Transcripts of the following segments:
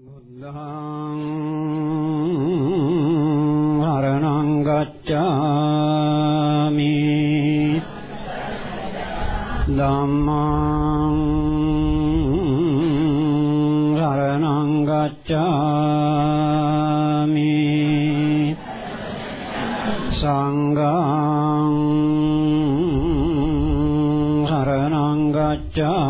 බුද්ධං හරණං ගච්ඡාමි ධම්මං හරණං ගච්ඡාමි සංඝං හරණං ගච්ඡාමි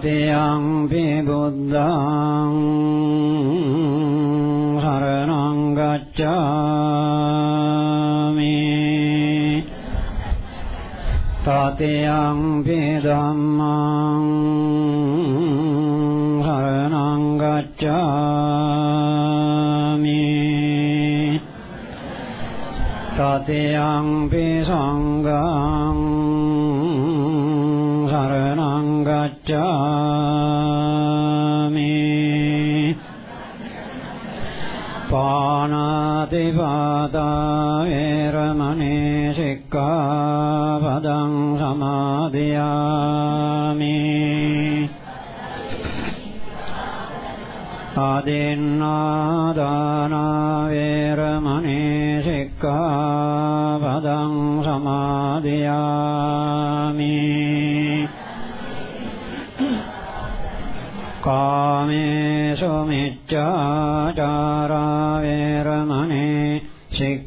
තතියං පි බුද්ධං සරණං ගච්ඡාමි තතියං පි ධම්මං සරණං ගච්ඡාමි තතියං පි සංඝං පානාති පාතා වේරමණී සික්ඛාපදං සමාදියාමි। ආදෙන්නා දාන වේරමණී සික්ඛාපදං සමාදියාමි। කාමේසු මිච්ඡාචාරා වේරමණී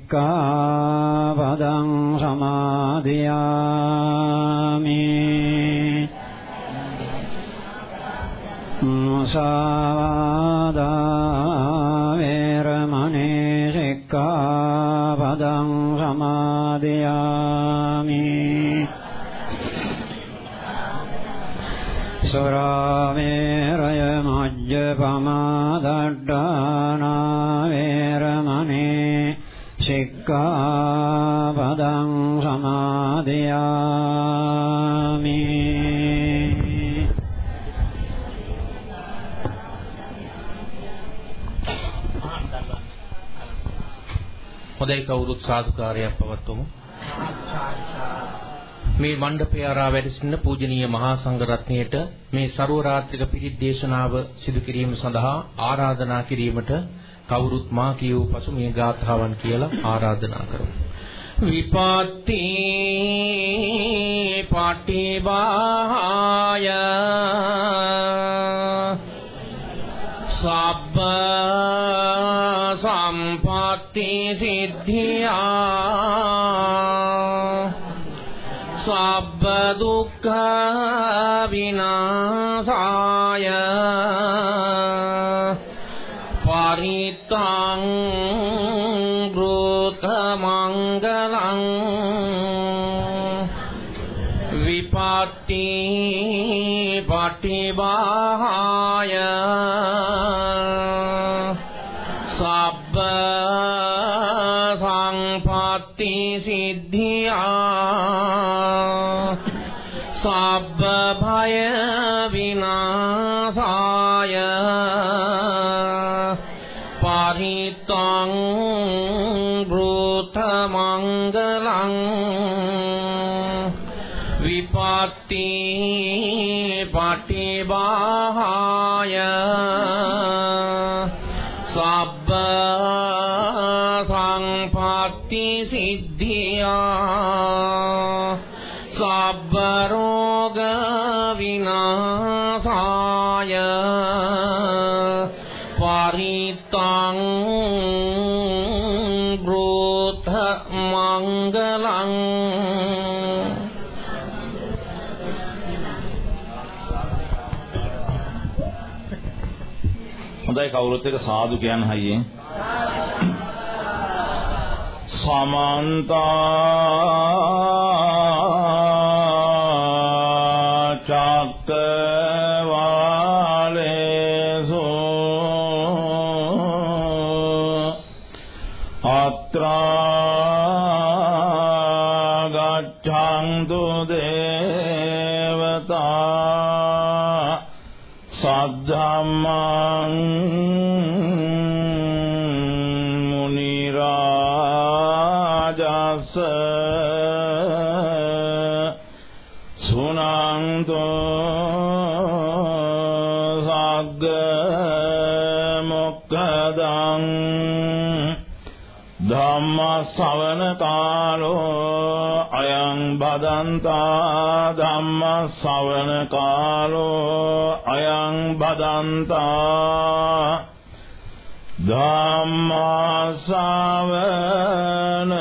සික්ඛාපදං සමාදියාමි මුසාවාදා වේරමණී සික්ඛාපදං සමාදියාමි සුරාමේරය මජ්ජපමාදඩ්ඩානා සික්ඛාපදං සමාදියාමි හොඳයි කවුරුත් සාදුකාරයක් පවත්වමු. මේ මණ්ඩපය ආරා වැඩ සිටින පූජනීය මහා සංඝරත්නයට මේ ਸਰව රාත්‍රික පිරිත් දේශනාව සිදු කිරීම සඳහා ආරාධනා කිරීමට කවුරුත් මා කියූ පසු මේ ගාථාවන් කියලා ආරාධනා කරමු. විපත්ති පටිභාය සබ්බ සම්පatti සිද්ධියා සබ්බ දුක්ඛ විනාශාය පරිත්තං කවුරුත් එක සාදු කියන හයියෙන්. සමන්ත චක්කවාලේසු අත්‍රා ගච්ඡන්තු දේවතා සද්ධම්මං ධම්මා ශවන කාලෝ අයං බදන්තා ධම්මා ශවන කාලෝ අයං බදන්තා ධම්මා ශවන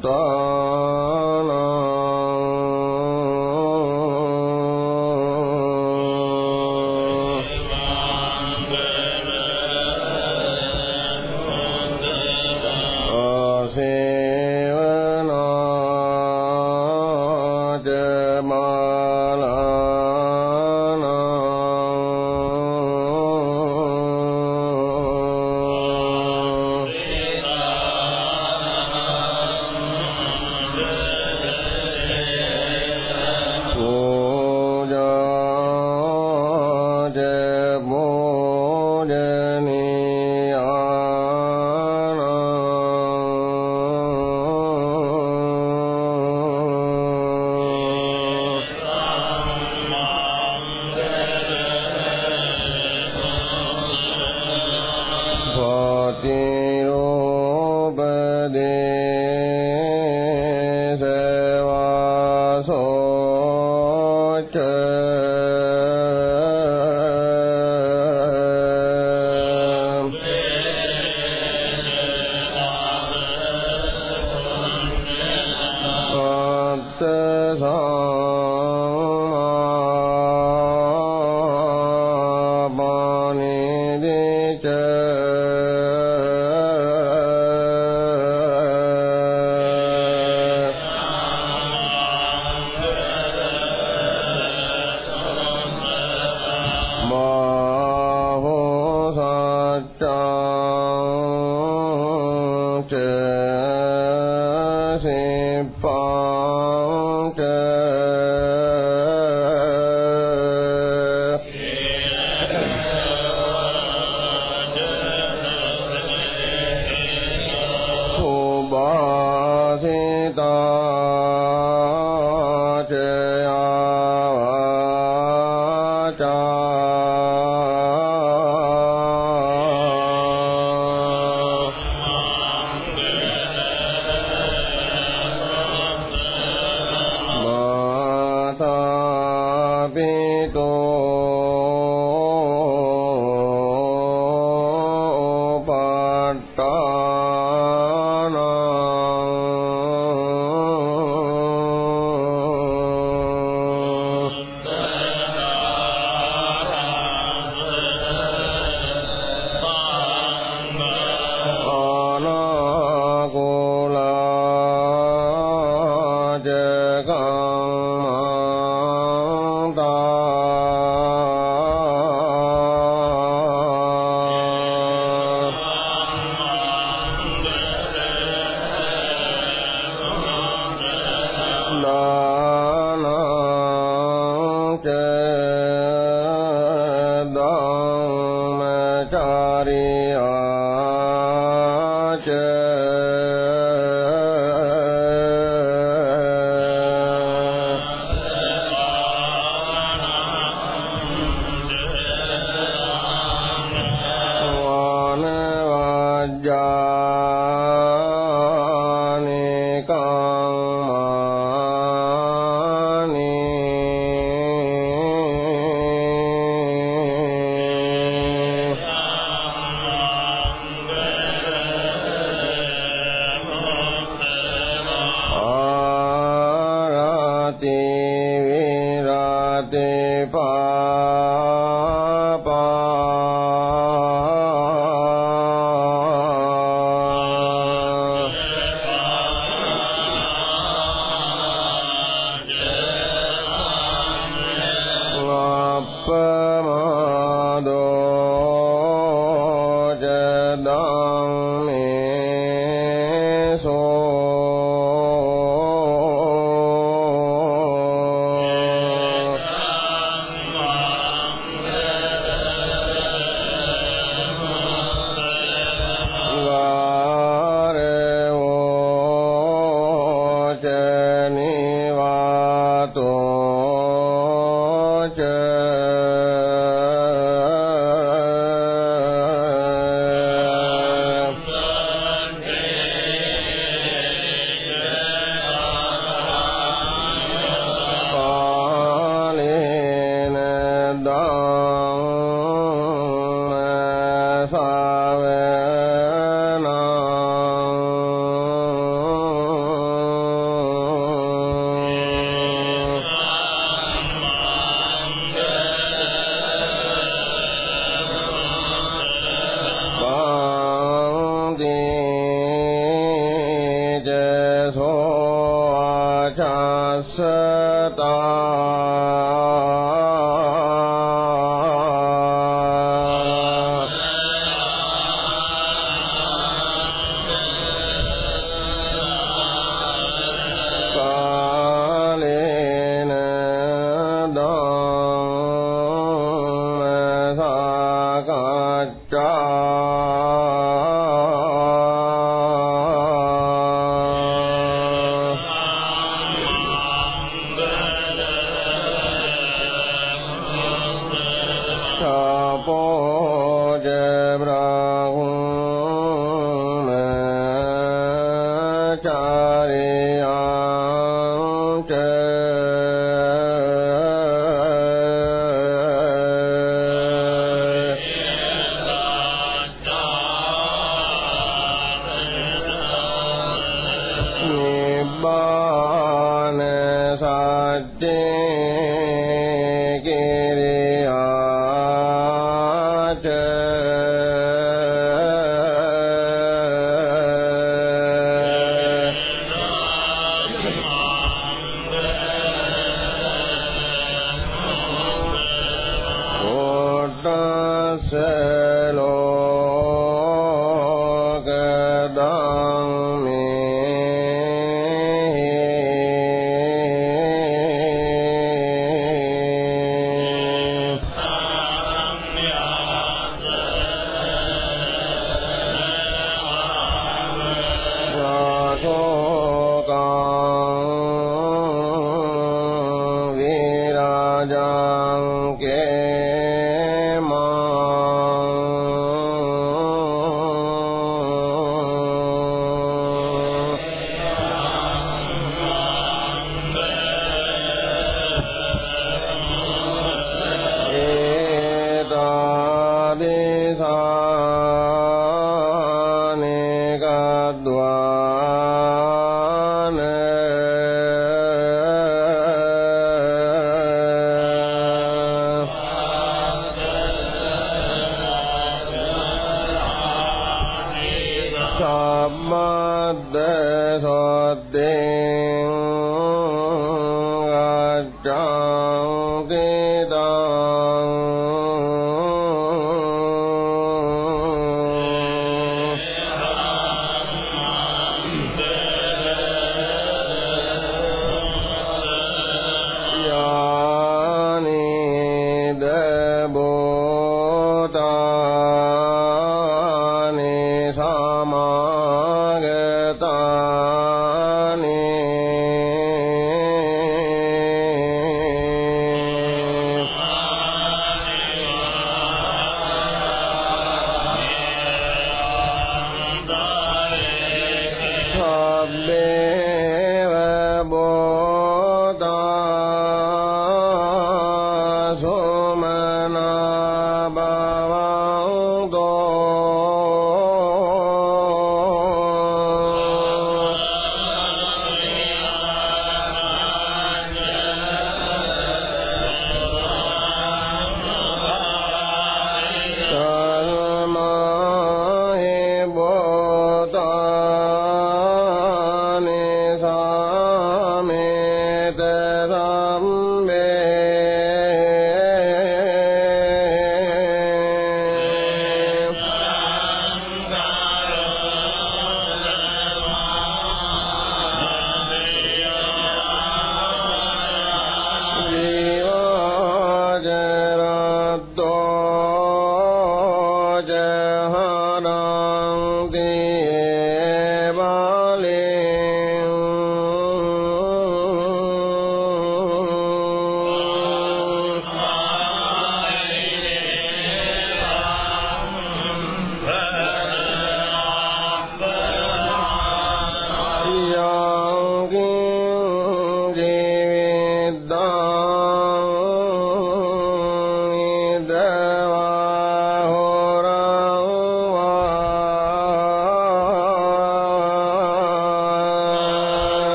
Sattāna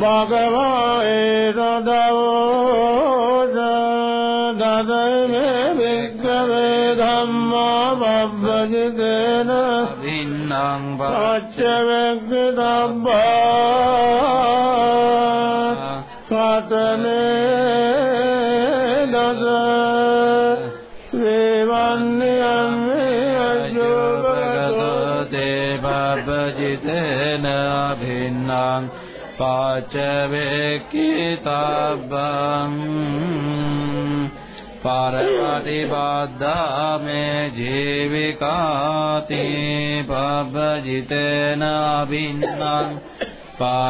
ಮುಂಭಾಗ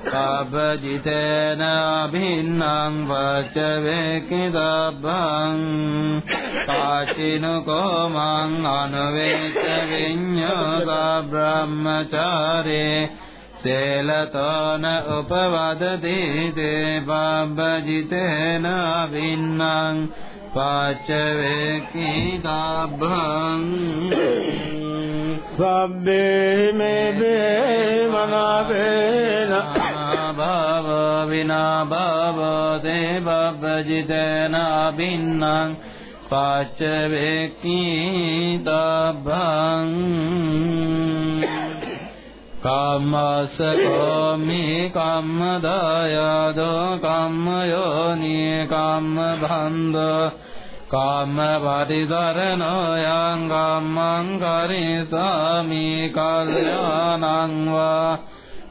කබ්බජිතේන අභින්නං වචවේකිදබ්බං පාචිනකෝ මං අනවේච විඤ්ඤාත බ්‍රහ්මචාරේ සේලතන උපවදදී තේ පබ්බජිතේන අභින්නං පාචවේකිදබ්බං සබ්බේ මේ දේ මනාපේන භව විනා භව දේ බබ්බජිතේන අබින්නං පාච්ච වේකී තබ්බං. කම්මස කෝමි කම්ම දායදෝ කම්ම යෝනි කම්ම බන්ධ. කාම පරිදරණෝ යං කම්මං කරිසාමි කල්යාණං වා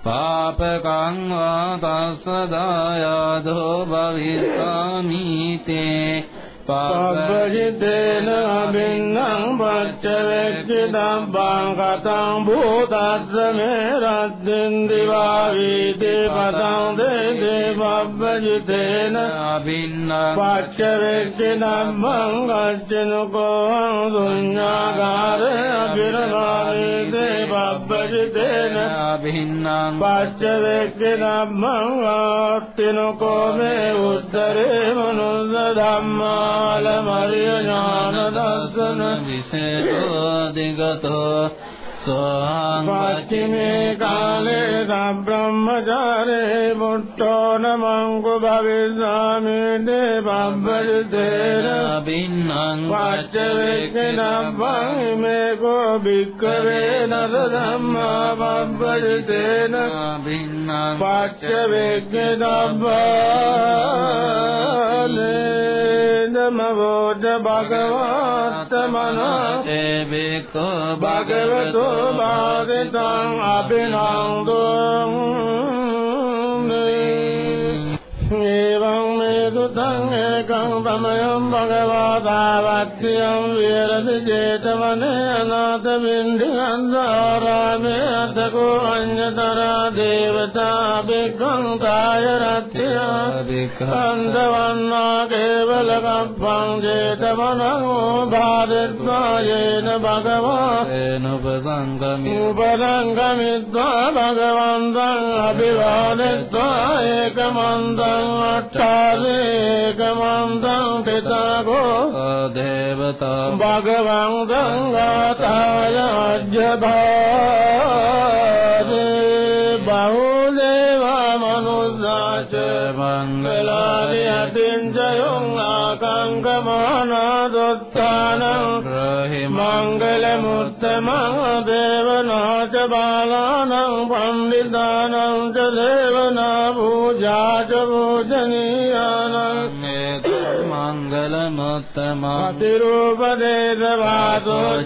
පාපකං වා තස්ස දායදෝ භවිස්සාමි තේ පබ්බජිතේන අබින්නම් පච්චවෙක්ඛි දබ්බං කතං භූතස්ස මේ රද්දෙන් දිවා වීදේ පතං දේදේ පබ්බජිතේන අබින්නං පච්චවෙක්ඛි දබ්බං අච්චනකෝ දුඤ්ඤාගාර අබිරමාවීදේ පබ්බජිතේන භින්නං පච්චවෙක්ඛි ධම්මං ආත්තිනකෝ මේ උත්තරේ මනුස්ස ධම්මාල මරිය ඥාන දර්ශන විසේතෝ දිගතෝ සෝහං පච්චිමේ කාලේ සම්බ්‍රහ්මචාරේ මුට්ටෝන මංගු භවිස්සාමේ දේවබ්බජතේන භින්නං පච්චවෙක්ඛිනම්පං මේකෝ භික්ඛවේ නර ධම්මා බබ්බජතේන භින්නං පච්චවෙක්ඛිනම්පාලේ නමෝද භගවත්තමනෝ තේ බේකෝ භගවතු භාගිතං අභිනන්දං එවං මේ සුතං ඒකං තමයං භගවතාවත්තියං විරති 제තවනේ අනාථ බින්දිගන්ධාරාමේ අතකෝ අඤ්ඤතරා දේවතා බික්ඛං කාය රත්ත්‍ය කන්දවන්නා කේවල කප්පං 제 තවනං භාදත්වා යේන භගවා එනුපසංගමි උපරංගමිත්වා භගවන්තං मङ्गलानि अतिजयुङ्गा गङ्गमानादुक्तानं हि मङ्गलमूर्तमादेवना च बालानां पण्डितानां च देवना पूजा च पूजनीयानां। त्तमादिरूपेदवादो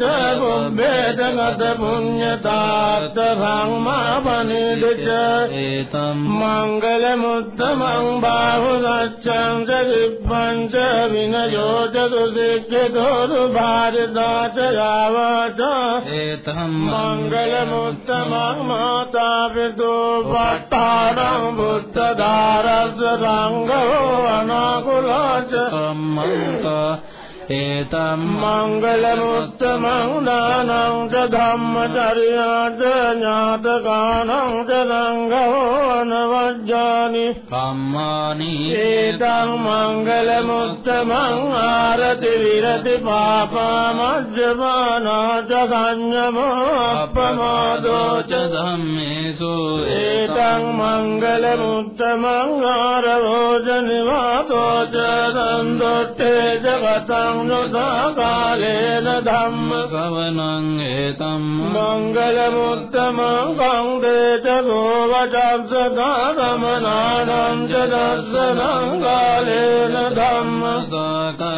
च भो वेदन पुण्यतास्तभा मा च एतं मङ्गलमुत्तमं बाहुनश्चन्द्रि पञ्चविनयो चतुर् दुरुभारिदाच यावतं मङ्गलमुत्तमं मा මංගල මුත්තමං බාහුලච්ඡං ච විප්පං ච විනයෝ ච සුසික්ඛතෝ භාරදාච යාවච ඒතම් මංගල මුත්තමං මාතා පිතෝ පට්ඨානං බුද්ධ ධාරස්ස සංඝෝ අනාකුලච කම්මන්තා ඒතම් මංගල මුත්තමං දානං ච ධම්මචර්යාච ඥාතකානං ච සංඝෝ අනවජ්ජානි කම්මානි ඒතං මංගල මුත්තමං ආරති විරති පාපා මජ්ජමානා ච සංයමෝ අප්පමාදෝ च। ධම්මේසු ඒතං මංගල මුත්තමං ආරෝජ නිවාතෝ ච සම්දොට්ඨේ ජගතං लेन धम्म। समनाङ्गेतं मङ्गलमुत्तम पौण्डे च गोवचर्दगा रमनाडाञ्जलर्शनकालेन धम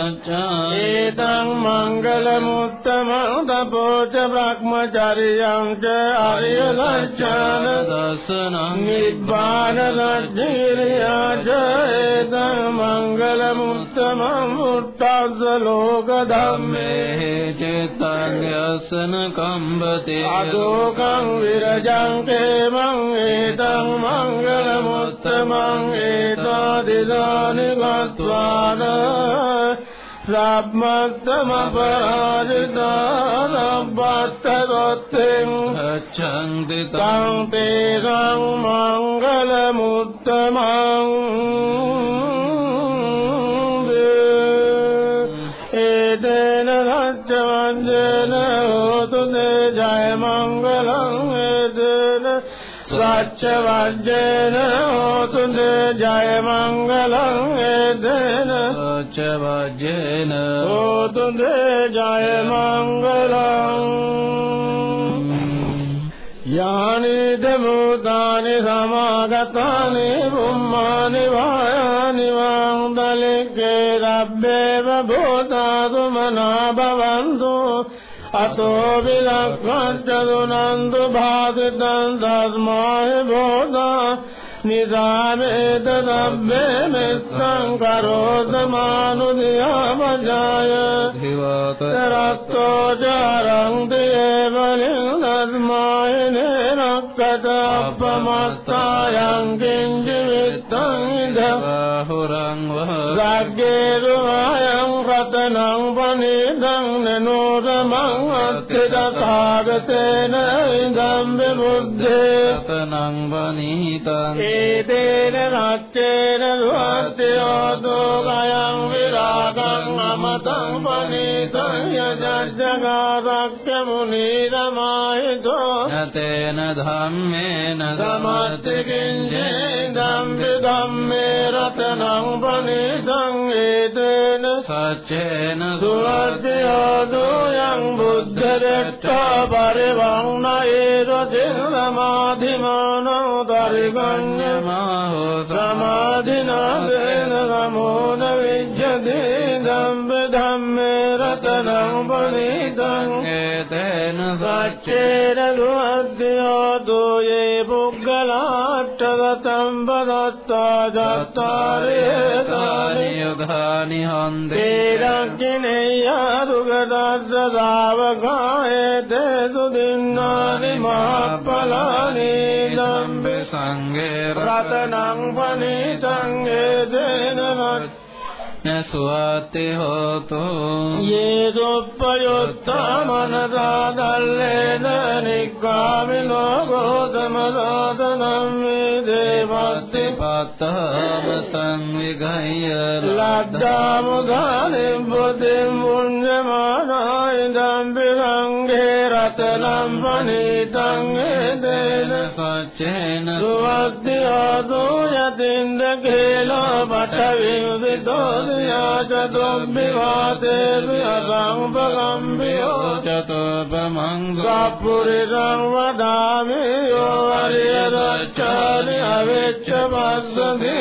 දස්සනං කාලේන ධම්ම සාකච්ඡා ඒතං මංගල මුත්තමං තපෝච බ්‍රහ්මචර්යං ච ආර්ය ලක්ෂණ දසනං නිබ්බාන ලක්ෂිරියාච ඒතං මංගල මුත්තමං මුත්තස්ස ලෝක ධම්මේ මේ චේතං යසන කම්බතේ අදෝකං විරජං කේමං ඒතං මංගල මුත්තමං ඒතාදිදානි ගත්වාන සම්මත්තම පරාජිතානබ්බත්තදොත්තෙන් අච්ඡන්ති තං තේරං මංගල මුත්තමං ඒතේන රච්චවන්දන හෝතු දේ ජය මංගලං ඒතේන सच वजो जय मंगलेन जय मंगल या भूत सग्मी वञनि मंगलिगरेव भूत අතෝ විලක්ඛං චදුනන්තු භාදිතං ධර්මාය निधाने ददव्ये निकरोद मानुयामजाय शिवरतो जरङ्गेवनियणेन गमस्तायाङ्गिञ्जिमिदं जहु रङ्गः राज्ञेरुवायङ्कनं वनीदं नोदमङ्गि तथा गतेन इदं बुद्धे पतनम् वनीत බාහුරං වහ රග්ගේ රුහායං රතනං පනිදං නනෝරමං අත්ථිතථාගතේන ඉදම් විමුද්ධේ රතනං වනීතං ඒතේන රච්චේන දුවත්යෝදෝ ගයං විරාගං අමතං පනිතං යජජ්ජගාරක්්‍ය මුනිරමාහිතෝ යතේන ධම්මේන සමත්ති කිංචේ ධම්පි ධම්මේ රතනං පනිතං ඒතේන සච්චේන සුවර්ධයෝදෝ යං බුද්ධරට්ඨා පරිවංන ඒරතින් සමාධිමානෝ දරිගඤ්ඤ මාහෝ සමාධිනාදේන නමෝන විජ්ජති ධම්ම ධම්මේ රතනං පනිතං ඒතේන සච්චේන දුවද්දයෝ දෝයේ පුග්ගලාට්ඨගතම් බදත්තා ජත්තාරේ දානි යුධානි හන්දේ තේරක්කිනෙය්‍යාරුගදස්සදාවකායේ තේසුදින්නානි මහප්පලානි දම්බි සංගේ රතනං පනිතං ඒදේන සුවති හෝතු. යේ සුප්පයුත්තා මනසා දල්ලේන නික්කාමිනෝ ගෝතම සාතනම් මේ දේවත්ති පත්තමතං විගය ලද්දාමුදානින් බුද්ධින් පුඤ්ඤමානාය දම්බිරංගේ රතනම් පනිතං ඒදේන සච්චේන සුවද්දි ආදෝ යතින්ද කේලෝ පඨවිසිතෝ යාචතුම්බි වාතේසු අසංපගම්බියෝ චතෝපමං සප්පුරිසං වදාමි යෝ අරිය දච්ඡානි අවෙච්ච පස්සති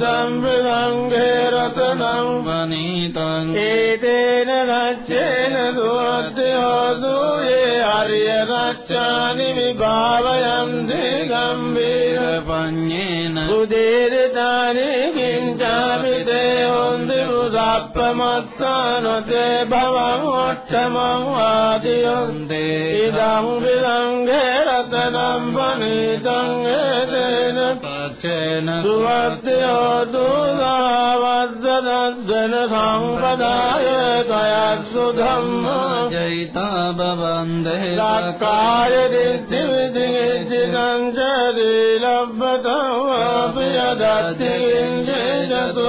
දම්බි සංඝේ රතනං වනීතං ඒතේන රච්චේන සුවද්දි ආදෝ යේ सुधाप्रमतनुते भवतिदं विरङ्गे रतनं वनितं दुरावद्वनसाम्पदाय त्वया सुधं जैता भवन्धे तत्काय ऋद्धिविधिरीरभ्रतमपि यदधीञ्जितो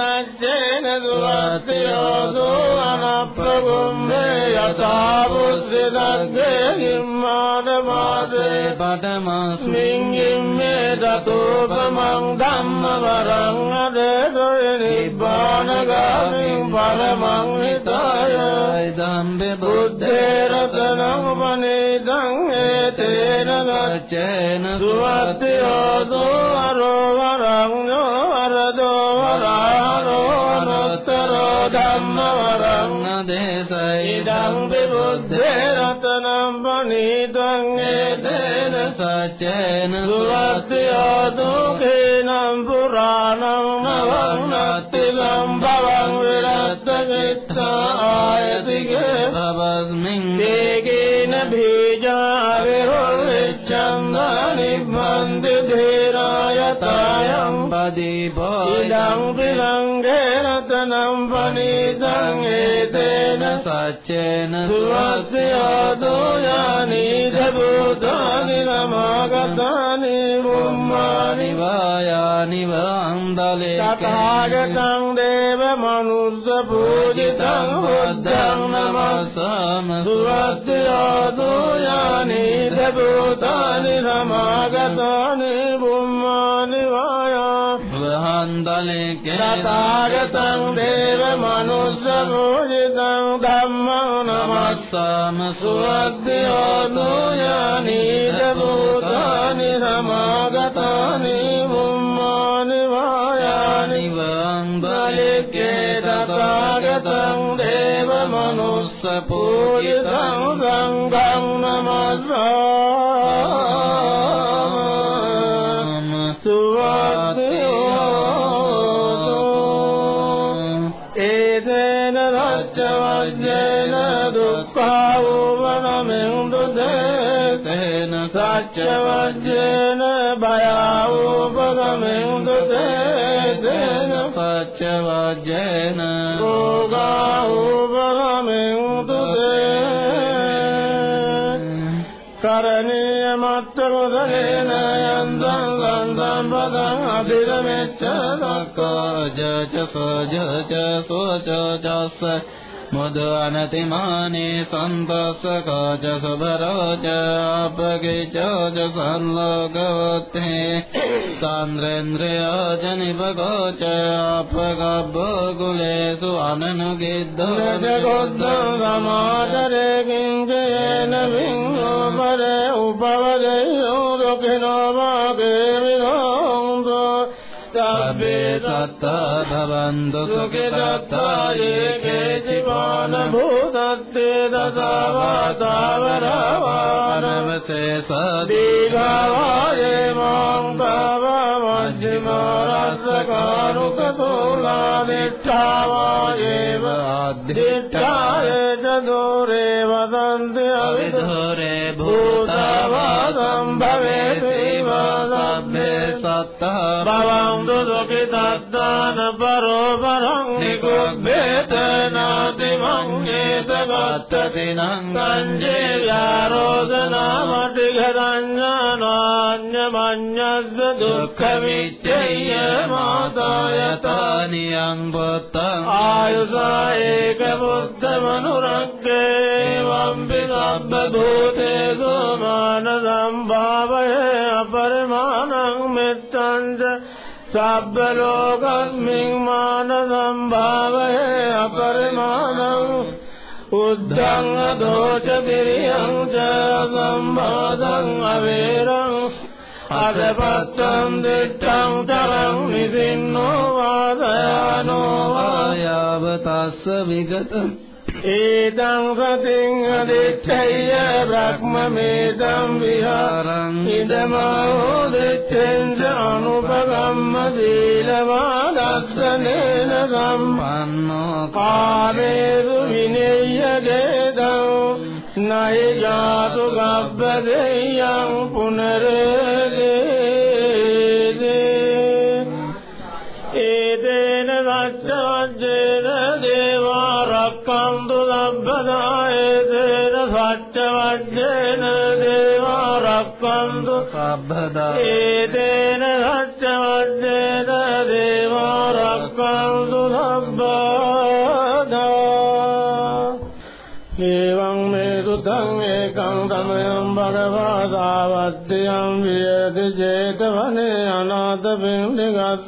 रङ्ग දුකින් චාපි ලෝකම්මං කරෝති පාපකං කායේන වාචා සෞද චේතසවා අබබ්බෝ දද්දමදිච්ඡාදාය අබබ්බදාදිච්ඡවදස්ස උත්තයිදම් විරංගේ රතනං පනීතං ඒතේන ලච්ඡේන සුවත්යෝ දෝ අනප්පගුම්මේ යතා බුද්ධිදග්ගේ නිම්මාන මාසේ පඨමස්මින් මින්ගිම්මේ දතෝපමං ධම්ම වරං අදේසොය නිබ්බානගාමින් පරමං හිතාය. ධම්බේ බුද්ධේ රතනං පනිදං ඒතේන සච්චේන සුවත්යෝ දෝ අරෝ වරං යෝ වරදෝ වරාරෝ අනුත්තරෝ ධම්ම වරං නදේසයි ඉදං විබුද්ධේ රතනං පනිදං ඒතේන සච්චේන සුවත්යෝ දුකේනම් පුරාණං නවං නත්තිලං භවං විරත්ත මිත්තා ආයතිගේ භවස්මින් දේගේන බීජා විරොච්ඡන්දානි බන්දි ධීරායතායං පදීපෝ ඉදං පිලංගේ රතනම් පනිතං ඒතේන සච්චේන සුවස්යෝ යානි දබුතානි නමාගතානි බුම්මානි නිවායානි වන්දලේ තථාගතං දේව මනුස්ස පූජිතං බුද්ධං නමස්සාම සුවත්යෝ मङ्गले किलतागतं देवमनुष्य रूयदं गम नमः सुनूयानि शूतानि समागतानि वुम्मानि मायानि वन्दलेकेरतागतं देवमनुष्यपूयितं गङ्गं नमस् සච්ච වජ්ජේන භයා වූපගමෙන් දුදේතේන සච්ච වජ්ජේන රෝගා වූපගමෙන් දුදේ කරණීය මත්ත මුදලේන යන්තං ගන්ධං පදං අභිරමෙච්ච සක්කාජ ච සජ ච සෝච චස්ස मुदानतिमाने सन्तसकचसु भरा च भगीचलगे सान्द्रेन्द्रिय जनि भगौचया प्रगुजे सुवाननुगीद जगोद्वमाचरे विं जयेन लिङ्गो वरे उभव देव वे स तवन्द सुखि दायै के जिवान भूत ददा वा दाव स दीर्वायवाम् भाजिवास कारु कोलादि वायेव दृष्टाय च दोरे वदन्द विध्वरे भूतवासं भवे दिवादे අවිධෝරේ භූතවා භූතවා සම්භවේති සබ්බේ සත්තා භවං දුදුකි තද්දාන පරෝ පරං නිකුබ්බේතනාති මංගේත ගත්තති නං සංජේ යාරෝදනා මටිඝරඤ්ඤානාඤ්ඤ මඤ්ඤස්ස දුක්ඛ විච්ඡය මාතායතානි නියං බොත්තං ආයුසා ඒක බුද්ධ මනුරග්ගේ වම්පි සබ්බ භූතේසු මාන සම්භාවය අපරිමාණං මෙත්තං සබ්බ ලෝකස්මින් මාන සම්භාවය අපරිමාණං. උද්ධං දෝච පිරියං ච සම්බාධං අවේරං. අදපත්තං දිත්තං තරං නිසින්නෝ වාදයානෝ ආයාව තස්ස විගත. ඒතං සතින් අදිත්තය බ්‍රහ්මමේතං විහාරං ඉදමෝ දිත්තෙන් අනුපගම්ම සීලවා දස්සනේන සම්පන්නෝ කාමේසු විනේය ගේදං නයි ජාතු ගබ්බදෙයං පුනරේදේ දේවා රක්කන්තු ලබ්බදායේතේන සච්චවජ්ජේන දේවා රක්කන්තු සබ්බදා ඒතේන සච්චවජ්ජේන දේවා රක්කන්තු සුතං ඒකං තමයං භගවා සාවත්තියං වියති 제තවනේ අනාථ පින්ඩිගස්සාරාමේ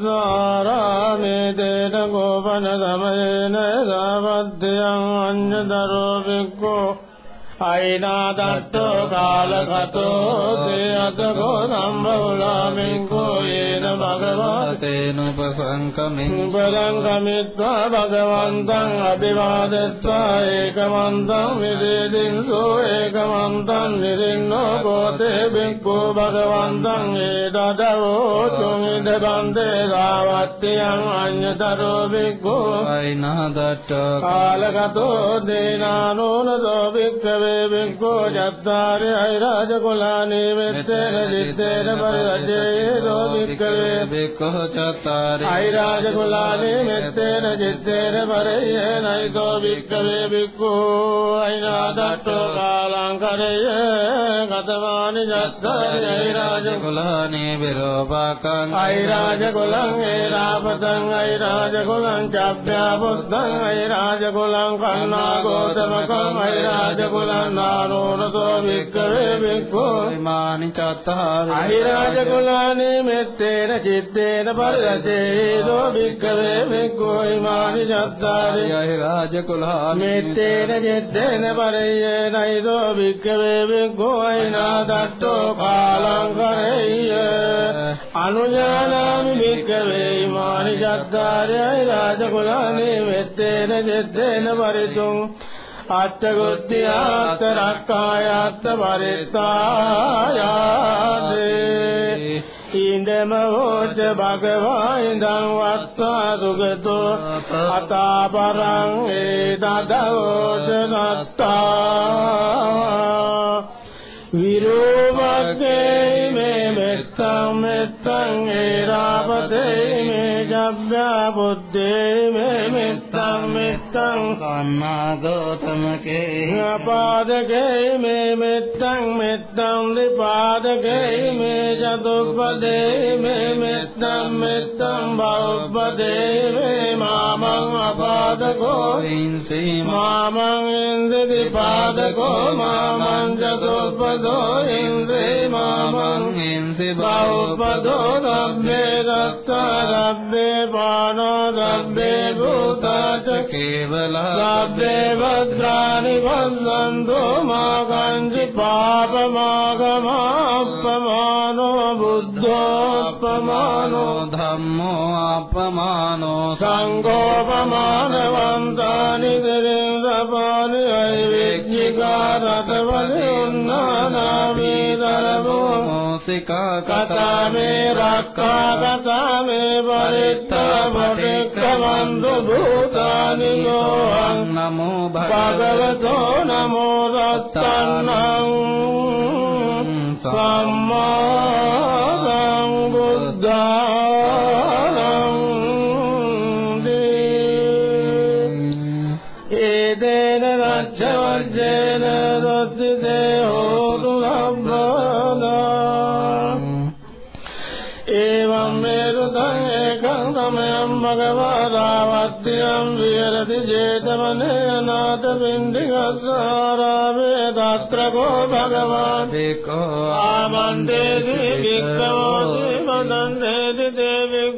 දේත ගෝපන තමයේන සාවත්තියං අඤ්ඤතරෝ වික්ඛෝ අයිනාදත්තෝ කාලකතෝ තේයතකෝ සම්බවලාමින්කෝ යේන භගවා තේනුපසංකමින් උපදං කමිත්වා භගවන්තං අභිවාදත්වා ඒකමන්තං විදේදින්සෝ ඒකමන්තං නිරින්නෝ කෝතේ බික්ඛු භගවන්තං ඒතදවෝ චුංිද බන්දේ සාවත්තියං අඤ්ඤතරෝ බික්ඛු. අයිනාදට්ඨ කාලගතෝ දේනානෝනදෝ භික්ඛවේ භික්ඛෝ චත්තාරි අයිරාජ කුලානේ මෙත්තේන දිත්තේන පරිවජ්ජේ දෝ භික්ඛවේ බික්ඛෝ චත්තාරි අයිරාජ කුලානේ මෙත්තේන දිත්තේන පරියේ නයිතෝ භික්ඛවේ භික්ඛෝ අයිනාදට්ඨෝ කාලං කරය ගතමානි චත්තාරි අයිරාජ කුලානේ විරෝපාකං අයිරාජ කුලං ඒරාපතං අයිරාජ කුලං චබ්බ්‍යා බුද්ධං අයිරාජ කුලං කන්නා ගෝතමකං අයිරාජ نو نه سو وڪو ماڻي چاداري اڄ ڪلاني ۾ ري رو وڪو ماڻي جئي වික්කවේ جدي نري කාලං කරෙය ڪوئي වික්කවේ دو චත්තාර අහිරාජ جادارلاني මෙත්තේන චිත්තේන පරිසෝ අත්තගොත්තියාත්ත රක්කායාත්ත පරිත්තායාදේ ඉන්දම හෝච භගවා ඉඳං වත්තා සුගතෝ අතා පරං ඒ දදවෝච නත්තා විරෝමත්තේ මේ මෙත්තං මෙත්තං ඒරාපතේ මේ ජබ්බා බුද්ධේ මේ මෙත්තං මෙත්තං කන්නාගෝතමකේ පාදකේ මේ මෙත්තං මෙත්තං ලිපාදකේ මේ චතුප්පදේ මේ මෙත්තං මෙත්තං බෞප්පදේ මේ මාමං අපාදකෝ ඉන්සී මාමං ඉන්ද්‍රි පාදකෝ මාමං චතුප්පදෝ ඉන්ද්‍රේ මාමං ඉන්සි බෞප්පදෝ සබ්බේ දත්තා සබ්බේ පානෝ पानो द्रव्ये भूता च केवल द्रव्ये भद्राणि भद्रन्तो मा कञ्चि पापमागमापमानो बुद्धोऽपमानो धर्मोऽपमानो सङ्गोपमानवन्तानि गिरिन्द्रपाणि वैविज्ञिकार උන්නානාමී දරමෝ මෝසිකා කතාමේ රක්ඛා කතාමේ පරිත්තා පටික්කමන්තු භූතානි ලෝහං නමෝ භගවතෝ නමෝ රත්තන්නං සම්මා සම්බුද්ධානං සමයං භගවතාවත්තියං විහෙරති 제තමනේ අනාථ පින්ඩිකස්සාරාවේ දත්‍රකෝ භගවාන්. දේකෝ ආමන්දේසි වික්ඛවෝසි මදන්දේති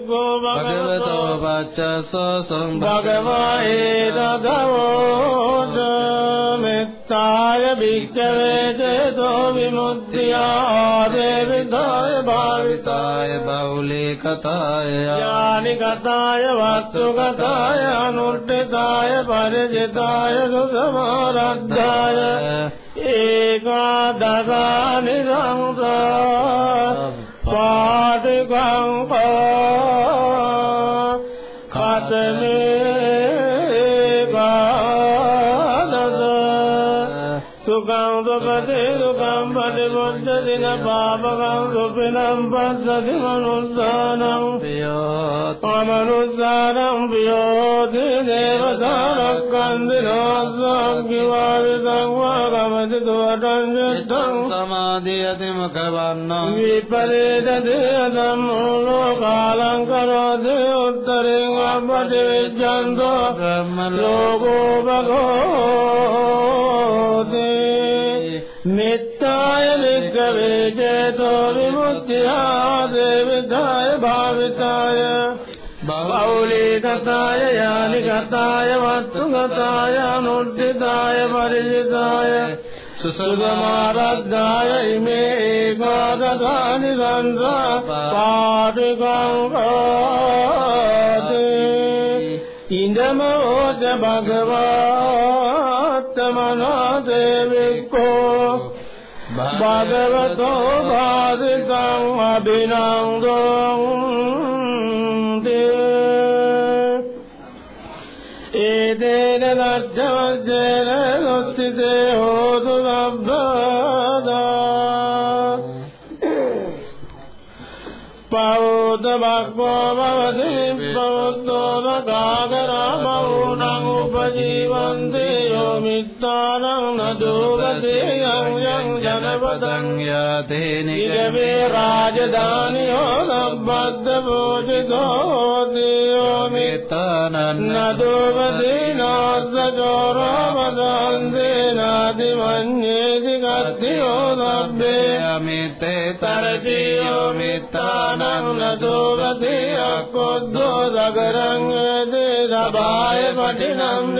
गो भगवतो वच स भगवायै दधवो निताय भीक्षवे जतो विमुद्या देवताय भाविताय बौलिकताय ज्ञानि गताय वास्तुगताय अनुष्ठिताय परिचिताय दृसमाराधाय एकादधानि रङ्ग කතාය අනුට්ඨිතාය පරිජිතාය සුසමාරද්ධාය ඒකා දසානි සංසා පාටිකං කතමේ කාදස සුඛං දුපති දුක්ඛං न पापकं सुपिनं पश्यति मनुस्सानं मनुस्सानं वियोधि देवतारकन्दिनो स्वाग्निवारितं वा गमति दुवटं चित्तं समाधियति मुखवर्णं विपरीतदेयतं लोकालं करोति उत्तरे वपटि विद्यन्तो लोकोपगोति විජ්ජන්තෝ බ්‍රහ්ම ලෝකෝ භගෝති මෙත්තාය වික්ඛවේ චේතෝ විමුක්තියා දේවිදාය භාවිතාය. බෞලී කතාය යානි කතාය වත්තු කතාය අනුද්ධිතාය පරිජිතාය සුසුගමාරද්ධාය ඉමේ ඒකාදදානි සංසා පාටිකං කාති ඉන්දම ඕච භගවත්තමනා දේවිකෝ භගවතෝ භාදිතං අභිනන්දං ඒදේන ලච්ඡවජ්ජේන ලොත්තිතේ හෝතු ලබ්බදා පෞත බක්කෝ භවති පෞත්තෝ ගාගරා බවුනං උපජීවන්ති යෝ මිත්තානං නදුගතේ යං යං ජනපදං යතේ නිගමේ රාජධානියෝ ලබ්බද්ද පූජිතෝ හෝති යෝ මිත්තා නදුපදීනාස්සචෝරෝපදන්තේනාදිමඤ්ඤේති කත්තියෝ සබ්බේ අමිත්තේ තරතියෝ මිත්තානං නදුපදී අක්කොද්දෝ සගරං වේදේ සබාය පටිනම්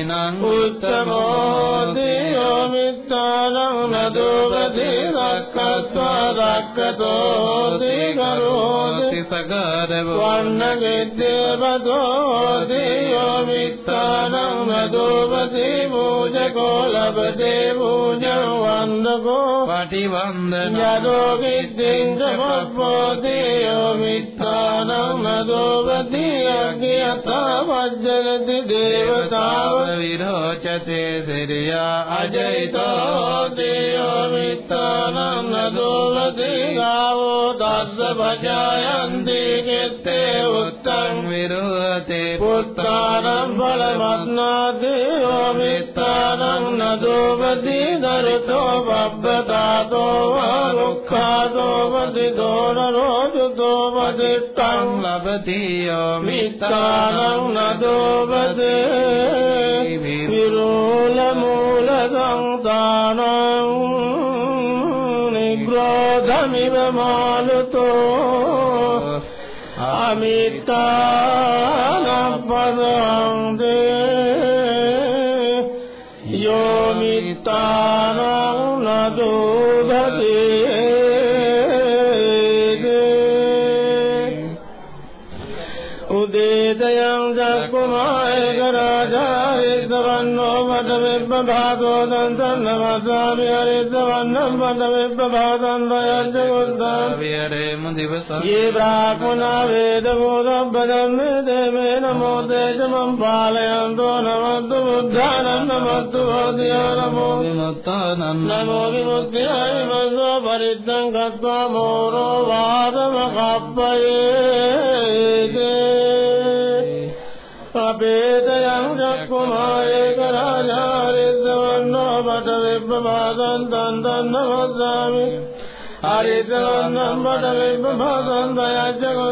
විතෝ ඥාතිනං උත්තමෝදියෝ මිත්තානං නදුපදී රක්කත්වා රක්කතෝ දිගරෝති සගරව වන්න ගෙද්දේවදෝ දියෝ මිත්තානං නදෝපදී මූජකෝ ලබදේ මූජං වන්දකෝ පටිවන්දන යදෝ කිද්දිං සමප්පෝ දියෝ මිත්තානං නදෝපදී අග්ගයතා වජ්ජලති දේවතාව विरोचते श्रीर्या अजयितो देयो मित्तानं न दोलति गावो दास भजयन्ति दोवदीया वो दास्य पुत्रानं विरोदते पुत्राणां मित्तानं न देवो मितारं वा दोपदी धरुतो भव रोद लभति यो मित्तानं न दोपदे නදෝපදී විරෝල මූල සංතානං නිග්‍රෝධමිව මාලතෝ අමිත්තාන පදං දේ යෝ මිත්තානං නදෝදතේ උදේතයං දක්කුමායක रन्नो वदविप्रभातो दन्तन्नमसामि हरितवन्नं वदविप्रभातं वयजगुन्दे मुदिवसं ये ब्राह्मणा वेदबोधं वदन्मे देवे नमो तेजमं पालयन्तो नमस्तु बुद्धानं नमस्तु भोधियो नमो विमुक्तानं नमो विमुक्त्याय विमसो परिद्धं गत्वा मोरो वादमकापये اڀيد ڪماري ڪرا هر سو بٽوي بعد سوامي هري زمي بندا جڳو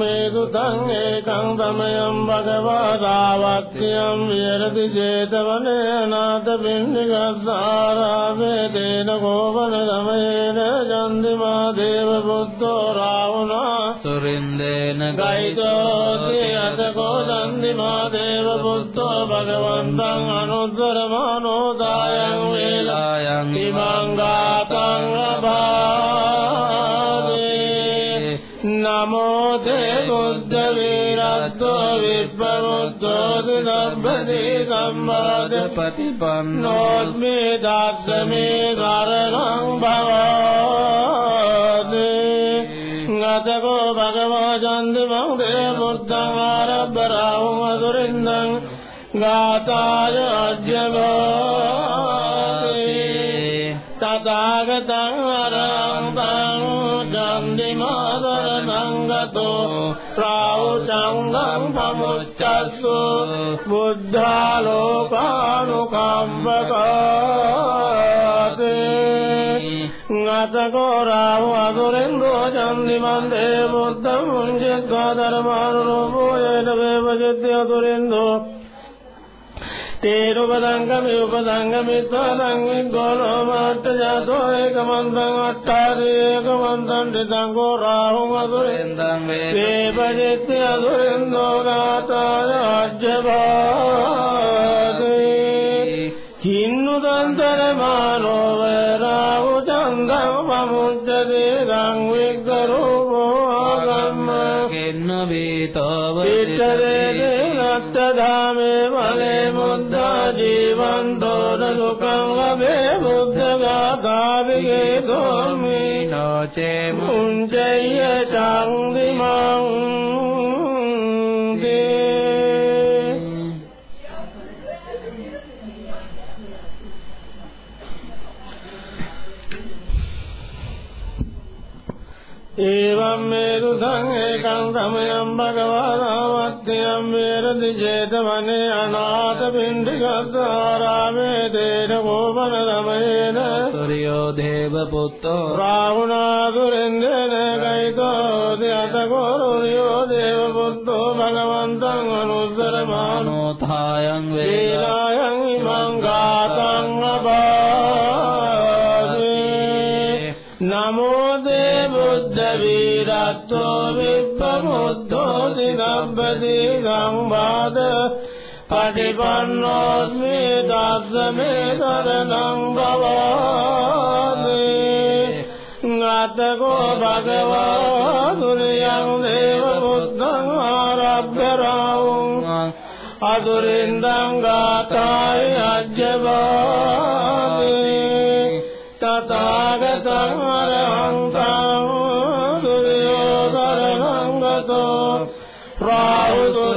එවං මේ සුතං ඒකං තමයං භගවා සාවත්තියං විහෙරති 제තවනේ අනාථ පින්නිකස්සාරාමේ තේන කෝපන ගමේන චන්දිමා දේව බුද්ධෝ රාවණා සුරින්දේන ගයිතෝති අතකෝ චන්දිමා දේව බුද්ධෝ භගවන්තං අනුත්තරමානෝ දායං වේලා ලායං ඉමං ගාතං අභාවේ නමෝ තේ බුද්ධ වීරත්වෝ විප්පමුත්තෝ දිනබ්බදී සම්මාද පටිපන්නෝ නෝස්මි දාස්සමේ කරණං භවදී ගතකෝ භගවා චන්දි මං දේ බුද්ධං ආරබ්බරාවං අසුරින්දං ගාතාය අජ්ජගෝති තථාගතං අරහං චන්දිමාදරණං ගතෝ ප්‍රාවුසංගම් පමුච්චස්සු බුද්ධාලෝකානුකම්පකාතේ ගතකෝ රාව අදුරෙන්දෝ චන්දිමන්දේ බුද්ධං මුංජෙක්ඛා ධර්මානුරූපෝ යේන වේවජිත්‍ය අදුරෙන්දෝ තේරුපදංගමි උපදංගමිත්වාදං විග්ගෝලෝ මාට්ට ජාතෝ ඒකමන්තං අට්ඨාරි ඒකමන්තං ඩිතංගෝ රාහුං අදුරෙන් සුරින්දං වේ වේපජිත්‍ය අදුරෙන්දෝ ගාතාය අජ්ජබාදේ කින්නු දන්තර මානෝ වේරාහු චන්දං පමුච්චදේ රං විග්ගරූපෝ ආගම්ම කෙන්න වේතව පිටරේ නත්තධාමේ වලේ මුද්දා मि न चे मा ඒවම් මේ දුතං ඒකං සමයං භගවානාවත්තියම් වේරදි 제තවනේ අනාථ පිණ්ඩිකස්සාරාමේ තේන කෝපන රමයේන සූර්යෝ දේව පුත්තෝ රාහුණාදුරෙන්දන වීරත්තෝ විප්පමුද්ධෝ දිගම්බදී සංවාද පටිපන්නෝස්මි දස්සමේ සරණං භවාමි ගතකෝ භගවා සුරියං දේව බුද්ධං ආරබ්ධ රාවුං අදුරින්දං ගාතාය අජ්ජවාමි තථාගතං අරහන්තං الأرض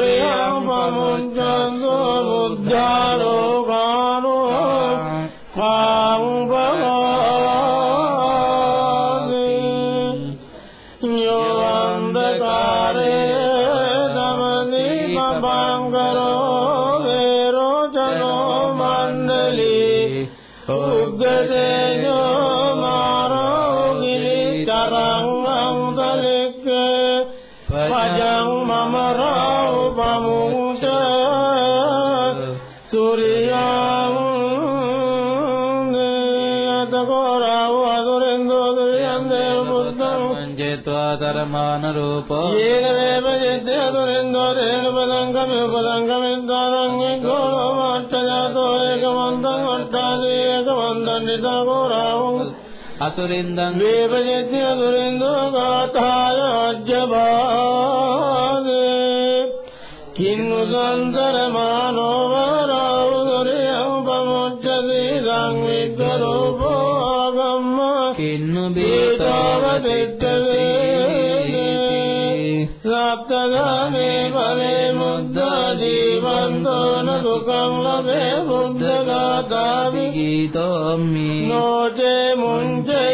धर्मानरूप येनमेव यज्ञातुरेन्दोरेण पदङ्गमिपदङ्गमिन्दोरङ्गोमट्टजातोरेकमन्दङ्गट्टादेकमन्दण्डितागोरावम् असुरिन्दम् देवयज्ञातुरेन्दोगाथायाज्यभागे किन्नु सन्तरमानो वा සප්තගාමේ ඵලේ මුද්දා ජීවන්තෝන දුකං ලබේ බුද්ධ ගාථාවි ගීතෝමි නොචේ මුංචය සුරියං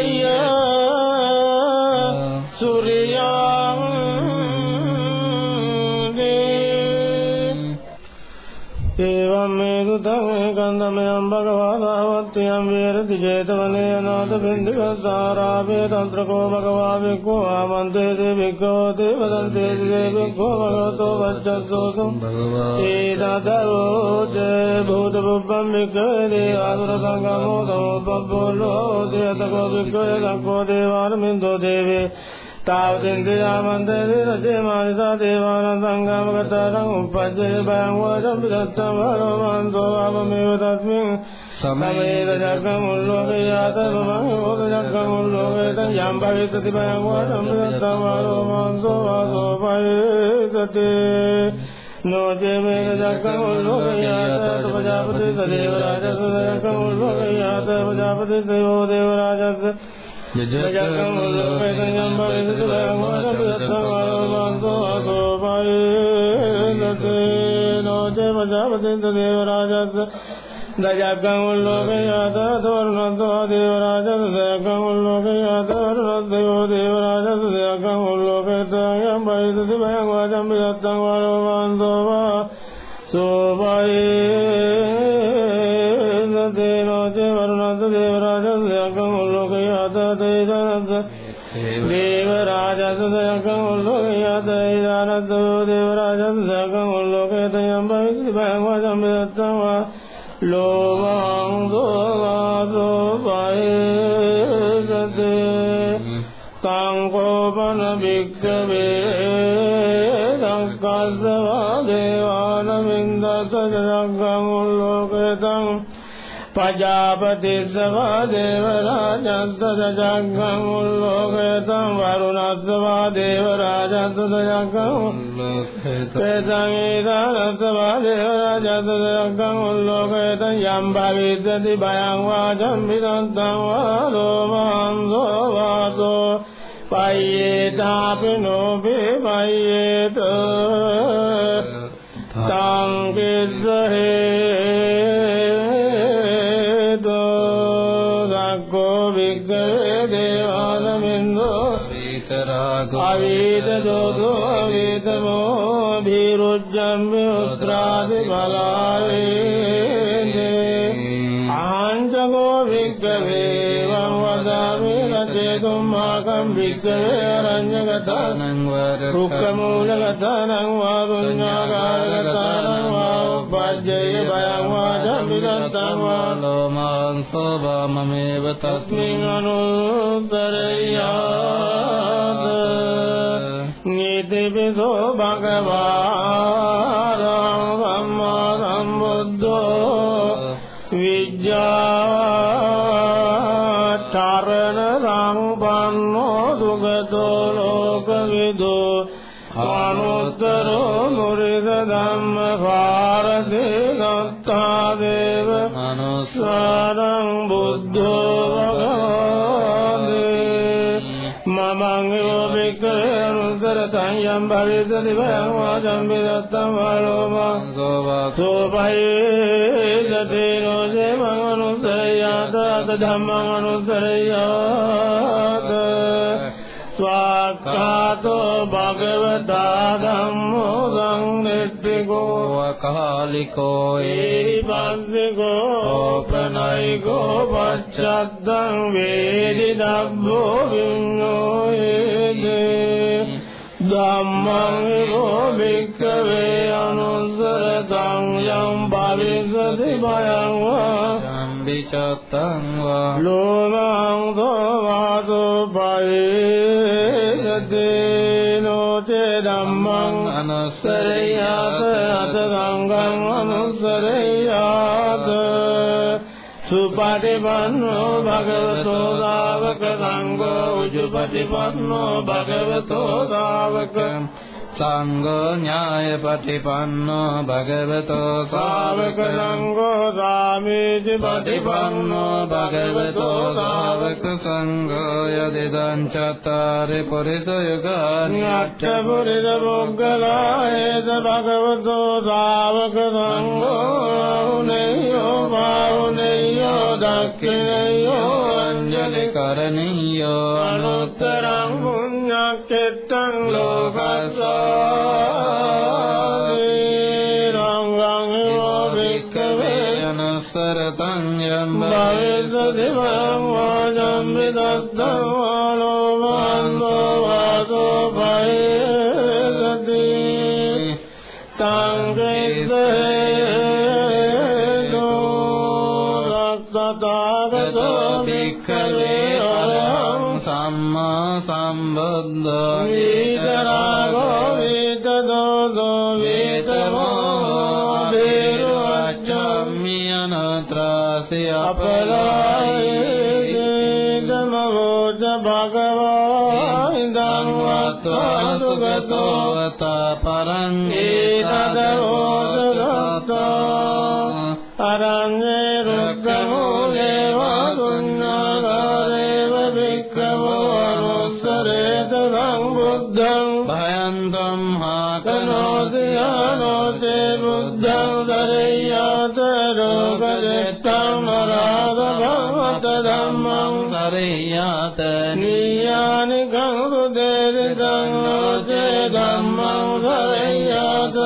ඒවම් මේ දුතං ඒකන්දමයන් භගවාදාවත්තියම් වේරති 제තවනේ අනාථ පින්ඩිකස්සාරාපේ තන්ත්‍රකෝ භගවා වික්ඛෝ ආමන්තේති වික්ඛෝ දේවදන්තේති දේවික්ඛෝ භගවතෝ වච්චස්සෝසුම් භගවා ඒතදරෝච භූත පුබ්බම් වික්ඛේ ආසුර සංගමෝ තමෝපබ්බෝලෝ දේතකෝ වික්ඛේ ලක්ඛෝ දේවානමින්දෝ දේවේ තාවතින්දියාමන්තේ රජේ මානිසා දේවානං සංගමගතරං උපජ්ජේ බයං වදම් පිටත්තම් වරමන්තෝ ආවමේව තස්මින් සමේද ජග්ගං උල්ලෝකේ लोकआेवतो गुआ राजतो गादर देव يتكمل لقيتي دار الدود وراجت تكمل لقيت ينبغي بهوة من التوى لوما ضغط පජාපතිස්සවා දේවරාජස්ස ජග්ගං උල්ලෝකයතං වරුණස්සවා දේවරාජස්ස ජග්ගං උල්ලෝකයතං ඒදානස්සවා දේවරාජස්ස ජග්ගං උල්ලෝකයතං යම් භවිද්දති භයං වාචම් විදන්තං වා ලෝමහංසෝ වාසෝ පයේතාපිනෝ බේමයේත තං කිස්සහේතු අවීත දෝදෝ අවීතමෝ භීරුජ්ජම්මි උත්‍රාදි බලාලේ ආංජගෝ විග්ගවේ වං වදාමි රජේතුම්මාකම් විග්ගවේ අරඤ්ඤගතානං වර රුක්කමූලගතානං වා පුඤ්ඤාකාරගතානං වා උපජ්ජය භයං වා ධම්මිගතං වා ලෝමාංසෝ වාමමේව තස්මින් අනුත්තරයාත නීතිපිසෝ භගවාරං සම්මා සම්බුද්ධෝ විජ්ජාචරණ සම්පන්නෝ දුගතෝ ලෝකවිදෝ අනුත්තරෝ මුරිද ධම්ම භාරතේ නත්තා දේව අනුස්සාරං බුද්ධෝ අනුසරතං යම් භවිසති භයං වාචම් විදත්තං වාලෝමං සෝපහේ ජතේනෝ ජේමං අනුසරයාත අත ධම්මං අනුසරයාත ස්වාක්ඛාතෝ භගවතා ධම්මෝ සංනිට්ඨිකෝ කාලිකෝ ඒරිපස්සිකෝ ඕපනයිකෝ පච්චද්දං වේදි දබ්බෝ විඤ්ඤෝ ඒදේ ධම්මං විරෝ භික්ඛවේ අනුස්සරතං යම් භවිසති භයං වා සම්බිචත්තං වා ලෝමං දෝවාදෝ පයේ නෝතේ ධම්මං අනුස්සරයාත සුපටිපන්නෝ භගවතෝ ශාවක සංඝෝ උජුපටිපන්නෝ භගවතෝ ශාවක सङ्गो न्यायपतिपन्नो भगवतो सावक रङ्गो साज पति पन्नो भगवतो सावक सङ्गो यदितरि पुरुष युग न्याक्ष्यपुरि गराय भगवतो सावक रङ्गो नै भा नै यो दक्षिणो अञ्जलि අනුත්තරං පුඤ්ඤක්කෙත්තං ලෝකස්සාමි රංගං හෝ භික්ඛවේ අනුස්සරතං යම් භවිසති වං සරේයාත නීයානිකං සුදේරිතං නෝචේ ධම්මං දරෙය්‍යාත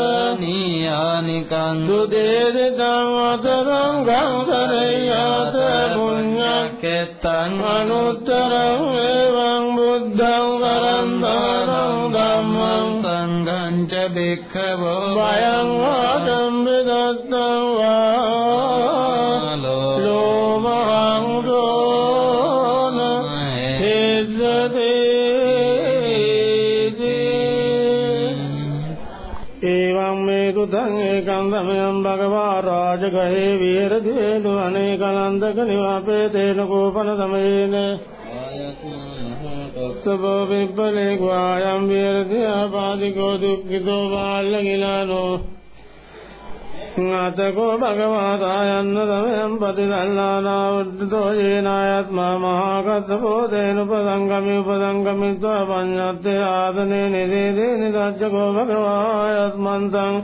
නීයානිකං සුදේරිතං අතරං ගං දරෙය්‍යාත පුඤ්ඤක් කෙත්තං අනුත්තරං එවං බුද්ධං කරන්තරං ධම්මං සංඝං ච භික්ඛවෝ වයං වාදම් විදත්තං සුතං ඒකං සමයං භගවා රාජගහේ විහෙරති වේදු අනේකලන්දක නිවාපේ තේන කෝපන සමයේන. සබෝ විප්පලේ ග්වායම් විහෙරති ආපාදිකෝ දුක්ඛිතෝ බාල්ලගිලානෝ අතකෝ භගවාතායන්න තමයම් පතිදල්ලානා උද්දතෝ යේනායත්මා මහා කස්සපෝ තේනුපසංගමි උපසංගමිත්වා පඤ්ඤත්තේ ආදනේ නිදේදේ නිදච්චකෝ භගවායත්මන්තං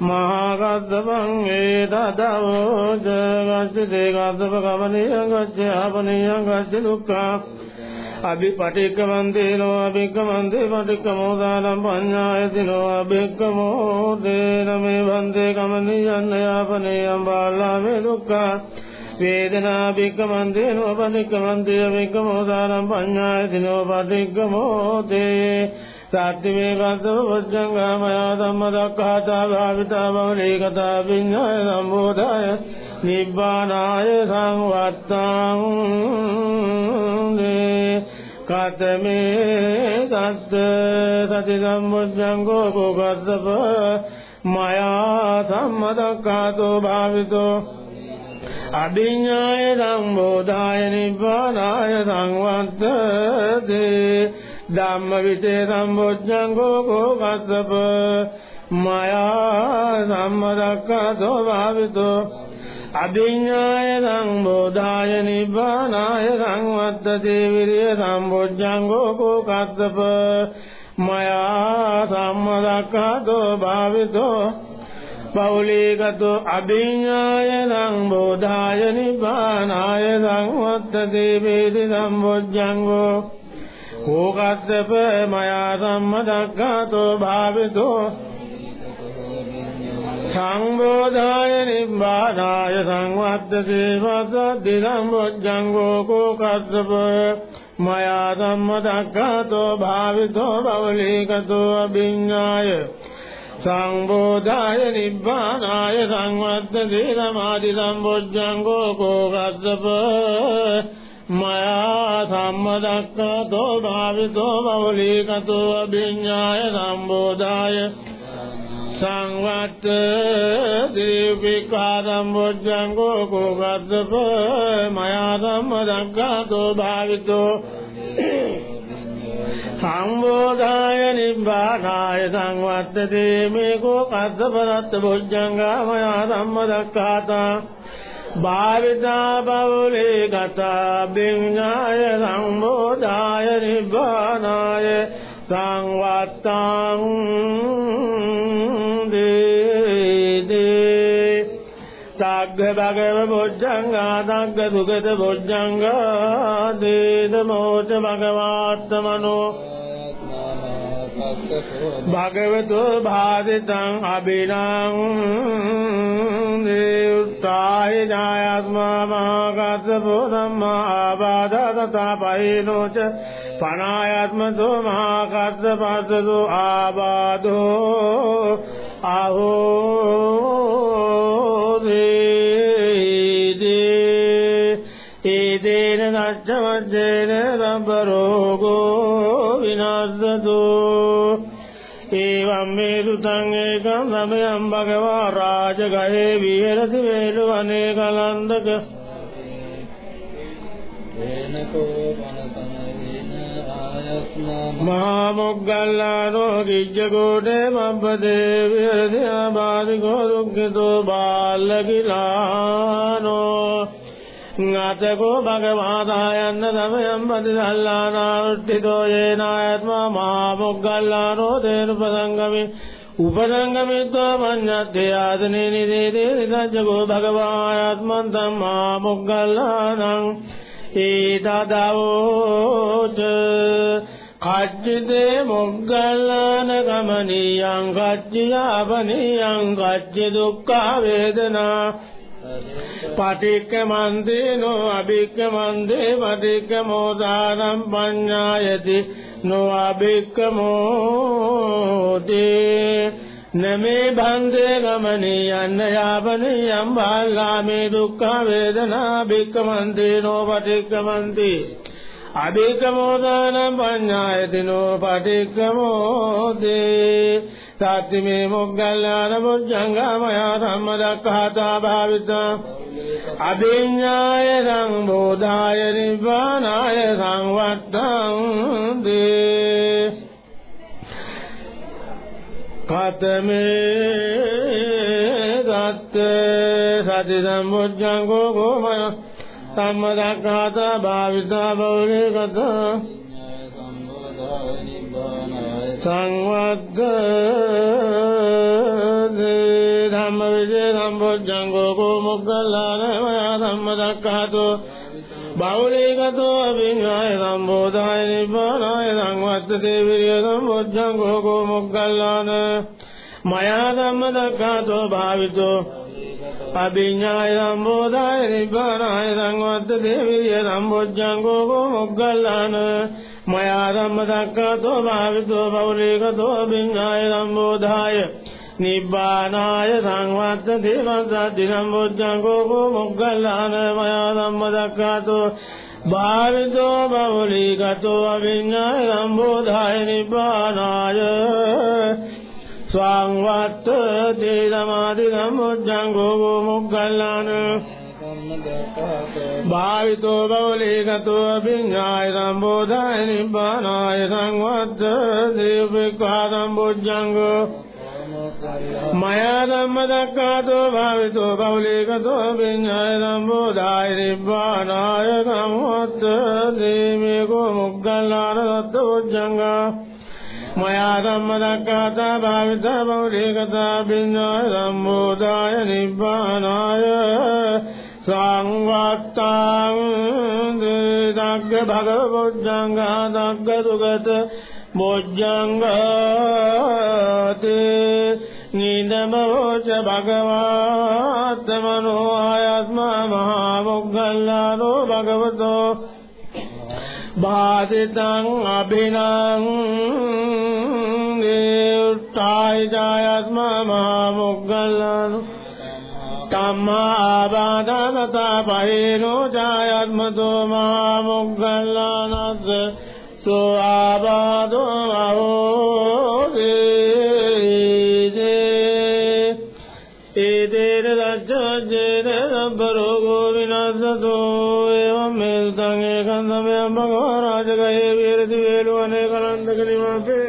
මහා කස්සපං ඒතදවෝ ජගච්ඡ දේකස්සප කමනියං ගච්ඡ ආපනියං ගච්ඡ දුක්ඛා අභිපටික්කමන්තේනෝ අභික්කමන්තේ පටික්කමෝදානම් පඤ්ඤායතිනෝ අභික්කමෝදේන මේ වන්දේ කමනියන්න යාපනේයම් බාලාමේ දුක්ඛා වේදනා භික්කමන්තේනෝ පටික්කමන්තේ අභික්කමෝදානම් පඤ්ඤායතිනෝ පටික්කමෝදේ සත්‍ය මේ කතෝ වජ්ජංගාමයා ධම්ම දක්ඛාතා භාවිතා බවලේ කතා විඤ්ඤාය සම්බෝධාය නිබ්බානාය සංවත්තං කතමේ සත්ත සති සම්බුද්ධංගෝ කෝකස්සප මයා සම්මදක්ඛාතෝ භාවිතෝ අභිඤ්ඤාය සම්බෝධාය නිබ්බානාය සංවත්තේ ධම්ම විචේ සම්බුද්ධංගෝ කෝකස්සප මයා සම්මදක්ඛාතෝ භාවිතෝ අභිඤ්ඤාය සම්බෝධාය නිබ්බානාය සංවත්තති විරිය සම්බොජ්ජංගෝ කෝකස්සප මයා සම්මදක්ඛතෝ භාවිතෝ පෞලීගතෝ අභිඤ්ඤාය සම්බෝධාය නිබ්බානාය සංවත්තති වේදි සම්බොජ්ජංගෝ කෝකස්සප මයා සම්මදක්ඛතෝ භාවිතෝ සංබෝධාය නිබ්බානාය සංවත්තේ වසද්දි සම්බොජ්ජංගෝ කෝකස්සප මයා ධම්මදක්ඛතෝ භාවිතෝ බවලීකතෝ අභිඤ්ඤාය සංබෝධාය නිබ්බානාය සංවත්තේ සමාධි සම්බොජ්ජංගෝ කෝකස්සප මයා සම්මදක්ඛතෝ භාවිතෝ බවලීකතෝ අභිඤ්ඤාය සම්බෝධාය. සංවත්ත දීපිකාරම් බොජ්ජංගෝ කෝගද්දප මයා ධම්ම දක්ඛතෝ භාවිතෝ සම්බෝධාය නිබ්බානාය සංවත්තේ මේ කෝකද්දපරත් බොජ්ජංගා මයා ධම්ම දක්ඛාතා භාවිතා බවලේ ගතා බිඤ්ඤාය සම්බෝධාය නිබ්බානාය සංවත්තං දේ තග්ග භගව බොජ්ජංගා තග්ග සුගත බොජ්ජංගා දේද මෝච භගවාත්තමනෝ භගවතු භාදිතං අබිනං දේඋත්තාය ඥායත්මා මහාකස්සපෝ ධම්මා ආබාධතතා පහිනෝච පනායත්මතෝ මහාකස්සපස්සතෝ ආබාධෝ අහෝ දේ ඒදේන නච්චවජ්ජේන රබ්බරෝගෝ විනාශදෝ ඒවම් මේ සුතං ඒකං සමයං භගවා රාජගහේ විහෙරති වේලු අනේ කලන්දක. ඒනකෝ මනසනේන ආයස්නා මහා මොග්ගල්ලානෝ කිජ්ජකෝටේ මබ්බදේ විහෙරති ආබාධිකෝ දුක්ඛිතෝ බාලකිලානෝ. ඥාතකෝ භගවාදායන්න තමයම් පතිසල්ලානාවෘට්ඨිතෝ යේනායත්මා මහා මොග්ගල්ලානෝ තේනුපසංගමි. උපසංගමිත්වා පඤ්ඤත්තේ ආදනේ නිදේදේ නිදජ්ජකෝ භගවායත්මන් තම්මා මොග්ගල්ලානං ඒතදවෝච කච්චිතේ මොග්ගල්ලාන ගමනියං කච්චියාපනියං කච්චි දුක්ඛ වේදනා. පටික්කමන්තේනෝ අභික්කමන්තේ පටික්කමෝදානම් පඤ්ඤායති නෝ අභික්කමෝතේ නමේ බන්දේ ගමනේ යන්න යාපනේ යම් බාලාමේ දුක්ඛ වේදනා භික්කමන්තේ නෝ පටික්කමන්තේ අභික්කමෝදානම් පඤ්ඤායති නෝ පටික්කමෝතේ සත්‍තිමේ මොග්ගල්ලාන බුද්ධංගමය ධම්මදක්ඛාතා භාවිතා. අභිඤ්ඤාය සම්බෝධාය නිබ්බානාය සංවත්තං දේ කතමේ දත්ත සති සම්බුද්ධංගෝ ගෝමය සම්මදක්ඛාතා භාවිතා බෞලිකතා සංවද්ද ධම්ම විජේ සම්බොජ්ජංගෝ කෝ මොග්ගල්ලාන මයා ධම්මදක්ඛාතෝ බෞලීගතෝ අභිඤ්ඤාය සම්බෝධාය නිබ්බානාය සංවත්තේ විරිය සම්බොජ්ජංගෝ කෝ මොග්ගල්ලාන මයා ධම්මදක්ඛාතෝ භාවිතෝ අභිඤ්ඤාය සම්බෝධාය නිබ්බානාය සංවත්තේ විරිය සම්බොජ්ජංගෝ කෝ මොග්ගල්ලාන. මයා ධම්ම දක්ඛතෝ භාවිතෝ බෞලීකතෝ අභිඤ්ඤාය සම්බෝධාය. නිබ්බානාය සංවත්ත දේවසද්දි සම්බොජ්ජංගෝ කෝ මොග්ගල්ලාන. මයා ධම්ම දක්ඛතෝ භාවිතෝ බෞලීකතෝ අභිඤ්ඤාය සම්බෝධාය නිබ්බානාය. ස්වාංවත්ත දේනමාදි සම්බොජ්ජංගෝ කෝ මොග්ගල්ලාන භාවිතෝ බෞලීගතෝ අභිඤ්ඤාය සම්බෝධාය නිබ්බානාය සංවත්ත දීපිකා සම්බුද්ධංගෝ මය ධම්ම දක්ඛාතෝ භාවිතෝ බෞලීගතෝ අභිඤ්ඤාය සම්බෝධාය නිබ්බානාය සංවත්ත දීමේකෝ මුග්ගල්ලාන සත්තුජ්ජංගා මයා ධම්ම දක්ඛාතා භාවිතා බෞලීගතා අභිඤ්ඤාය සම්බෝධාය නිබ්බානාය සංවත්තං දග්ග භගවොජ්ජංග දග්ග සුගත බොජ්ජංගති නිදමෝච භගවත් මනෝ ආයස්ම මහා මොග්ගල්ලානෝ භගවතෝ බාදිතං අභිනං දේව්තාය ජායස්ම මහා මොග්ගල්ලානෝ තම්මාබාධගතා පහේනෝ ජායත්මතෝ මහා මොග්ගල්ලානස්ස සෝ ආබාධෝ අවෝදේ රජ්ජජේන සම්බරෝගෝ විනාසතෝ එවම් මෙල්තං ඒකන් සමයම් භගවා රාජගහේ විරති වේලුවනේ කලන්දක නිවාපේ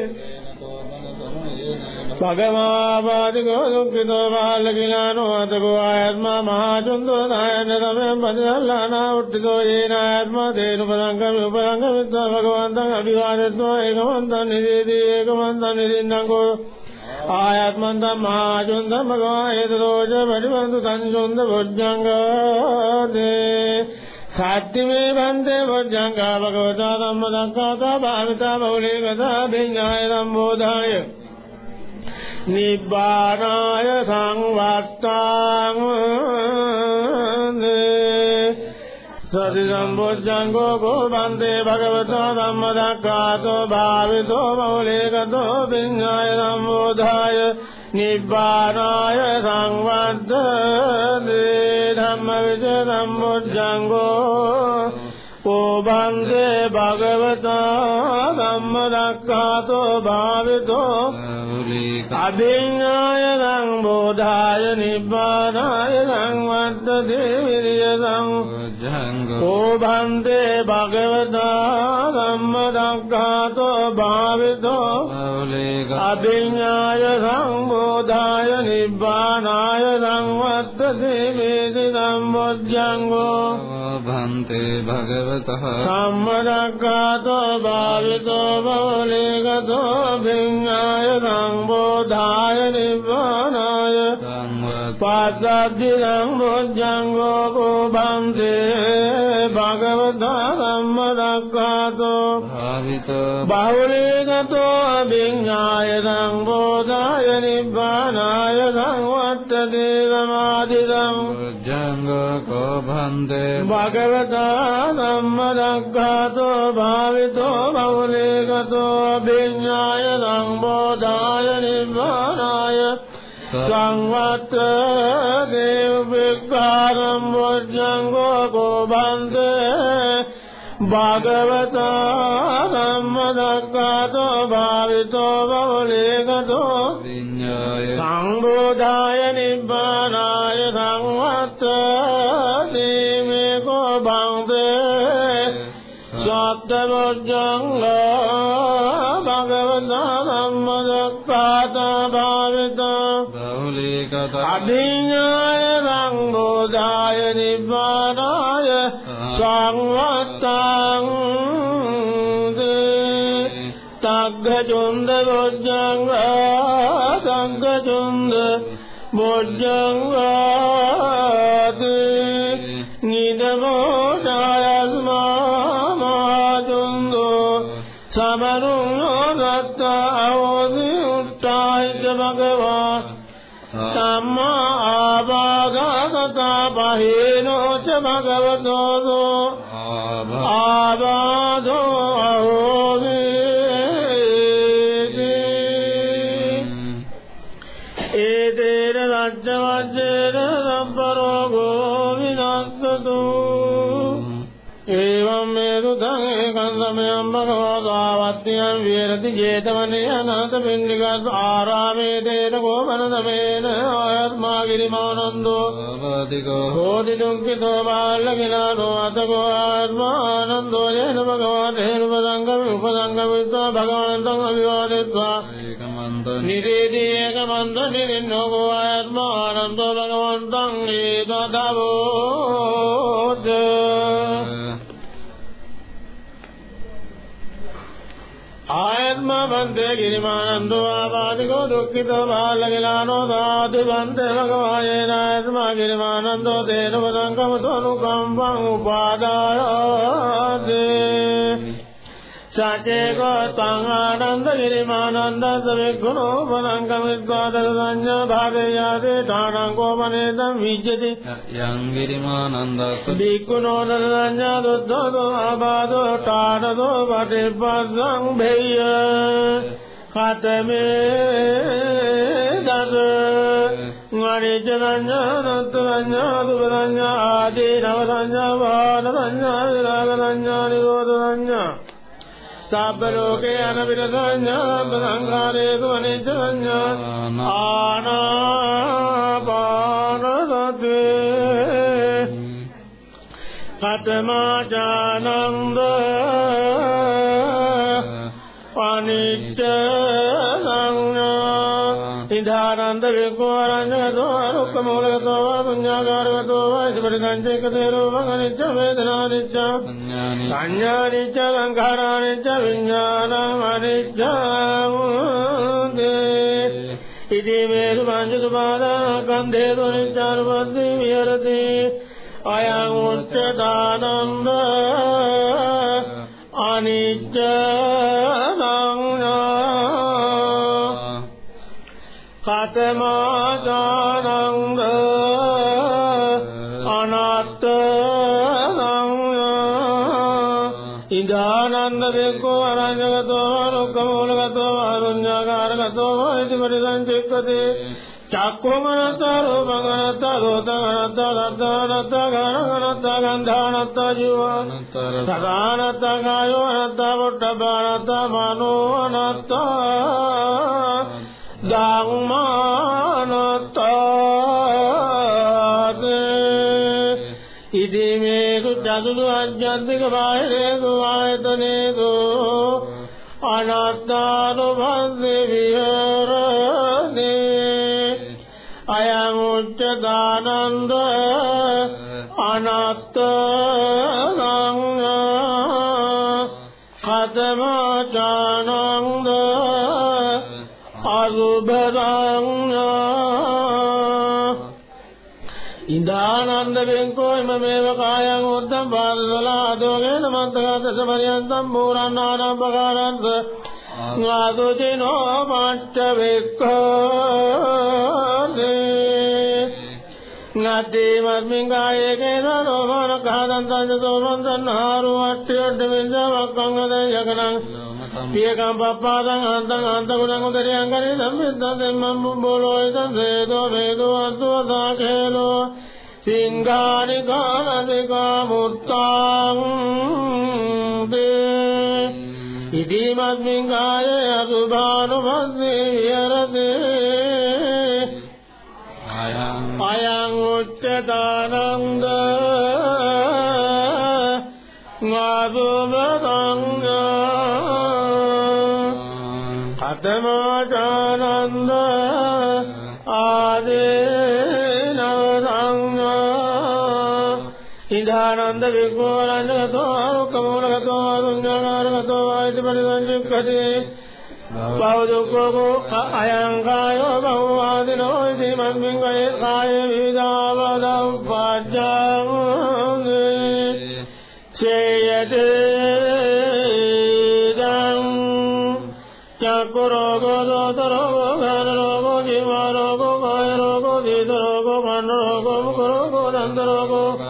භගවාපාදිකෝ දුක්ඛිතෝ බාලකිලානෝ අතකෝ ආයත්මා මහාචුන්දෝ නායන තමෙන් පදිසල්ලානා උට්ඨිතෝ යේන ආයත්මා දේනු පදංගම උපදංගමිත්වා භගවන්තං අභිවාදත්වා ඒකමන්තං නිදේදී ඒකමන්තං නිදින්නංකෝ ආයත්මන්තං මහාචුන්දං භගවා හේතරෝජ පරිවන්තු සංසුන්ද බොජ්ජංගාදේ සත්‍යමේ බන්තේ බොජ්ජංගා භගවතා ධම්ම දක්ඛාතා භාවිතා බෞලේ ගතා බිඤ්ඤාය සම්බෝධාය නිබ්බානාය සංවත්තං සති සම්බොජ්ජංගෝ ගෝබන්තේ භගවතෝ ධම්මදක්ඛාතෝ භාවිතෝ මෞලේකතෝ විඤ්ඤාය සම්බෝධාය නිබ්බානාය සංවද්දේ ධම්මවිද සම්බොජ්ජංගෝ ඕබන්දේ භගවතා ධම්මදක්ඛාතෝ භාවිතෝ අභිඤ්ඤාය සම්බෝධාය නිබ්බානාය සංවත්ත දේවිරිය සංඝංගෝ ඕබන්දේ භගවතා ධම්මදක්ඛාතෝ භාවිතෝ අභිඤ්ඤාය සම්බෝධාය නිබ්බානාය සංවත්ත දේවිරිය සම්බොධ්‍යංගෝ භන්තේ භගවතः සම්මදක්ඛාතෝ භාවිතෝ බවලේගතෝ විඤ්ඤාය සම්බෝධාය නිබ්බානාය පාසද්දි සම්බොජ්ජංගෝ කෝබන්තේ භගවතා සම්මදක්ඛාතෝ භාවිතෝ බහුලේගතෝ විඤ්ඤාය සම්බෝධාය නිබ්බානාය සංවත්ත දේවමාදිදං බොජ්ජංගෝ කෝ භන්තේ භගවතා ධම්මදක්ඛාතෝ භාවිතෝ බෞලේගතෝ අභිඤ්ඤාය සම්බෝධාය නිබ්බානාය සංවත්ත දේව විකාරම් වජ්ජංගෝ කෝබන්තේ භගවතා ධම්මදක්ඛාතෝ භාවිතෝ බවලේකතෝ විඤ්ඤාය. සංබෝධාය නිබ්බානාය සංවත්තති මේ කෝ බංදේ සත්‍යවජ්ජංග භගවතා ධම්මදක්ඛාතෝ භාවිතෝ බහුලීකත අභිඥාය සංබෝධාය නිබ්බානාය සංවත්තං තග්ගචුන්ද බොජ්ජං තග්ගචුන්ද බොජ්ජං නිදමෝදායස්මා භගවා සම්මා ආබාධගතා පහේනෝ ච භගවතෝ ආබාධෝ අහෝමේති ඒතේන රජ්‍ය වජ්ජේන සම්පරෝගෝ විනස්සතු ඒවම් මේ දුතං ඒකං සමයං භගවා සාවත්තියං විහෙරති 제තවනේ අනාථ පින්නිකස් ආරාමේ දේන ගෝමන සමේන ආයත්මා ගිරිමානන්දෝ ආවාදිකෝ හෝති දුක්ඛිතෝ බාලකිනානෝ අතකෝ ආත්මානන්දෝ යේන භගවා තේන පදංගම උපදංගම විත්වා භගවන්තං අභිවාදෙත්වා ඒකමන්තං නිරේදී ඒකමන්ත නිරින්නෝ කෝ ආත්මානන්දෝ භගවන්තං ඒකදවෝද ආයත්ම බන්තේ ගිරිමානන්දෝ ආපාදිකෝ දුක්ඛිතෝ බාලකිලානෝ සාදු බන්තේ භගවායේන ආයත්ම ගිරිමානන්දෝ තේන පදං කමතෝ නුකම්පං උපාදායාදේ සචේකෝ තං ආනන්ද ගිරිමානන්ද සමෙක්ඛනෝ පදං කමිත්වාදර සංඥා භාවයාදේ ඨානං කෝමනේදම් විජ්ජති. යං ගිරිමානන්දස්ස බික්කුණෝ නරඤ්ඤා දුද්දෝ ආබාධෝ ඨානදෝ පටිපස්සං භේය. කතමේ දස අනිච්චඤ්ඤා නත්තරඤ්ඤා දුරඤ්ඤා ආදී නවඤ්ඤා වානඤ්ඤා විරාගඤ්ඤා නිරෝධඤ්ඤා සබ්බ ලෝකේ අනවිරඤ්ඤා සංඛාරේසු අනිච්චඤ්ඤා ආනාපාන සතේ කතමාචානන්ද අනිච්ච සංඥා ඉදානන්ද විකෝරඤ්ඤතෝ අරුක්ක මූලගතෝ වා පුඤ්ඤාකාරගතෝ වා ඉතිපරිසංචේකතේ රූපං අනිච්ච වේදනානිච්ච සංඥානි සංඥානිච්ච සංඛාරානිච්ච විඥානං අනිච්ච මුදේ. ඉති මේ සුභංජ සුභාදාන කන්දේ දුනිච්චානුපස්සී විහෙරති. අයං උච්චදානන්ද අනිච්ච කතමාදානං අනත්ත සංඥා ඉදානන්ද දෙකෝ අරඤ්ඤගතෝ රුක්කමූලගතෝ අරුඤ්ඤාකාරගතෝ ඉති පරිසංචෙක්කති චක්ඛුමනතර රූපගනත රෝතගනත රද්දානත ගණගනත ගන්ධානත ජීවන අනතර සදානත කායෝ අනත වොට්ටබානත මනෝ අනත ධම්මානත ඉදි මේ සුද්ධසුදු අජ්ජන්තික බාහිරේසු ආයතනේසු අනාත්තානුභන්ති විහෙරනේ අයං උච්චදානන්ද අනත්ත සංඥා අසුභ සංඥා ඉදානන්ද වෙන්කෝ ඉමමේව කායං උද්දම් බාලලා දෝගේන මන්තගත සමරියන්තම් බෝරණානම්බකාරන්ත නාදෝචිනෝ මට්ඨවෙක්ඛනේ නති මර්මින් කායේ කේනෝ මන කහදන්තං සෝමන්තං හාරු අට්ඨියොඩ්ඩ වින්දවක්ඛං හදේ යකනං. පියකම් පප්පාදං අන්තං අන්ත ගුණං උදරියං කරේ සම්මිද්දං දෙම්මම් බෝලෝ ඉදං සේදෝ වේදෝ අසුවදා කේලෝ සිංහානි කාමනිකා මුත්තාං දේ ඉදීමස්මින් කාය අසුභානුපස්සේ විහෙරතේ අයං අයං උච්චතානන්ද මාදුමතං அந்த விக்மோராஞ்சகத்தோ ஆரோக்கமூலகத்தோ ஆதுஞானாரகத்தோ வாயுதி பரிதஞ்சுக்கதி பௌதுக்கோ அயங்காயோ பௌவாதினோ இது மன்மிங்கை காய விதாவதம் பாஜம் செய்யது চক্রোগ দোতরোগ ঘনরোগ জীবরোগ কয়রোগ বিদরোগ মনরোগ মুখরোগ দন্তরোগ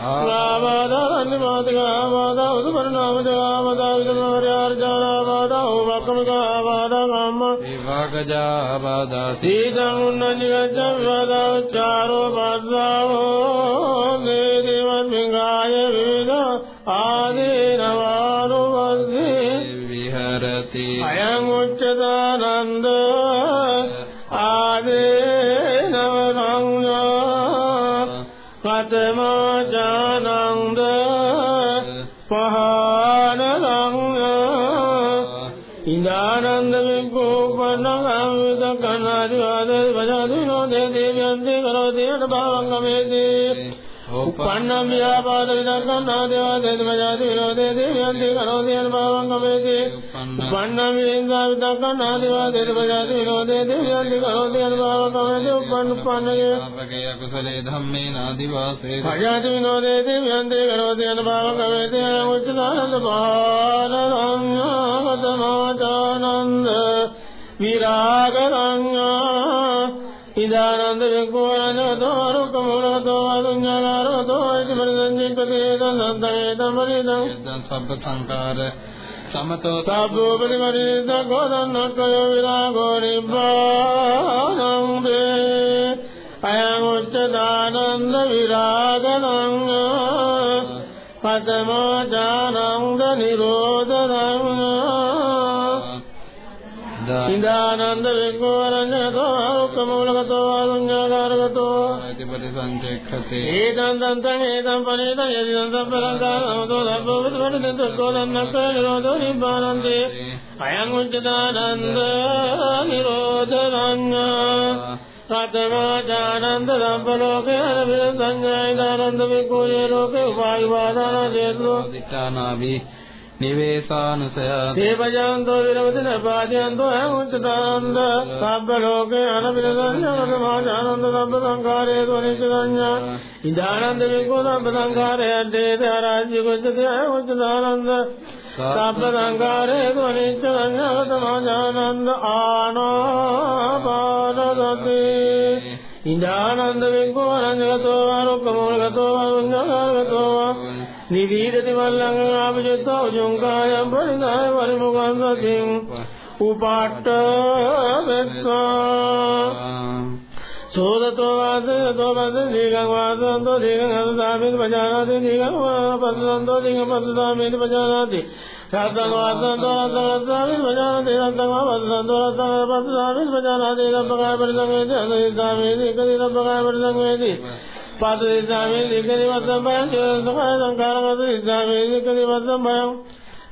माता माता माता उत्पन्ना माता विदमर्यार्जना माता उपक्रमका माता काम विभागजा माता सीता उन्नतिगजा चारो माता देवन्मिङ्गाय विविध आदिनवानुवन्दे विहरति अयमुच्यतानन्दे කනාදි වාද වජාදිනෝ දේ දේවයන්ති කරෝති අන භවං ගමේති උපන්නම් ව්‍යාපාද විදක්ඛන්නා දේවා දේව වජාදිනෝ දේ දේවයන්ති කරෝති අන භවං ගමේති උපන්නම් විදංගා විදක්ඛන්නා දේවා දේව වජාදිනෝ දේ දේවයන්ති කරෝති අන භවං ගමේති උපන්න උපන්නගේ අපගේ අකුසලේ ධම්මේ නාදිවාසේ අජාති විනෝදේ දේවයන්ති කරෝති අන භවං ගමේති උච්චානන්ද පාලනං විරාග සංඥා ඉදානන්ද විකෝරණතෝ අරුකමුලතෝ අදුඤ්ඤාකාරතෝ ඉති පරිසංජිකතේ දන්තේ තමරිදං යද්දං සබ්බ සංකාර සමතෝ සබ්බෝ පරිමරිත ගෝදන්නක්කය විරාගෝ නිබ්බානං දේ අයං උච්චදානන්ද විරාගණං පතමෝ ඥානං නිරෝධනං ඉන්දානන්ද විකෝරණතෝ අරුකමුලතෝ අදුඤ්ඤාකාරතෝ ආයති පරිසංචෙක්ඛතේ ඒතං දන්තං ඒතං පනේතං යදිදං සම්පරංකාරමතෝ සබ්බෝ විදවඩ දක්ඛෝදන්නක්ක නිරෝධෝ නිබ්බානන්තේ අයං උච්චදානන්ද නිරෝධනං සතමාචානන්ද සම්පලෝකේ අරවිද සංඥායිදානන්ද විකෝයේ ලෝකේ උපායිවාදාන දේතුෝ දිඨානාභි නිවේසානුසය දේවජාන්තෝ විරමතින පාදයන්තෝ අයංඋච්චදානන්ද සබ්බ ලෝකේ අනවිද සංඥානන්ද මහාචානන්ද සබ්බ සංඛාරේ දොනිච්ච සංඥා ඉදානන්ද විකෝ සබ්බ සංඛාරේ අද්දේත ආරාජ්‍ය කුච්චති අයංඋච්චදානන්ද සබ්බ සංඛාරේ දොනිච්ච සංඥා මහාචානන්ද ආනාපානසති. ඉදානන්ද විකෝ අනංගතෝ ආරෝක්කමෝලගතෝ අනුඤ්ඤාගතෝ නිවීදති මල්ලං ආපජත්තෝ ජොංකායම් පරිදාය පරිමුඛං සතින් උපාට්ඨ වෙස්සා සෝදතෝ වාසයතෝ පද දීගං වාසන්තෝ දීගං අසදාමේති පජානාති දීගං පස්සන්තෝ දීගං පස්සදාමේති පජානාති.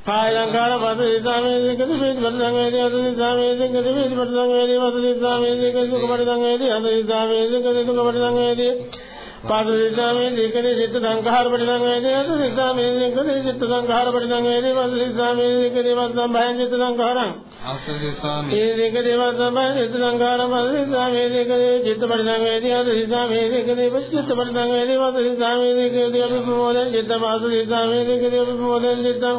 भलंकारत की अॼु की पती साम्हूं पिता कढ़ंदी වාසන්තෝ රත්තං පජානාති රත්තං වාසන්තෝ රත්තං පස්සදාමේති පජානාති රබ්බකාය පරිසංවේති අසදිතාමේති එකදී රබ්බකාය පරිසංවේති පාදේශාමේති එකදී වත්තම් බයං චේතසකාය සංකාරවද ඉස්සාමේති එකදී වත්තම් බයං කාය සංකාර පද ඉස්සාමේති එකදී වේදි පරිසංවේති අද ඉස්සාමේති එකදී වේදි පරිසංවේති වද ඉස්සාමේති එකදී සුඛ පරිසංවේති අද ඉස්සාමේති එකදී සුඛ පරිසංවේති පාද ඉස්සාමේති එකදී චිත්ත සංඛාර පරිසංවේති අද ඉස්සාමේති එකදී චිත්ත සංඛාර පරිසංවේති වද ඉස්සාමේති එකදී වත්තම් බයං චිත්ත සංඛාරං ආසදිසාමි ඒ දෙක දේව තමයි චිත්ත සංඛාර පරිසංවේති එකදී චිත්ත පරිසංවේති අද ඉස්සාමේති එකදී චිත්ත පරිසංවේති වද ඉස්සාමේති එකදී අපි ප්‍රමෝදෙන් චිත්ත පාද ඉස්සාමේති එකදී අපි ප්‍රමෝදෙන් චිත්තං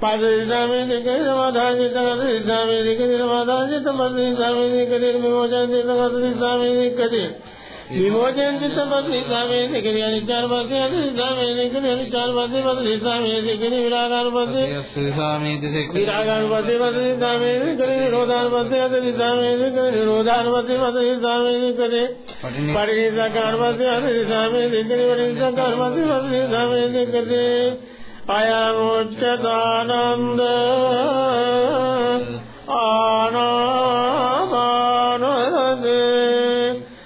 පරිසමේ දිකේ සමාදාසිත පරිසමේ දිකේ සමාදාසිත පරිසමේ දිකේ විමෝචන දිත පරිසමේ දිකේ විමෝචන දිත පරිසමේ දිකේ අනිච්චාර පස්සේ අනිච්චාමේ දිකේ අනිච්චාර පස්සේ පරිසමේ දිකේ විරාගාර පස්සේ සාමී දිසෙක් විරාගාර පස්සේ පරිසමේ දිකේ නිරෝධාර පස්සේ අනිච්චාමේ දිකේ නිරෝධාර පස්සේ පරිසමේ දිකේ පරිසකාර පස්සේ අනිච්චාමේ දිකේ පරිසකාර පස්සේ පරිසමේ දිකේ අයමුච්චදානන්ද ආනාපානසති සජේකෝ තං ආනන්ද ගිරිමානන්ද සුමිකුණෝ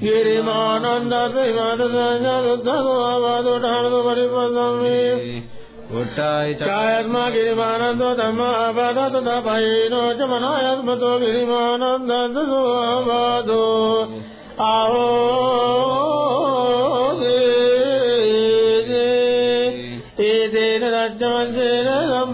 දෙයානේ නතකෝ ආත්මානන්දෝ ලෝකෝ සම්දිකේ මද සංඥාෝ කේතෝ එනාත්මා ගිරිමානන්දෝ තේන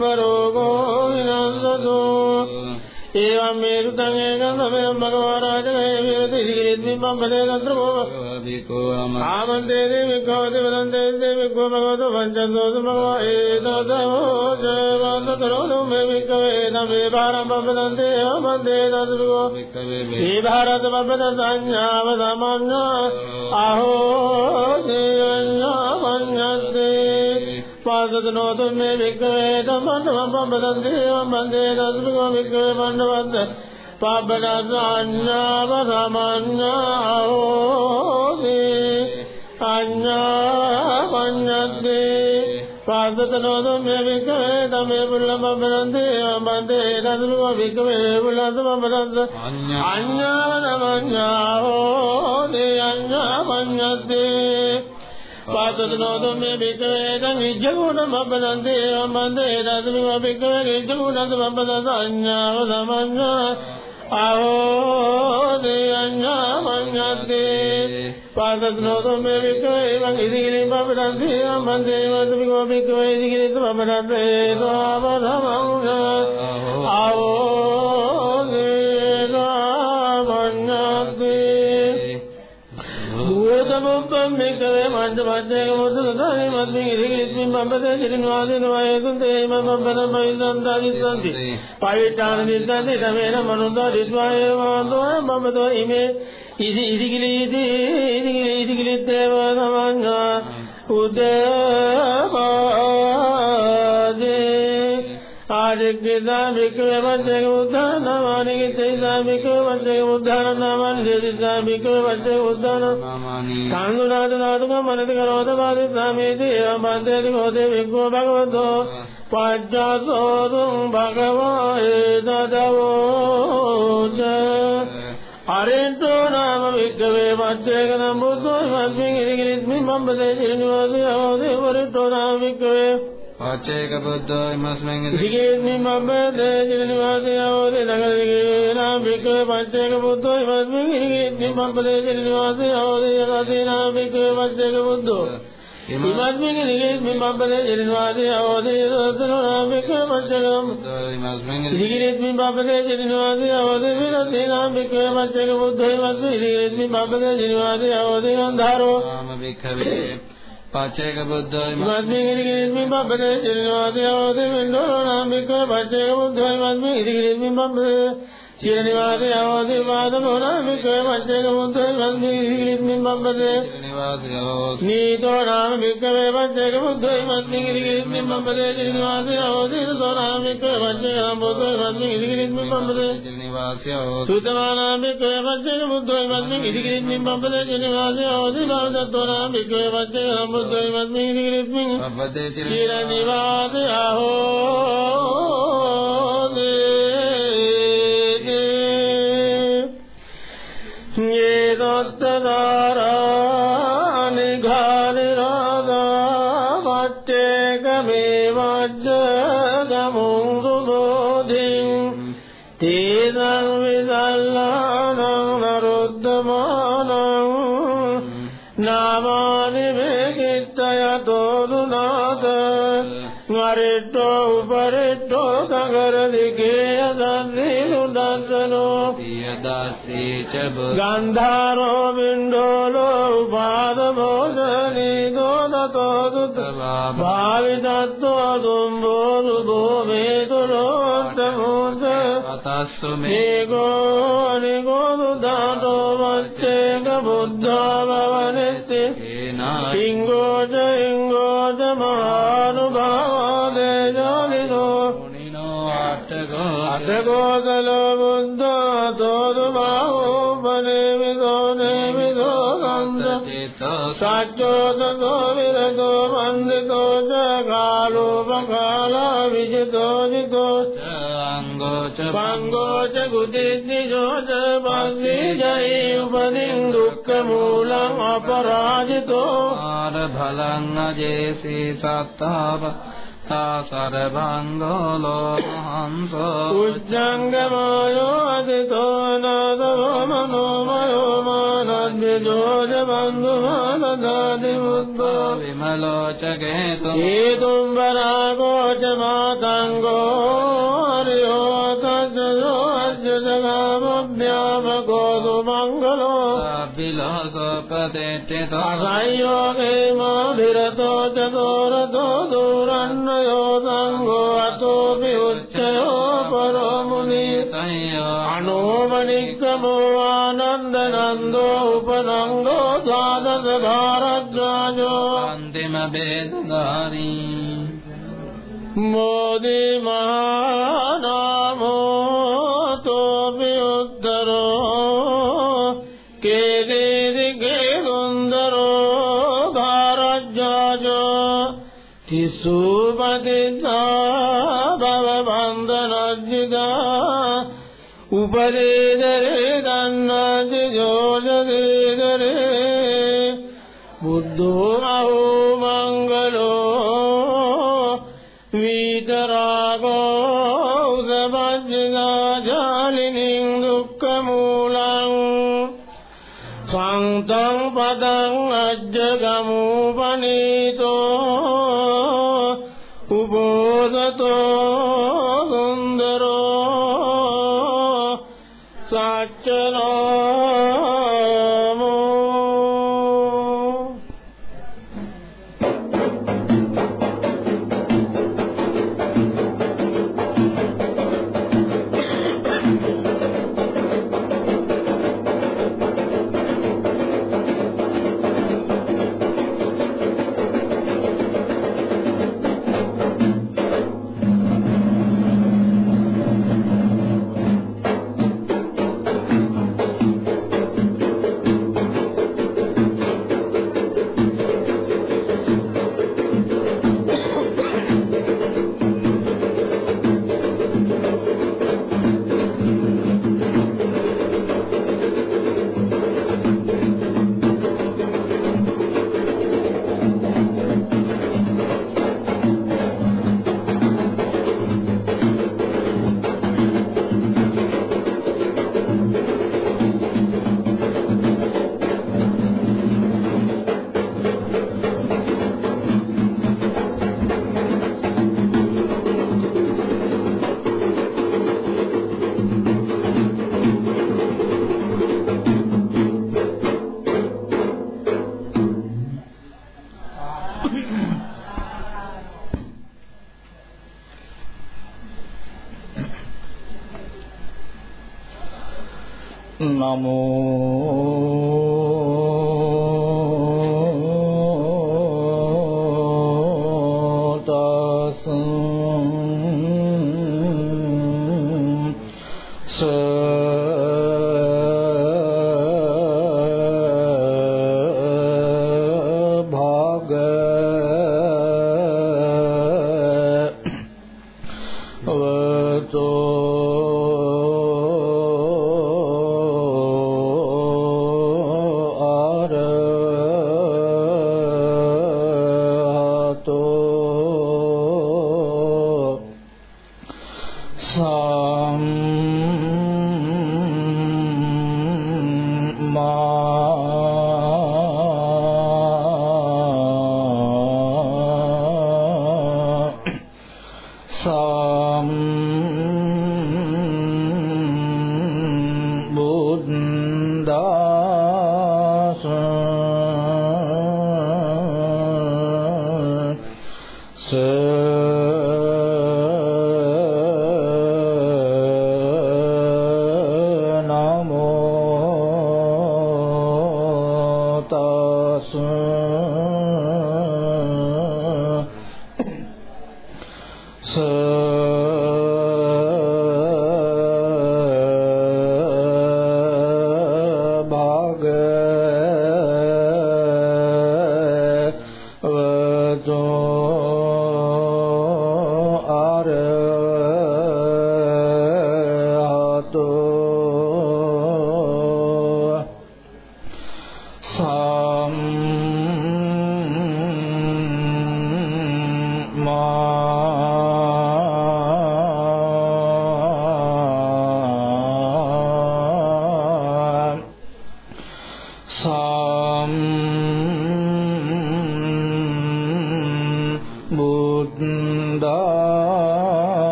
ප්‍රසංගමි උපසංගමිත්වා ආත්මතෝ ගිරිමානන්ද සීමාද සංඥාවාදේ අතකෝ ආත්මතෝ ගිරිමානන්ද සීමාද සංඥාදුත්තාරෝ ආවාදෝ තානදෝ පටිපස්සම් වේ කොට්ටායි ඡායත්මා ගිරිමානන්දෝ ධම්මා ආපාදත තපයිනෝ ච මනායත්මතෝ ගිරිමානන්දන්ත සෝවාදෝ ආහෝ ඒ දේන රජ්ජවංශේන සම්බරෝගෝ විනන්දතෝ ඒවම් මේ රුතං ඒකං සමයං භගවා රාජකේ විරති ඉදිරිත්මින් මම්බලේ තන්ත්‍රෝ බිකෝ අම ආමන්තේ දේවිකෝ දෙවනන්තේ දේවිකෝ භගවතෝ වංචන්තෝ සමගවා ඒතදෝ ජයවන්තතරෝ මේ විකවේ නමේ භාරම් බබ්බදන්තේ ආමන්තේ දසුකෝ බිකවේ මේ භාරත බබ්බද සංඥාව සමඤ්ඤා අහෝ දේයඤ්ඤා මඤ්ඤත්තේ පාදදනෝ තුමේ විකවේ ධම්මං බබ්බදන්තේ ආමන්තේ දසුකෝ විකවේ මණ්ඩවද්ද පබ්බදසඤ්ඤාව සමඤ්ඤා හෝති අඤ්ඤා පඤ්ඤද්දේ පාදතනෝ තුමේ විකවේ ධම්මේ පුල්ලම බබ්බදන්තේ ආමන්තේ දසුකෝ විකවේ පුල්ලන්ත බබ්බදන්ත අඤ්ඤාව සමඤ්ඤා හෝති අඤ්ඤා පඤ්ඤද්දේ පාතනෝ දුම්මේ බිකවේ දං විජ්ජුණ මබ්බදන්තේ ආමන්තේ දසුකෝ විකවේ විජ්ජුණ මබ්බදන්ත අඤ්ඤාව සමඤ්ඤා ආහෝ දේයඤ්ඤා මඤ්ඤත්තේ පාදනෝ දුම්මේ බිකවේ එවං ඉදිකිරි බබ්බදන්තේ ආමන්තේ දසුකෝ විකවේ ඉදිකිරි බබ්බදන්තේ භූතමුප්පම් මේකේ මන්ද මද්දේක මුදුනදානි මද්මින් ඉරිගිස්මින් බම්බදේ සිරිනවාදින වයසුන් තේම බම්බන බයිදන් දාගිසන්ති පවිඨාන නිස්සන්ති තමේන මනුන්දා රිස්වාය වන්දෝ බම්බදෝ ඉමේ ඉදි ඉදිගිලීති ඉදිගිලී ඉදිගිලිත්තේව සමඤ්ඤා උදපාදේ ආදික්ඛිතා වික්‍රේ වච්චේ උද්ධාන නාමානි තේසා වික්‍රේ වච්චේ උද්ධාන නාමානි තේසා වික්‍රේ වච්චේ උද්ධාන නාමානි කාංගුනාද නාදුක මනද කරෝද වාදි සමේති අමන්තේති හෝතේ වික්ඛෝ භගවතෝ පජ්ජසෝතුං භගවා ඒතදවෝච අරෙන්තෝ නාම වික්ඛවේ වච්චේක නම්බුද්දෝ වස්මින් ඉරිගිරිස්මින් මම්බදේ සිරිනිවාදී අවදේ වරිතෝ නාම වික්ඛවේ වාචේක බුද්ධෝ ඉමස්මෙන් දිගේනි මබ්බදේ ජිනිවාසේ අවෝදේ නගරේ නාම වික්‍රේ පංචේක බුද්ධෝ ඉමස්මින් ඉරිගේනි මබ්බදේ ජිනිවාසේ අවෝදේ යකසේ නාම වික්‍රේ පංචේක බුද්ධෝ. ඉමස්මින් ඉරිගේනි මබ්බදේ ජිනිවාසේ අවෝදේ යකසේ නාම වික්‍රේ පංචේක ඉමස්මෙන් ඉරිගේනි මබ්බදේ ජිනිවාසේ අවෝදේ යකසේ නාම වික්‍රේ පංචේක බුද්ධෝ. ඉමස්මින් ඉරිගේනි මබ්බදේ ජිනිවාසේ අවෝදේ අන්ධාරෝ නාම වික්ඛවේ වාචේක බුද්ධෝ ඉමස්මින් ඉරිගේනි මබ්බදේ ජිනිවාසේ අවෝදේ වෙන්නෝ නාම වික්‍රේ පංචේක බුද්ධෝ ඉමස්මින් ඉරිගේනි මබ්බදේ චිරනිවාසේ අවෝදේ වාදමෝ නාම වික්‍රේ පංචේක බුද්ධෝ ඉමස්මින් ඉරිගේනි මබ්බදේ නිවාසයෝ නීතෝ නාම වික්‍රේ පංචේක බුද්ධෝ ඉමස්මින් ඉරිගේනි මබ්බදේ චිරනිවාසේ අවෝදේ සෝ නාම වික්‍රේ පංචේක බුද්ධෝ ඉමස්මින් ඉරිගේනි මබ්බදේ නිවාසයෝ සුතමානාමිකේ වච්චේ බුද්ධෝ ඉමස්මින් ඉදිකිරින්මින් බම්බදේ ජනවාසේ අවදි බවදත්තෝ නාමිකේ වච්චේ බුද්ධෝ ඉමස්මින් ඉදිකිරින්මින් පබ්බදේ චිර චිර නිවාස අහෝ යේ දත්තදාරානි ඝානි රාදා වච්චේ කමේ වච්ච ගමුං දුම සුගතින් තේසං විදල්ලානං නරුද්ධමානං उपरि टो गगरीय धी दु दशरो च गन्धारो बिण्डो लो उपाद भोजनि दो दत्तो दुत भविदो दु बोधूजमे गो निश्चेकबुद्ध भिनाो चिङ्गो जान අට්ඨගෝ අතකෝසලෝ බුද්ධා තෝදු බාහෝපනේමිදෝ නේමිදෝ සන්ද චේතෝ සච්චෝතෝ විරතෝ වන්දිතෝ ච කාලෝපකාලා විජිතෝ ජිතෝ අංගෝ ච පංගෝ ච කුදිද්දිජෝ ච පස්සී ජයි උපදින් දුක්ඛ මූලං අපරාජිතෝ ආර බලං අජේසී සත්තාව सर्वङ्गो लोहंस उज्जङ्गमायोदितो नादवो मनोमयो मानद्विजोजबन्धुमानदादिबुद्धो विमलोचकेतु हेतुम्बरागोच माताङ्गो हरियो मङ्गलो अभिलास प्रदे तं योगे माधिरथो चतुरथो दूरन्नयो सङ्गो अतोऽपि उच्चयो परो मुनि। संयानो मणि समो आनन्दनन्दोपनङ्गो द्वादश भारद्वाजोऽ वेदधारी मोदिमानामो තිසුපතිසා භව බන්ධනජ්ජිදා උපදේදරේ දන්නාති ජෝජදේදරේ බුද්ධෝ අහෝ මංගලෝ විතරාගෝ උසබජ්ජිනා ජාලිනින් දුක්ඛ මූලං සන්තං පදං අජ්ජගමූපනීතෝ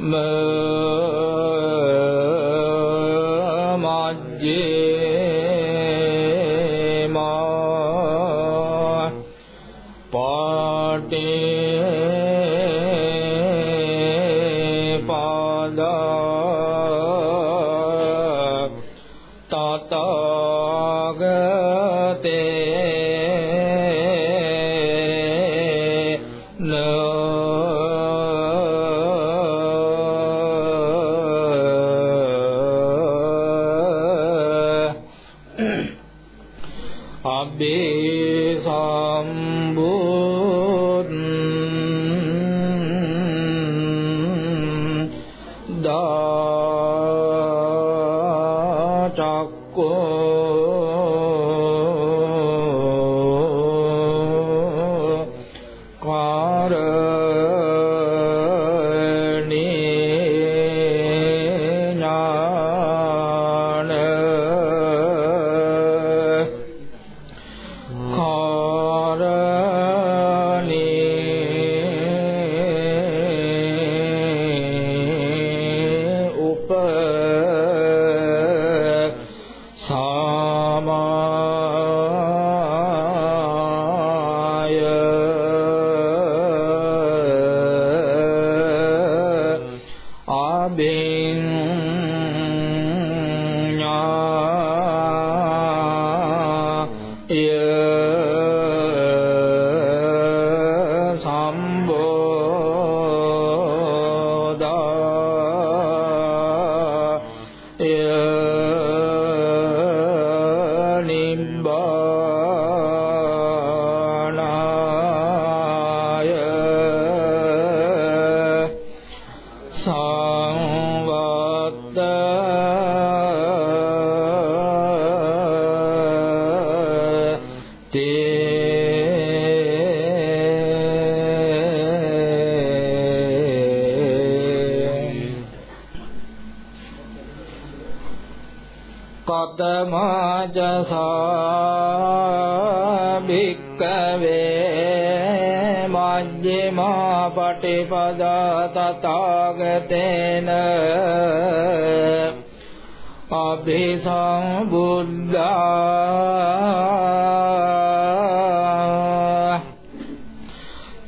පාටේ තේන අභිසම්බුද්ධා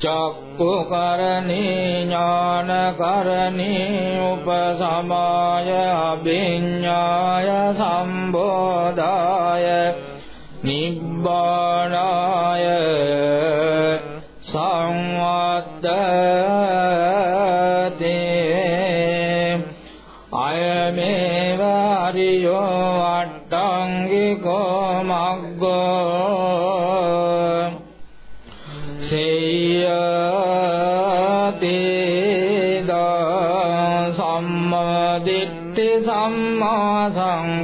චක්කුකරණේ ඥානකරණේ උපසමාය අභිඤ්ඤාය සම්බෝධාය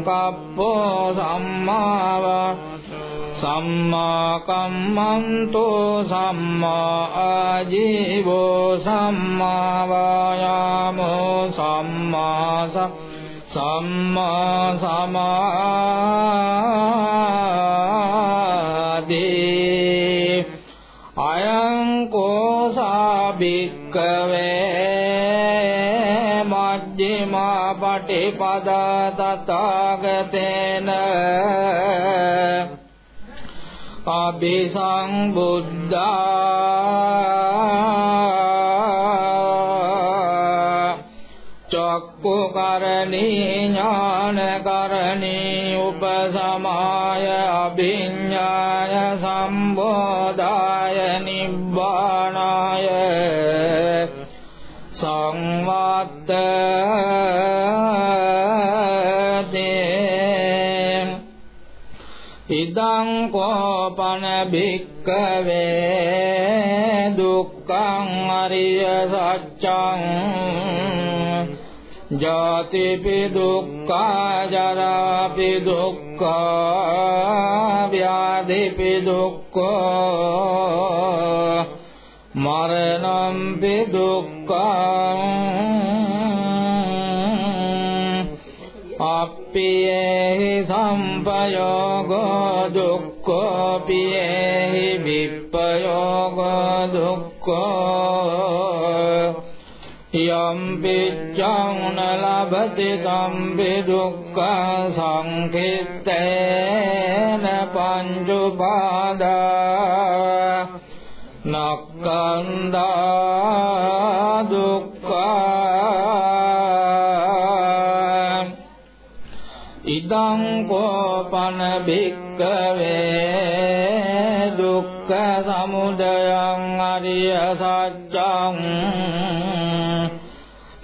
කප්පෝ සම්මාවා සම්මා කම්මන්තෝ සම්මා ආජීවෝ සම්මා වායාමෝ සම්මා සම්මා සමා පටිපදා තථාගතේන අභිසංබුද්ධා ඉදං කෝපන භික්කවේ දුක්ඛං कोपनभिक्वे दुःखं मर्यतिपि दुःख जरापि दुःख व्याधिपि दुःख मरणं දුක්ඛං අප්පියේ සම්පයෝ සම්පිච්ඡං නලබති සම්පි දුක්ඛා සංකිට්ඨේන පංචුපාදා නක්ඛන්දා දුක්ඛා ඉදං කෝපන භික්ඛවේ දුක්ඛ සමුදයං අරිය සත්‍ය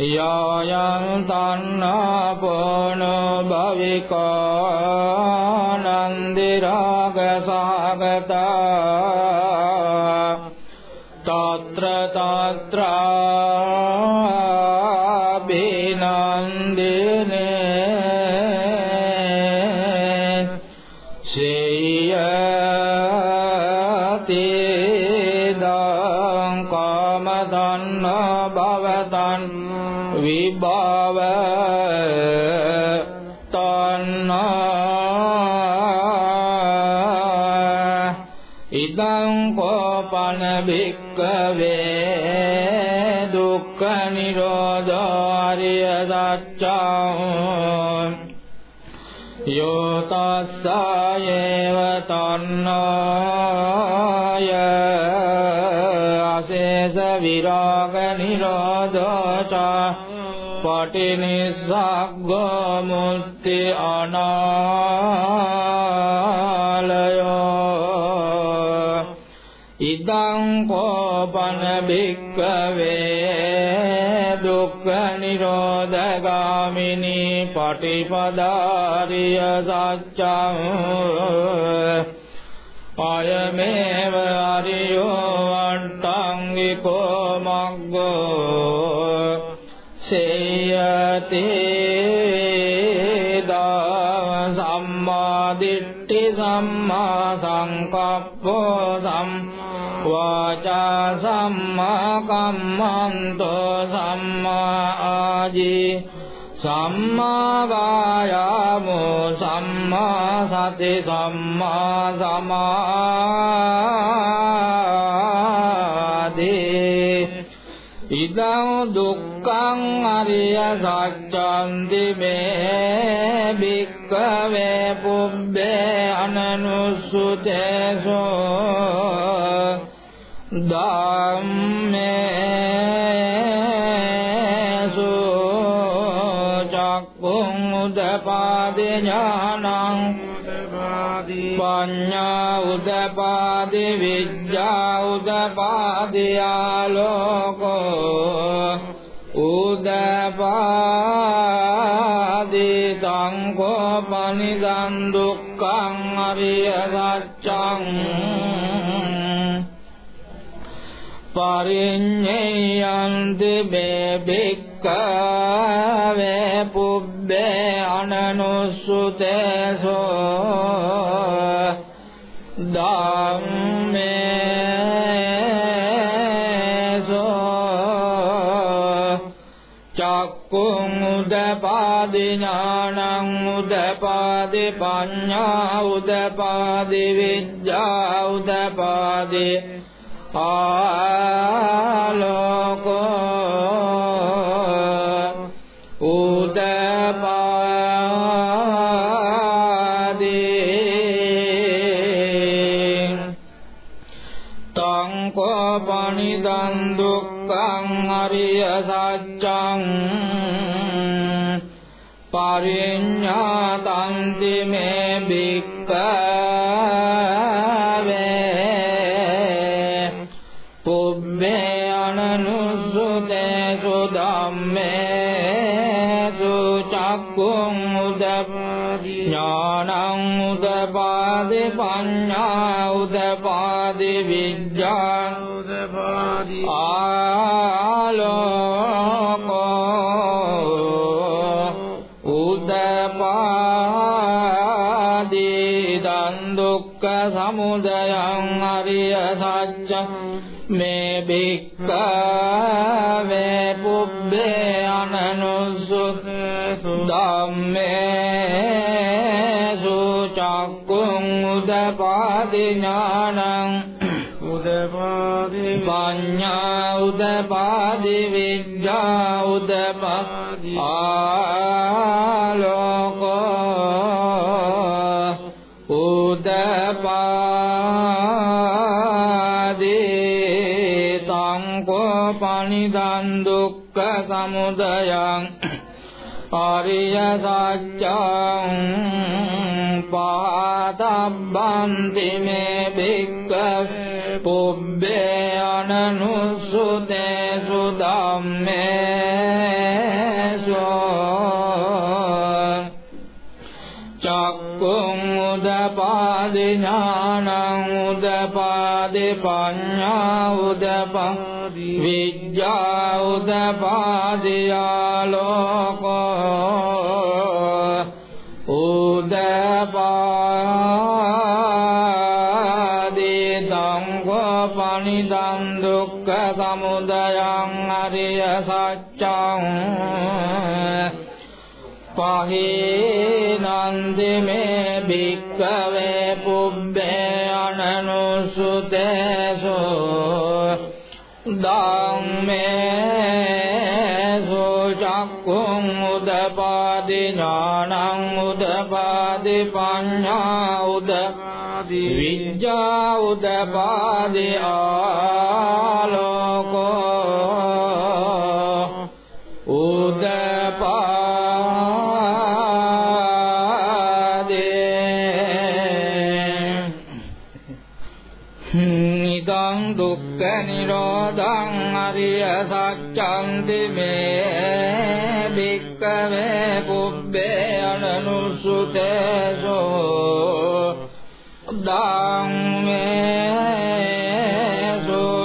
यन् तन्नपो नो भविका नन्दिरागसागता योता स एवतार्नायशेषरागनिरोध च पटिनिस्वाग्गमूर्ति अनालय। इदङ्कोपनभिकवे මුත්‍ති අනාලයෝ ඉදං කෝපන භික්කවේ දුක්ඛ නිරෝධගාමිනී පටිපදාරිය සත්‍යං අයමේව අරියෝ වට්ටංගිකෝ මග්ගෝ සේයති දා සම්මා දිට්ඨි සම්මා සංකප්පෝ සම් වාචා සම්මා කම්මන්තෝ සම්මා ආජී සම්මා වායාමෝ සම්මා සති සම්මා සමාධි ඉදං දුක්ඛං අරිය සත්‍යන්ති මේ භික්ඛවේ පුබ්බේ අනනුසුතේසෝ ධම්මේසු චක්ඛුං උදපාදි ඥානං පඤ්ඤා උදපාදි විද්‍යා උදපාදි ආලෝකෝ උදපාදි සංකෝ පනිදං දුක්ඛං අරිය සත්‍යං පරිඤ්ඤයන්ති මේ භික්ඛවේ පුබ්බේ අනනුසුතේසෝ ධම්මේසෝ චක්කුං උදපාදි ඥානං උදපාදි පඤ්ඤා උදපාදි විද්‍යා උදපාදි පරිඤ්ඤාතං මේ උදපාදි පඤ්ඤා උදපාදි විද්‍යා උදපාදි ආලෝකෝ උදපාදි දන් දුක්ඛ සමුදයං අරිය සත්‍යං මේ භික්ඛවේ පුබ්බේ අනනුසුසු ධම්මේසු ඥානං උදපාදි පඤ්ඤා උදපාදි විද්‍යා උදපාදි ආලෝකෝ උදපාදී තං කෝ පනිදං දුක්ඛ සමුදයං අරිය සත්‍යං පාතබ්බන්ති මේ බික්ක පුබ්බේ අනනුසුතේ සුදම්මේසෝ චක්කුං උදපාදි ඥානං උදපාදි පඤ්ඤා උදපාදි විද්‍යා උදපාදි ආලෝකෝ පහේනන්දි මේ භික්ඛවේ පුබ්බේ අනනුසුතේසෝ ධම්මේසෝ චක්කුං උදපාදි ඥානං උදපාදි පඤ්ඤා උදපාදි විඤ්ඤා උදපාදි ආලෝකෝ නිරෝධං අරිය සත්‍යන්ති මේ භික්ඛවේ පුබ්බේ අනනුසුතේසෝ ධම්මේසු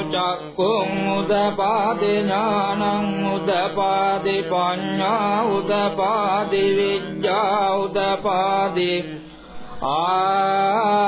චක්කුං උදපාදි ඥානං උදපාදි පඤ්ඤා උදපාදි විද්‍යා උදපාදි ආලෝකෝ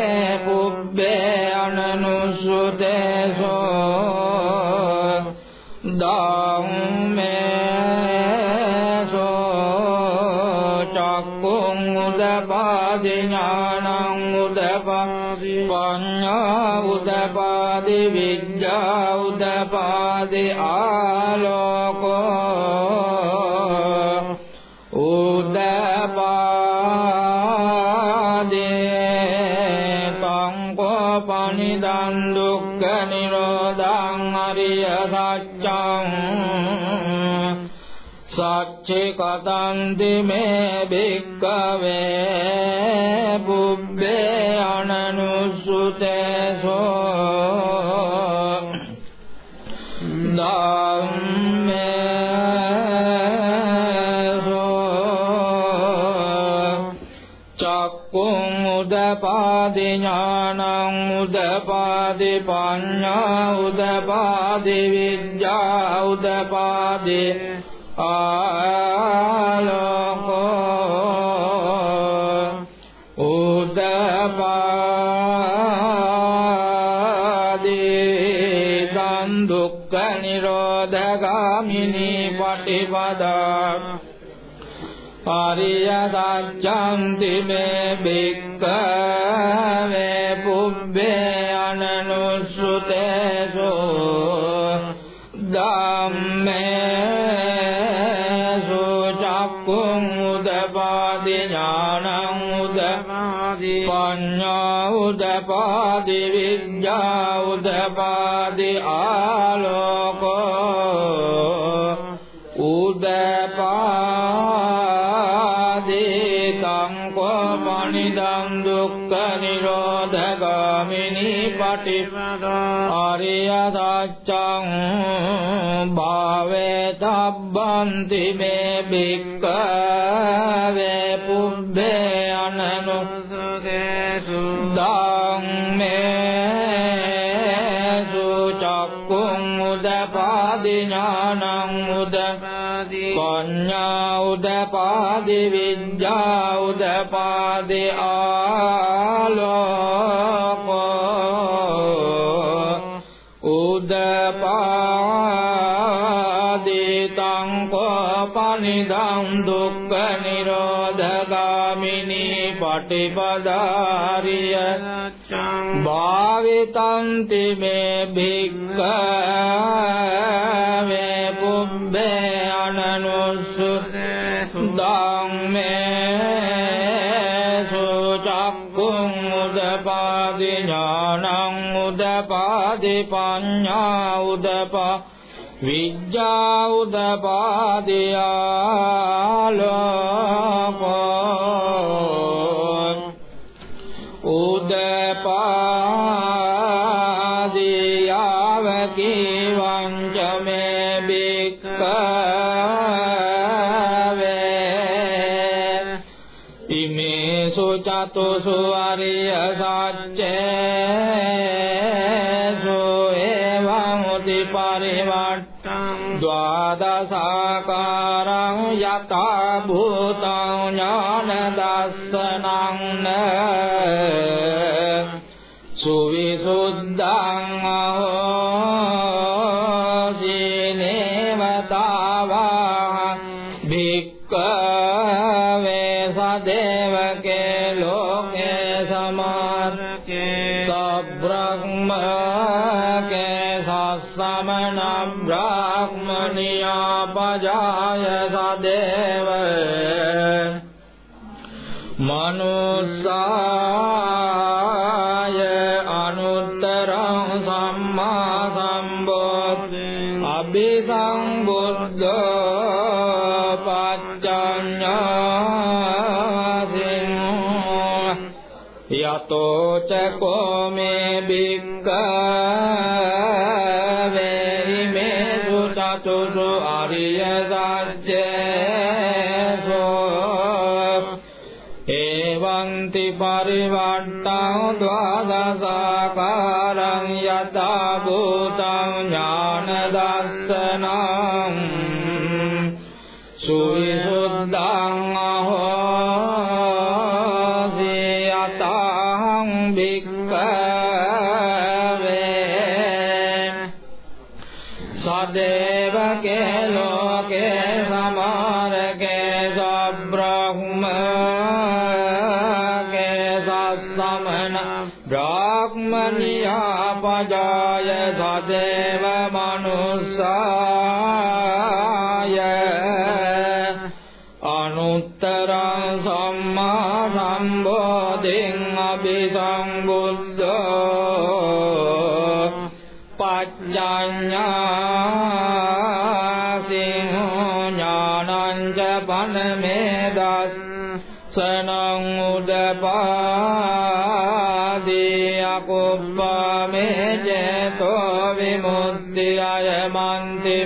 උදපාදි ආලෝකෝ උදපාදේ තංකෝ පනිදං දුක්ඛ නිරෝධං අරිය සත්‍යං සච්චේ කතන්ති මේ භික්ඛවේ උදපාදි විද්‍යා උදපාදි ආලෝකෝ උදපාදි දන් දුක්ඛ නිරෝධගාමිනී පටිපදා අරිය සත්‍යන්ති මේ භික්ඛවේ උදපාදි විද්‍යා උදපාදි ආලෝකෝ උදපාදේ තංකෝ පනිදං දුක්ඛ නිරෝධගාමිනී පටිපදා ආරිය සත්‍යං භාවේ තබ්බන්ති මේ භික්ඛවේ පාදේ විඤ්ඤා උදපාදේ ආලෝකෝ උදපාදේ තං කෝපනිදං දුක්ඛ නිරෝධගාමිනී පටිපදාරිය භාවිතන්ති මේ භික්ඛ උදපාදේ පඤ්ඤා උදපා විජ්ජා උදපාදේ ආලෝකෝ උදපාදේ ආවකේ වංචමේ බික්කවේ ඉමේ සුචතුසු අරිය සත් සදසා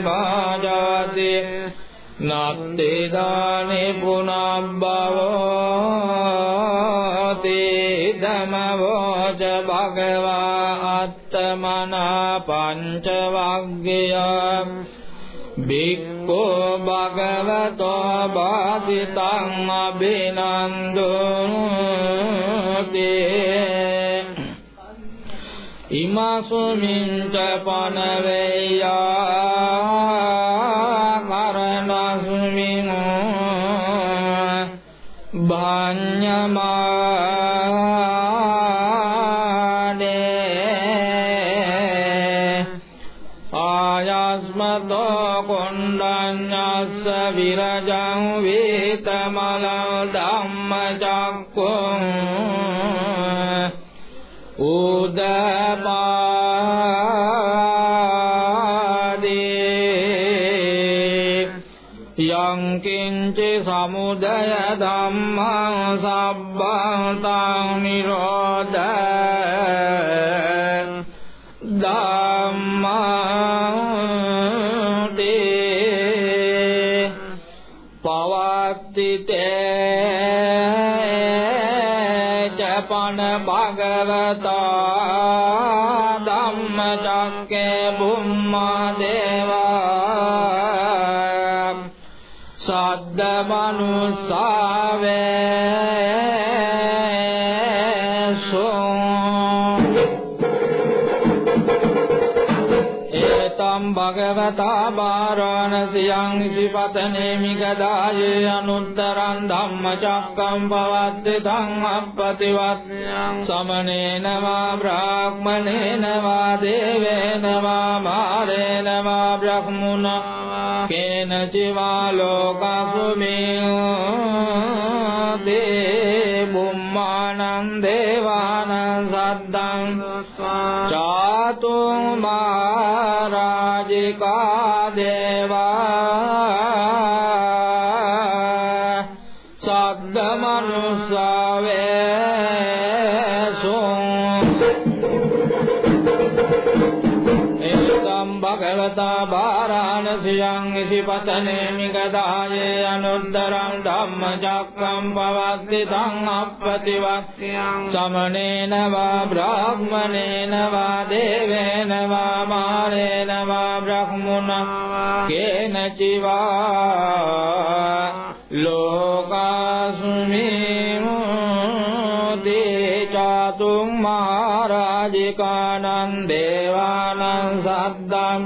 විභාජාතේ නත්තේ දානේ පුනබ්බවෝතේ ධමවෝච භගවා අත්තමනා පංච වග්ගයම් බික්ඛෝ භගවතෝ වාසිතං අබිනන්දුතේ ඉමාසුමින්ච පනවේයා दय दाम सबतानिरो බාරාණසියං ඉසිපතනේ මිගදායේ අනුත්තරං ධම්මචක්කම් පවද්දේ තං අප්පතිවත්යං සමනේන වා බ්‍රාහ්මනේන වා දේවේන වා මාරේන වා බ්‍රහ්මුණා කේන චිවා ලෝකසුමේ දේ බුම්මානං දේවානං සද්දං චාතුම් මහරජිකා දේවා ඉසිපතනේ මිගදායේ අනුත්තරං ධම්මචක්කම් පවද්දි තං අප්පතිවක්ඛයං සමනේන වා බ්‍රාහ්මනේන වා දේවේන වා මාරේන වා බ්‍රහ්මුණා කේන චිවා ලෝකාසුමේ චාතුම් මහරජිකානං දේවානං සද්දං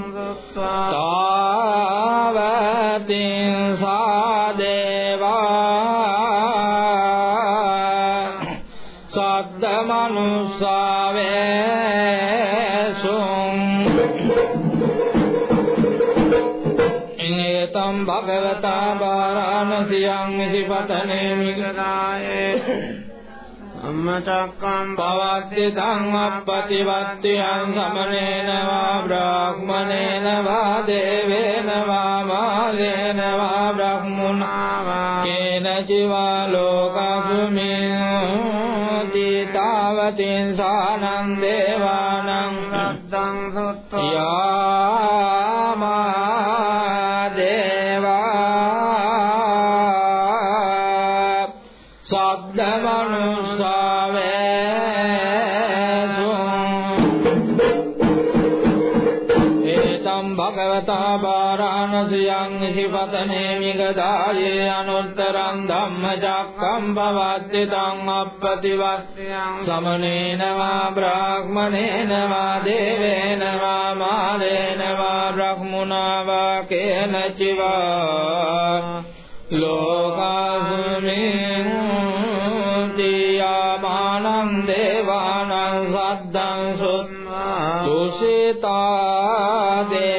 අම්මචක්කම් පවද්දි තං අප්පතිවත්තියං සමනේන වා බ්‍රාහ්මනේන වා දේවේන වා මාලේන වා බ්‍රහ්මුණා කේන ජීවා ලෝකසුමින් දීතාවතින් සානං දේවානං සද්දං සුත්තෝ ධම්මචක්කම් පවද්දි තං අප්පතිවත්තියං සමනේන වා බ්‍රාහ්මනේන වා දේවේන වා මාලේන වා බ්‍රහ්මුණා වා කේන චිවා ලෝකාසුමින් තියාමානං දේවානං සද්දං සුත්වා තුසිතා දේවා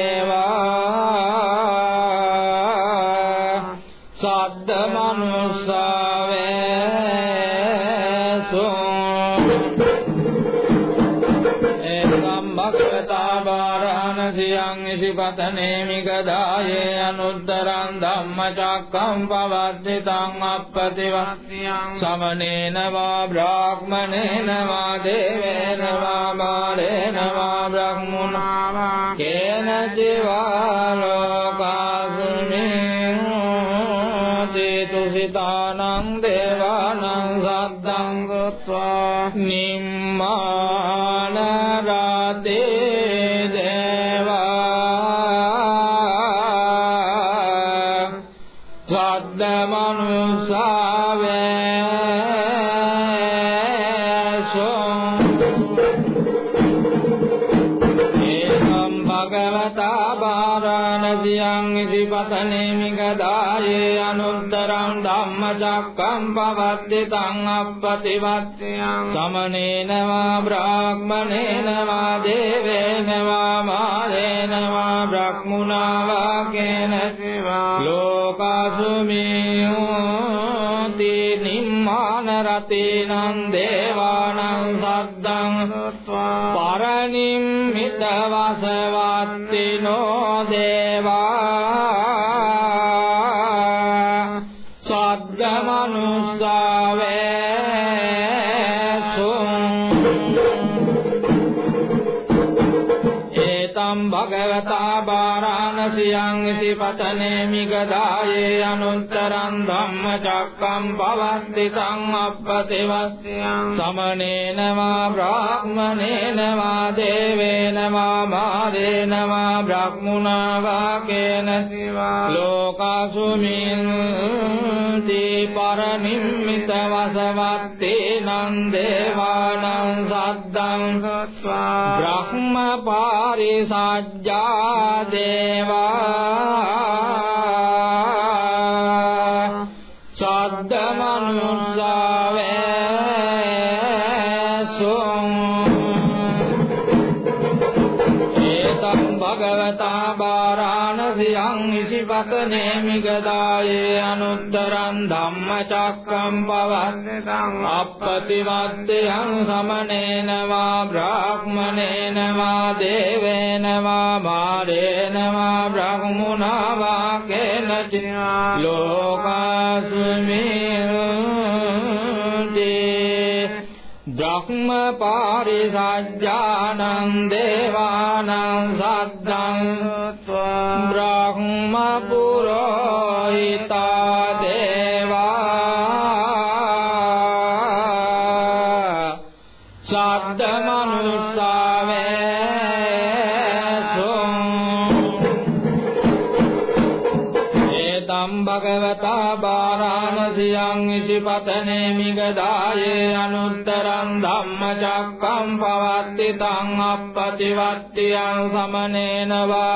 ධම්මචක්කම් පවද්දි තං අප්පතිවත්තියං සමනේන වා බ්‍රාහ්මනේන වා දේවේන වා මාලේන වා බ්‍රහ්මුණා වා කේන ජීවා ලෝකාසුමින් දේතුසිතානං දේවානං සද්දං ගොත්වා නිම්මාන ධම්මචක්කම් පවද්දි තං අප්පතිවත්තියං සමනේන වා බ්‍රාහ්මනේන වා දේවේන වා මාරේන වා බ්‍රහ්මුණා වා කේන ලෝකාසුමියෝති නිම්මාන රතේනං දේවානං සද්දං। පරනිම්මිත වසවත්තිනෝ දේවා ඉසිපතනේ මිගදායේ අනුත්තරං ධම්මචක්කම් පවද්දි තං අප්පතිවත්තියං සමනේන වා බ්‍රාහ්මනේන වා දේවේන වා මාදේන වා බ්‍රහ්මුණා වා කේන ලෝකාසුමින් දී පරනිම්මිත වසවත්තේ නං දේවානං සද්දං බ්‍රහ්ම පාරිසජ්ජා දේවා පවස්සතං අප්පතිවද්දයන් සමනේන වා බ්‍රාහ්මනේන වා දේවේන වා මාරේන වා බ්‍රහ්මුණා වා කේනච ලෝකාසුමිදී බ්‍රහ්ම පාරිසජ්ජානං දේවානං සද්දං त्यां शमनेन वा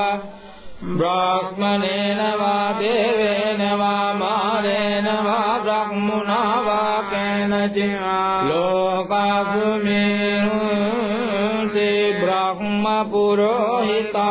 ब्राह्मणेन वा देवेन वा मारेण वा ब्राह्मणा वाकेन चिह् लोकासु चिब्रह्म पुरोहिता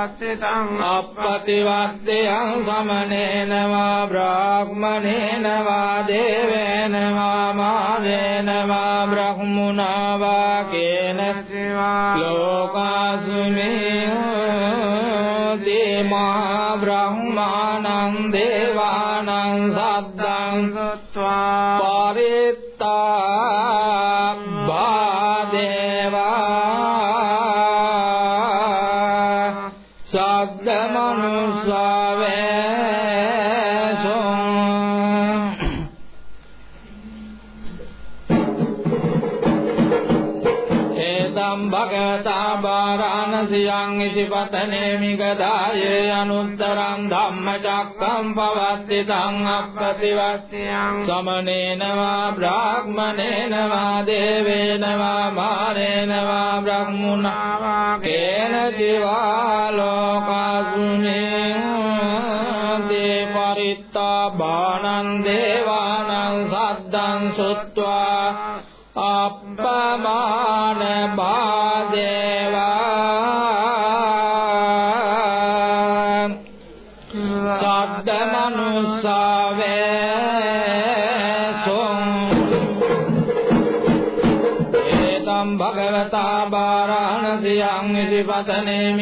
ධම්මචක්කං පවත්ති තං අප්පතිවද්දයන් සමනේන වා බ්‍රාහ්මනේන වා දේවේන වා මාදේන වා බ්‍රහ්මුණා වා කේන ලෝකාසුමේ බාරාණසියං ඉසිපතනේ මිගදායේ අනුත්තරං ධම්මචක්කම් පවත්ති තං අප්පතිවත්තියං සමනේන වා බ්‍රාහ්මනේන වා දේවේන වා මාරේන වා බ්‍රහ්මුණා වා කේන දිවා ලෝකාසුනේ දේ පරිත්තා බාණං දේවානං සද්දං සුත්වා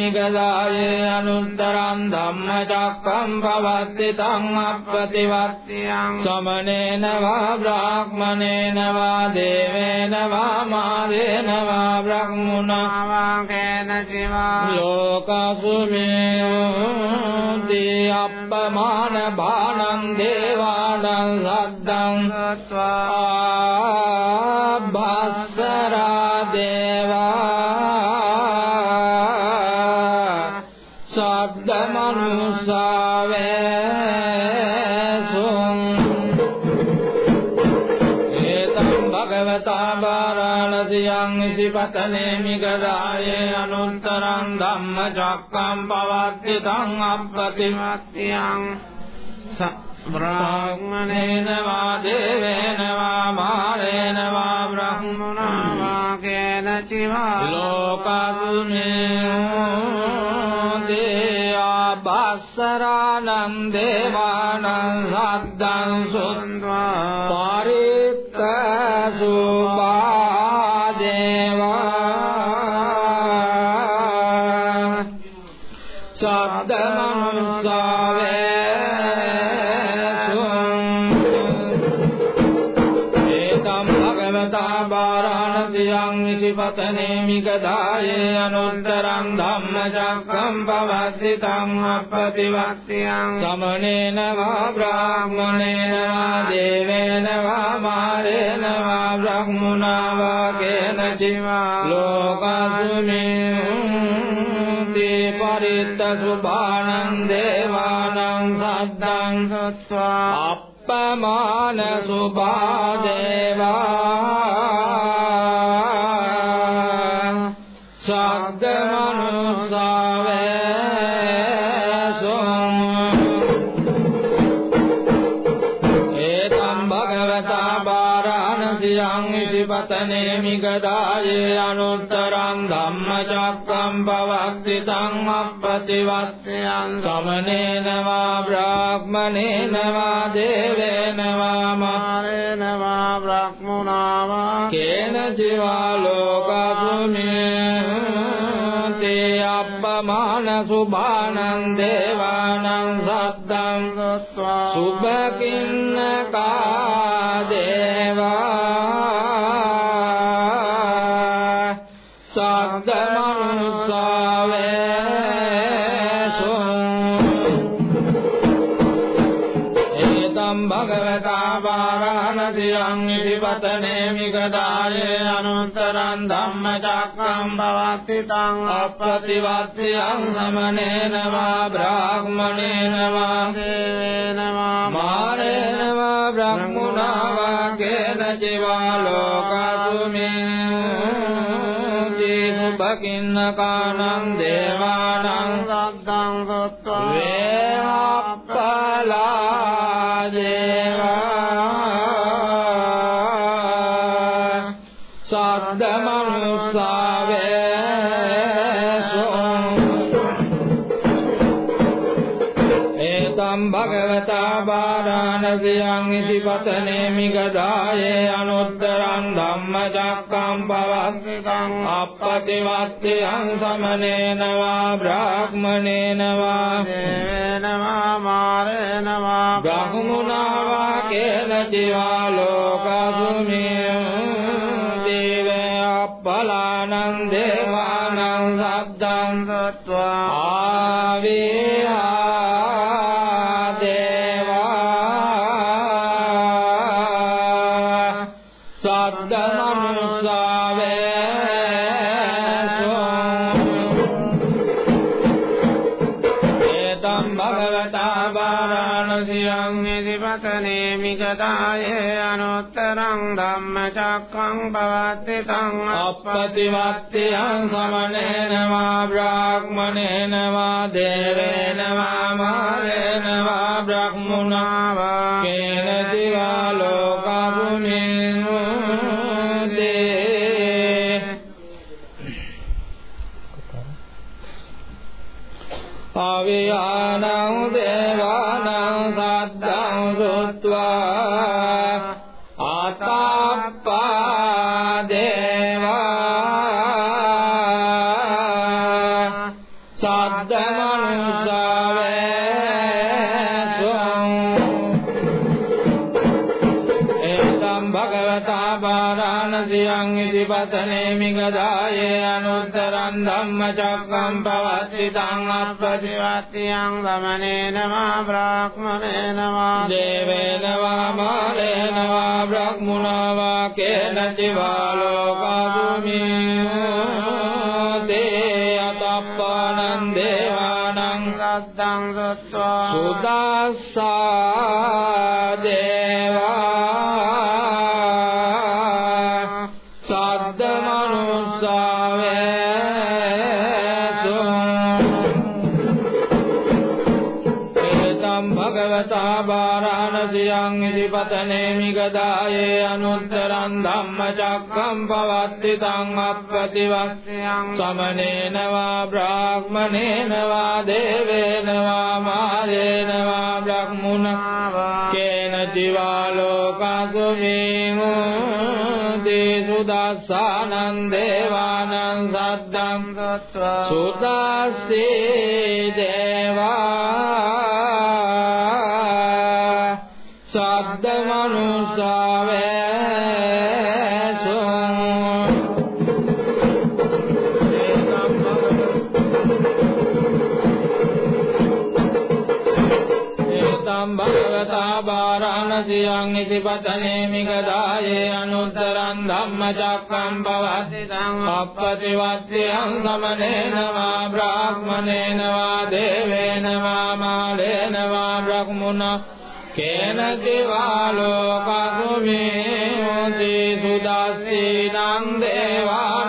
මිගදායේ අනුත්තරං ධම්මචක්කම් පවත්ති තං අප්පතිවත්තියං සමනේන වා බ්‍රාහ්මනේන වා දේවේන වා මාදේන වා බ්‍රහ්මුණා වා කේන ජීවා ලෝකසුමේ අප්පමාන බාණං දේවානං සද්දං ආභස්සරා ධම්මචක්කම් පවත්ති තං අප්පතිමත්තියං බ්‍රාහ්මනේන වා දේවේන වා මාරේන වා බ්‍රහ්මුණා වා කේන චිවා ලෝකසුනේ දේයා බස්සරානං දේවානං සද්දං සුන්වා තං අප්පතිවත්තියං සමනේන වා බ්‍රාහ්මණේන වා දේවේන වා මාරේන වා බ්‍රහ්මුණා වා කේන ජීවා ලෝකසුමින් පරිත්ත සුභානං දේවානං සද්දං සත්වා අප්පමාන සුභා දේවා පවක්සිතං අප්පතිවස්සයන් සමනේන වා බ්‍රාහ්මනේන වා දේවේන වා මාරේන වා බ්‍රහ්මුණා වා කේන ජීවා ලෝකසුමේ තේ අප්පමාන සුභානං දේවානං සද්දං සුභකින්නකා තං අප්පතිවත්තියං සමනේන වා බ්‍රාහ්මණේන වා දේවේන වා මාරේන වා බ්‍රහ්මුණා වා කේන ජීවා ලෝකසුමින් සුභකින්නකානං දේවානං අප්පතිවත්තියං සමනේන වා බ්‍රාහ්මනේන වා දේවේන වා මාරේන වා බ්‍රහ්මුණා වා කේන දිවා ලෝකසුමිය අප්පතිවත්තියං සමනේන වා බ්‍රාහ්මනේන වා දේවේන තං අප්පතිවත්තියං ගමනේන වා බ්‍රාහ්මනේන වා දේවේන වා මාලේන වා බ්‍රහ්මුණා වා කේන ජීවා ලෝකසුමී දේ අතප්පානං දේවානං සද්දං සත්වා සුදස්සා අප්පතිවස්සයන් සමනේන වා බ්‍රාහ්මනේන වා දේවේන වා මාරේන වා බ්‍රහ්මුණා වා කේන ජීවා ලෝකසුමීමු දේසු දස්සානං දේවානං සද්දං සුදස්සේ දේවා නසියං ඉතිපතනේ මිගදායේ අනුත්තරං ධම්මචක්කම් පවද්දි තං අප්පතිවත්තියං සමනේන වා බ්‍රාහ්මනේන වා දේවේන වා මාලේන වා බ්‍රහ්මුණා කේන දිවාලෝකසුමේති සුදස්සීනං දේවානං සත්තං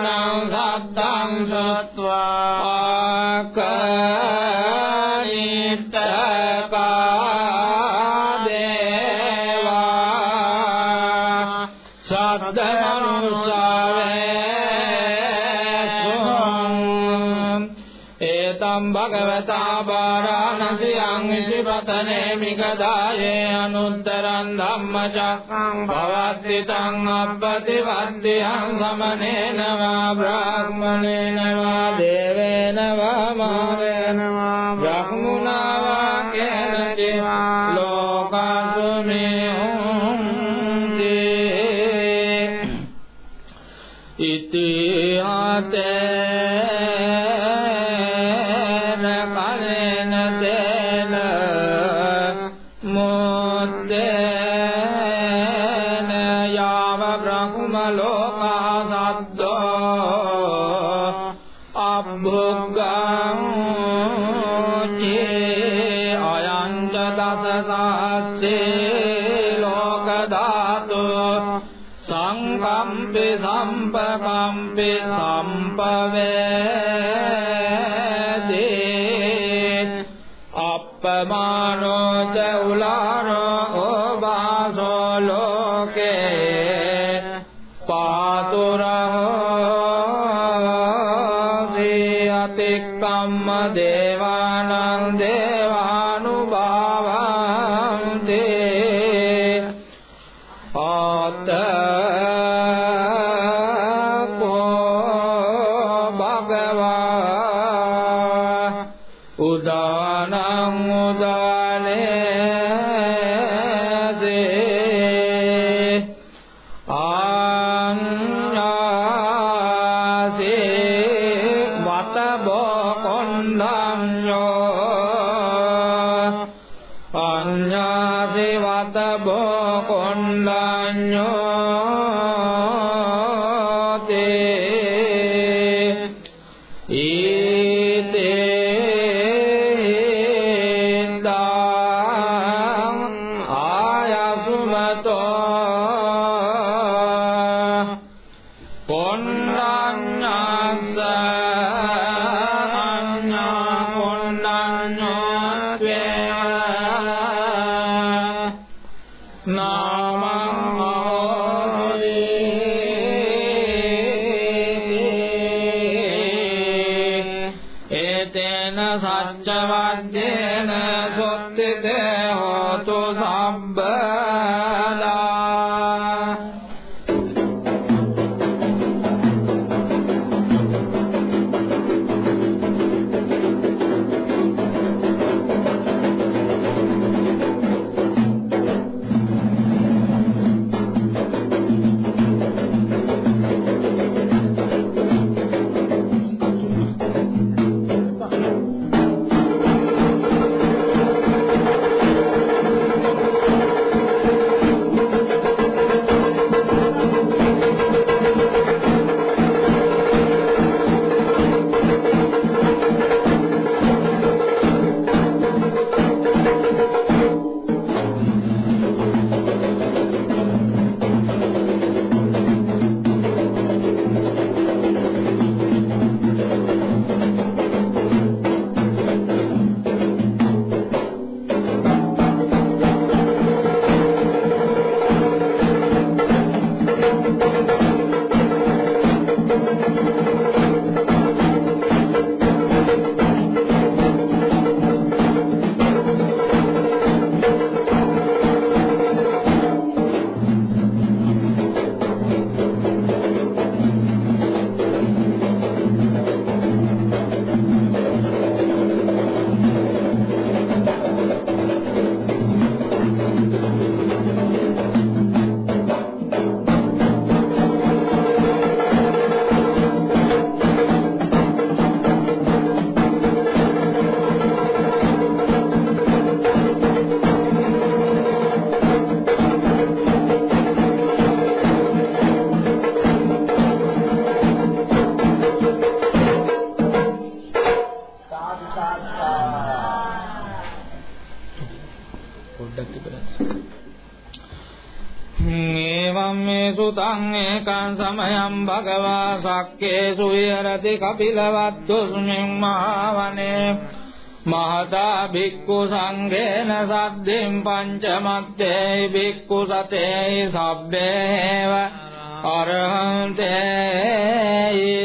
ධම්මචක්කං පවද්දි තං අප්පති වද්දියං සමනේන වා බ්‍රාහ්මණේන වා දේවේන ta bỏ con làm nhỏ භගවා සක්කේසු විහෙරති කපිලවත්තුස්මින් මහවනේ මහතා භික්ඛු සංඝේන සද්දෙන් පංචමත්තේ භික්ඛු සතේ සබ්බේව අරහන්තේ.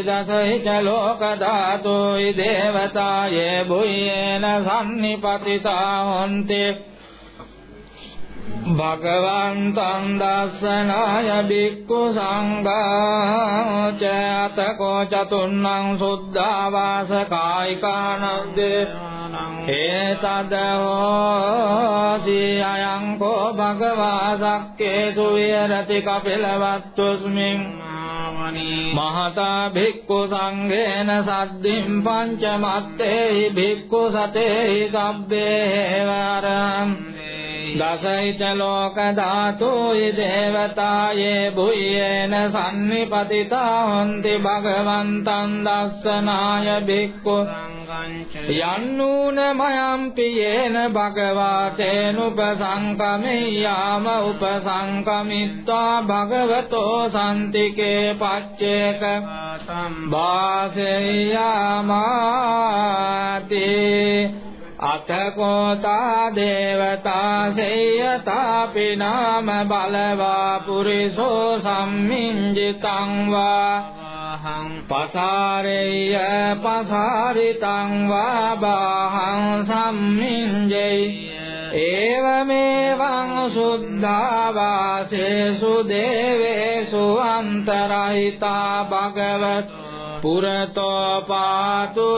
දසහිත ලෝක ධාතුයි දේවතායේ බුයේන සම්නිපතිතා හොන්තේ. භගවන්තං දස්සනාය බික්ඛු සංඝාච අතකෝ චතුන්නං සුද්ධා වාස කායිකානද්දේ ඒතදෝ අයං කෝ භගවා සක්කේසු විහෙරති කපිලවත්තුස්මින් මහතා භික්ඛු සංඝේන සද්දින් පංචමත්තේහි භික්ඛු සතේහි සබ්බේ වරම් දසයිත ලෝක ධාතුයි දේවතායේ බුයේන සම්නිපතිතා හොන්ති භගවන්තං දස්සනාය භික්ඛු යන්නූන මයම් පියේන භගවාතේන උපසංකමෙය්‍යාම උපසංකමිත්වා භගවතෝ සම්තිකේ පච්චේක. වාසෙය්‍යාමාතේ අතකෝතා දේවතා සේයතාපි නාම බලවා පුරිසෝ සම්මින්ජිතං වා පසාරෙය්‍ය පසාරිතං වා බාහං සම්මින්ජේ ඒවමේවං සුද්ධා වාසේසු දේවේසු අන්තරහිතා භගවතු පුරතෝ පාතුරහංසු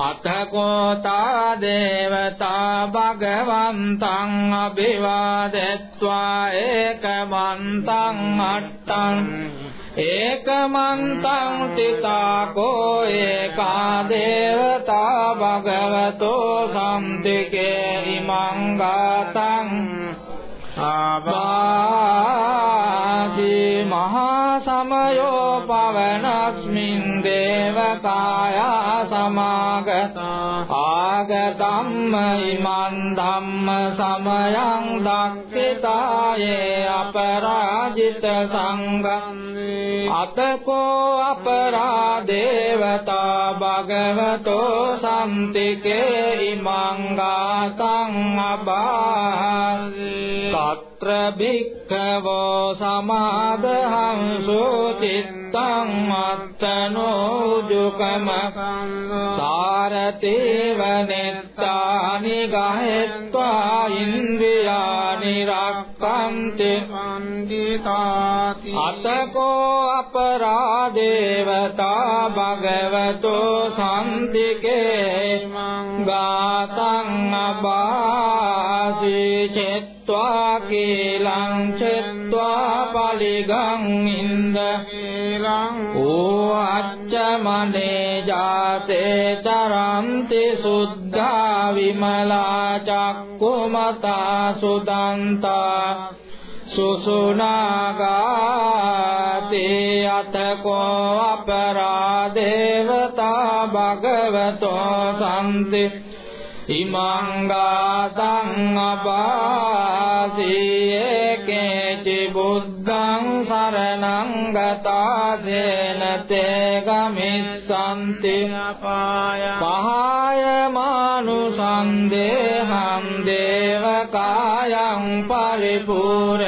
අතකෝතා දේවතා භගවන්තං අභිවාදෙත්වා ඒකමන්තං අට්ටං ඒකමන්තං තිතාකෝ ඒකා දේවතා භගවතෝ සම්තිකේ ඉමං ගාතං ආවාසි මහා සමයෝ පවනස්මින් දේවකායා සමාගත ආගතම්ම ඉමන් ධම්ම සමයං දක්ඛිතායේ අපරාජිත සංඝං අතකෝ අපරාදේවතා භගවතෝ සම්තිකේ ඉමං ගාතං අබාසි අත්‍ර භික්ඛවෝ සමාදහං සෝතිත්තං අත්තනෝ දුකම සාරතේවනෙත්තානි ගහෙත්වා ඉන්ද්‍රියානි රක්ඛන්ති පණ්ඩිතාති අතකෝ අපරාදේවතා භගවතෝ සම්තිකේ මං ගාතං අබාසී චෙත් චෙත්වා කීලං චෙත්වා පලිගං ඉන්ද කීලං ඕ අච්චමනේ ජාතේ චරන්ති සුද්ධා විමලා චක්කුමතා සුදන්තා සුසුනාගාතේ අතකෝ අපරාදේවතා භගවතෝ සම්ති ඉමං ගාතං අපාසී කේචි බුද්ධං සරණං ගතාසේන තේ ගමිස්සන්ති. අපාය පහය මානුසං දේහං දේවකායං පරිපූර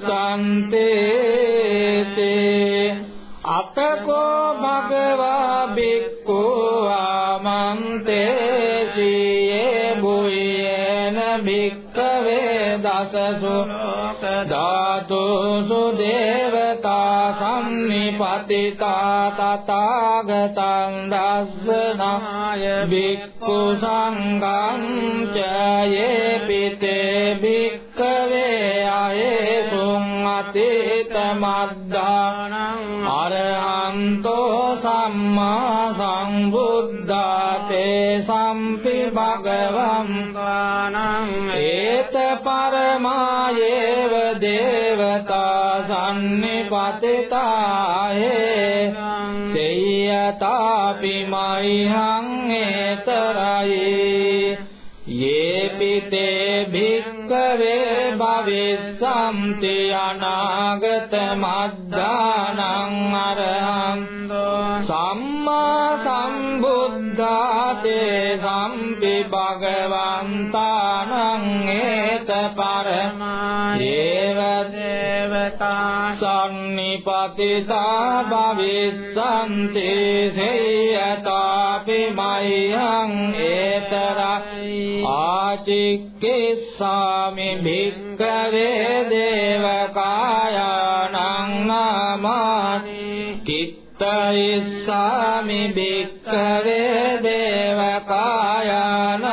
සම්තේ අතකෝ භගවා භික්ඛවේ දසසු ධාතුසු දේවතා සම්නිපතිතා තථාගතං දස්සනාය භික්ඛු සංඝං ච යේපිතේ භික්ඛවේ අයේසුං අතීත මද්දානං අරහන්තෝ සම්මා සම්බුද්ධාතේ සම්පි භගවං වානං ඒත පරමායේව දේවතා සම්නිපතිතායේ සේයතාපි මයිහං ඒතරයි තේ භික්කවේ භවිස්සම්ති අනාගත මද්දානං අරහන්තෝ සම්බුද්ධාතේ සම්පි භගවන්තානං ඒත පරමා ඒව දේවතා සම්නිපතිතා භවිස්සන්ති සේයතාපි මයං ඒතරයි ආචික්කේසාමි භික්කවේ දේවකායානං නාමානි කිත්තයිස්සාමි භික්කවේ දේවකායානං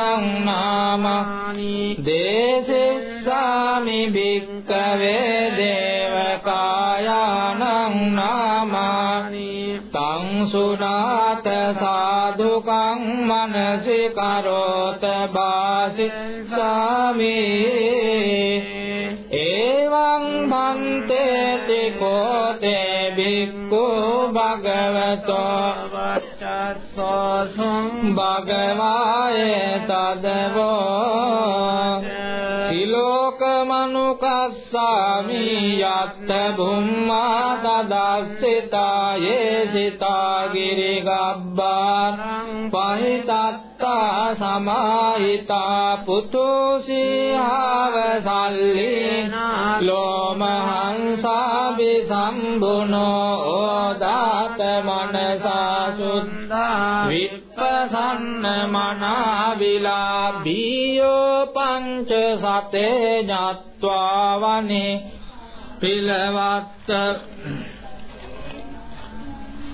නාමානි දේසෙස්සාමි භික්කවේ දේවකායානං නාමානි තං සුනාත සාදුකං මනසි කරෝත भगवता। स भगवाय तदव। තදවෝ සිලෝක මනුකස්සාමි යත්ත බුම්මා තදස්සිතා යේසිතා ගිරි ගබ්බාරං පහිතත්තා සමාහිතා පුතුසිහාව සල්ලිනා ලෝමහංසාබි සම්බුනෝ ඕදාත මනසා සුද්ධා විප්පසන්න මනාවිලා බීයෝ පංච සතේ ඥාත්වා වනේ පිලවත්ත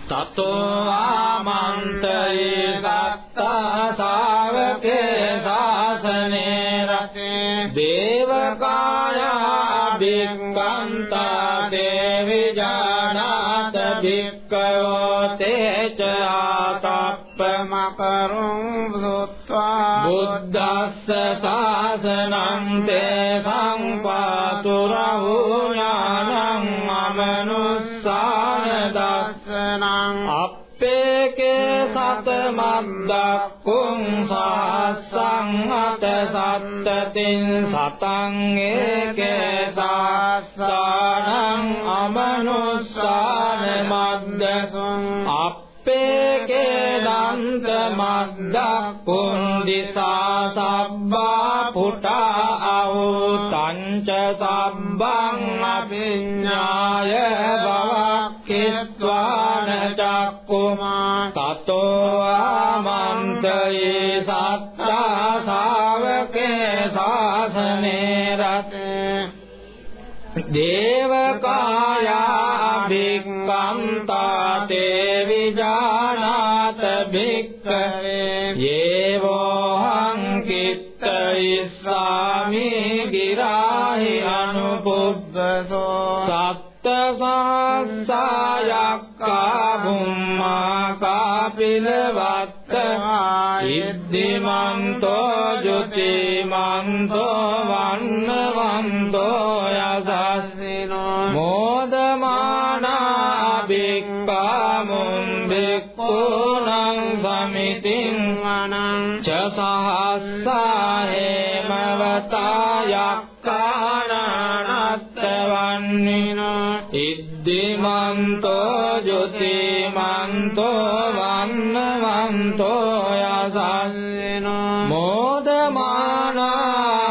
තතෝ ආමන්තේ සත්තා ශාවකේ ශාසනේ රතේ. දේවකායා භික්ඛන්තා දේවි ජානාත භික්ඛයෝ තේච ආතප්පමකරුං බුත්වා බුද්දස්ස ශාසනං තේ සංපාතුරහෝ ඥානං අමනුස්සාන දස්සනං අප්පේකේ සතමද්දක්කුං සහස්සං අත සත්තතින් සතං ඒකේ සාස්සානං අමනුස්සාන මද්දකුං අප්පේකේ දන්ත මද්දක්කුං දිසා සබ්බා පුටා අවුතංච සබ්බං අභිඤ්ඤාය බවක්ඛිත්වාන චක්කුමා තතෝ ආමන්තයේ සත්තා ශාවකේ ශාසනේ රතේ දේවකායා භික්ඛන්තා හංකිත්තයිස්සාමි ගිරාහි අනුපුබ්බසෝ සත්ත සහස්සායක්කා බුම්මා කාපිලවත්ත ඉද්දිමන්තෝ ජුතිමන්තෝ වන්නවන්තෝ යසස්සිනෝ මෝදමානා භික්ඛාමුම් භික්ඛූනං සමිතින් වනං ච සහස්සා ඉද්දිමන්තෝ ජුතිමන්තෝ වන්නවන්තෝ යසස්සිනෝ මෝදමානා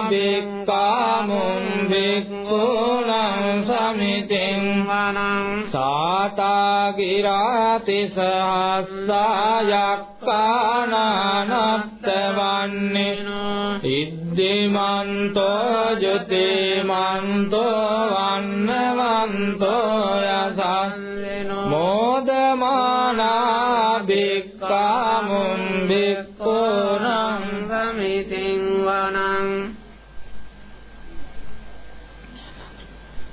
භික්ඛාමුම් භික්ඛූනං සමිතින් වනං සාතා ගිරාති සහස්සායක්කානනත්තවන්නිනෝ ඉද්දිමන්තෝ ජුතිමන්තෝ වන්නවන්තෝ භික්ඛාමුම් භික්ඛූනං සමිතින් වනං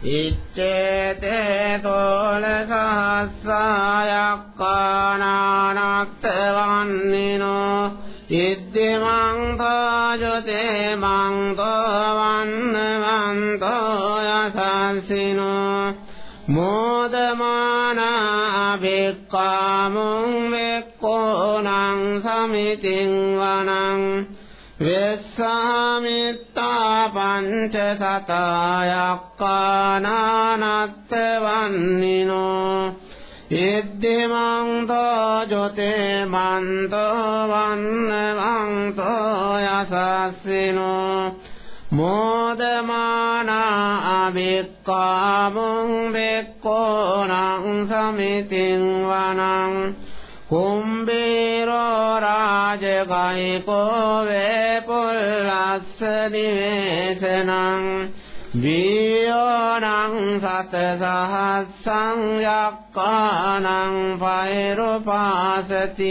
ඉච්ඡේතේ තෝල සහස්සායක්කානානක්තවන්නිනෝ ඉද්දිමං තෝජතේ මං තෝවන්නවන්තෝ යසස්සිනෝ මෝදමානා භික්ඛාමුං වෙක්ඛෝනං සමිතින් වනං වෙස්සාමිත්තා පංච සතයක්කානානත්ත වන්නිනෝ ඉද්දිමන්තෝ ජොතේ මන්තෝ වන්නවන්තෝ යසස්සිනෝ මෝදමානා අබික්කාමුං බෙක්කෝනං සමිතින් වනං කුම්බීරෝ රාජකයිකෝ වේපුල්ලස්ස නිවේසනං වීයෝනං සත සහස්සං යක්කානං පෛරුපාසති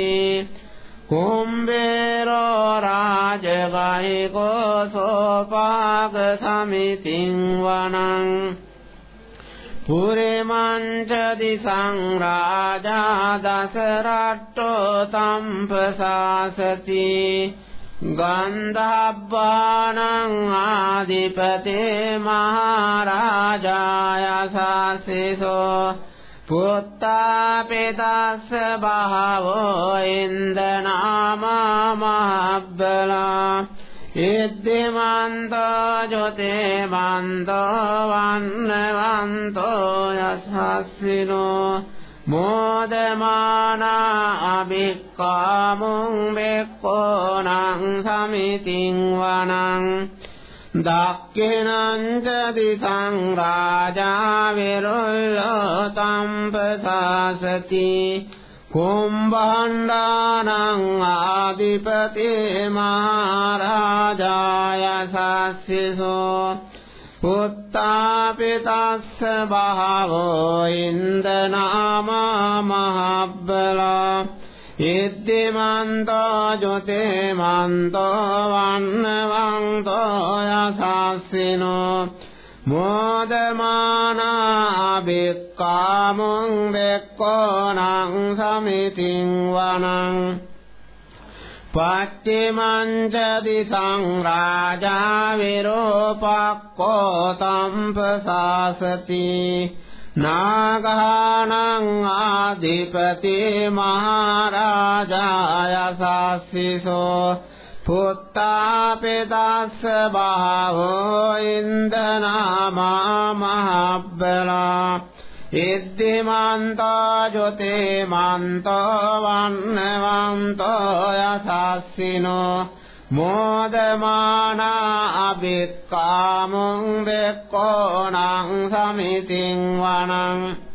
කුම්බේරෝ රාජගයිකෝ සෝපාග සමිතින් වනං පුරේමංච දිසං රාජා දසරට්ටෝ තම්පසාසති ගන්ධබ්බානං ආදිපතේ මහරජාය සාසිසෝ පුත්තාපිතස්ස බහවෝ ඉන්දනාමා මහබ්බලා ඉද්දිමන්තෝ ජොතේ මන්තෝ වන්නවන්තෝ යසස්සිනෝ මෝදමානා අබික්කාමුං බෙක්කෝනං සමිතින් වනං දක්ඛිනං ච දිසං රාජා විරුල්ලෝ තම්පසාසති කුම්භණ්ඩානං ආදිපති මහරජාය සස්සිසෝ පුත්තාපිතස්ස බහවෝ ඉන්දනාමා මහබ්බලා ඉද්දිමන්තෝ ජොතේ මන්තෝ වන්නවන්තෝ යසස්සිනෝ මෝදමානා බික්කාමුං බෙක්කෝනං සමිතින් වනං පච්චිමංච දිසං රාජා විරෝපක්කෝ තම්පසාසති නාගානං ආදිපති මහරජාය සාස්සිසෝ පුත්තාපිතස්ස බහවෝ ඉන්දනාමා මහබ්බලා ඉද්දිමන්තෝ ජොතේ මන්තෝ වන්නවන්තෝ යසස්සිනෝ මෝදමානා අබික්කාමුං බෙක්කෝනං සමිතින් වනං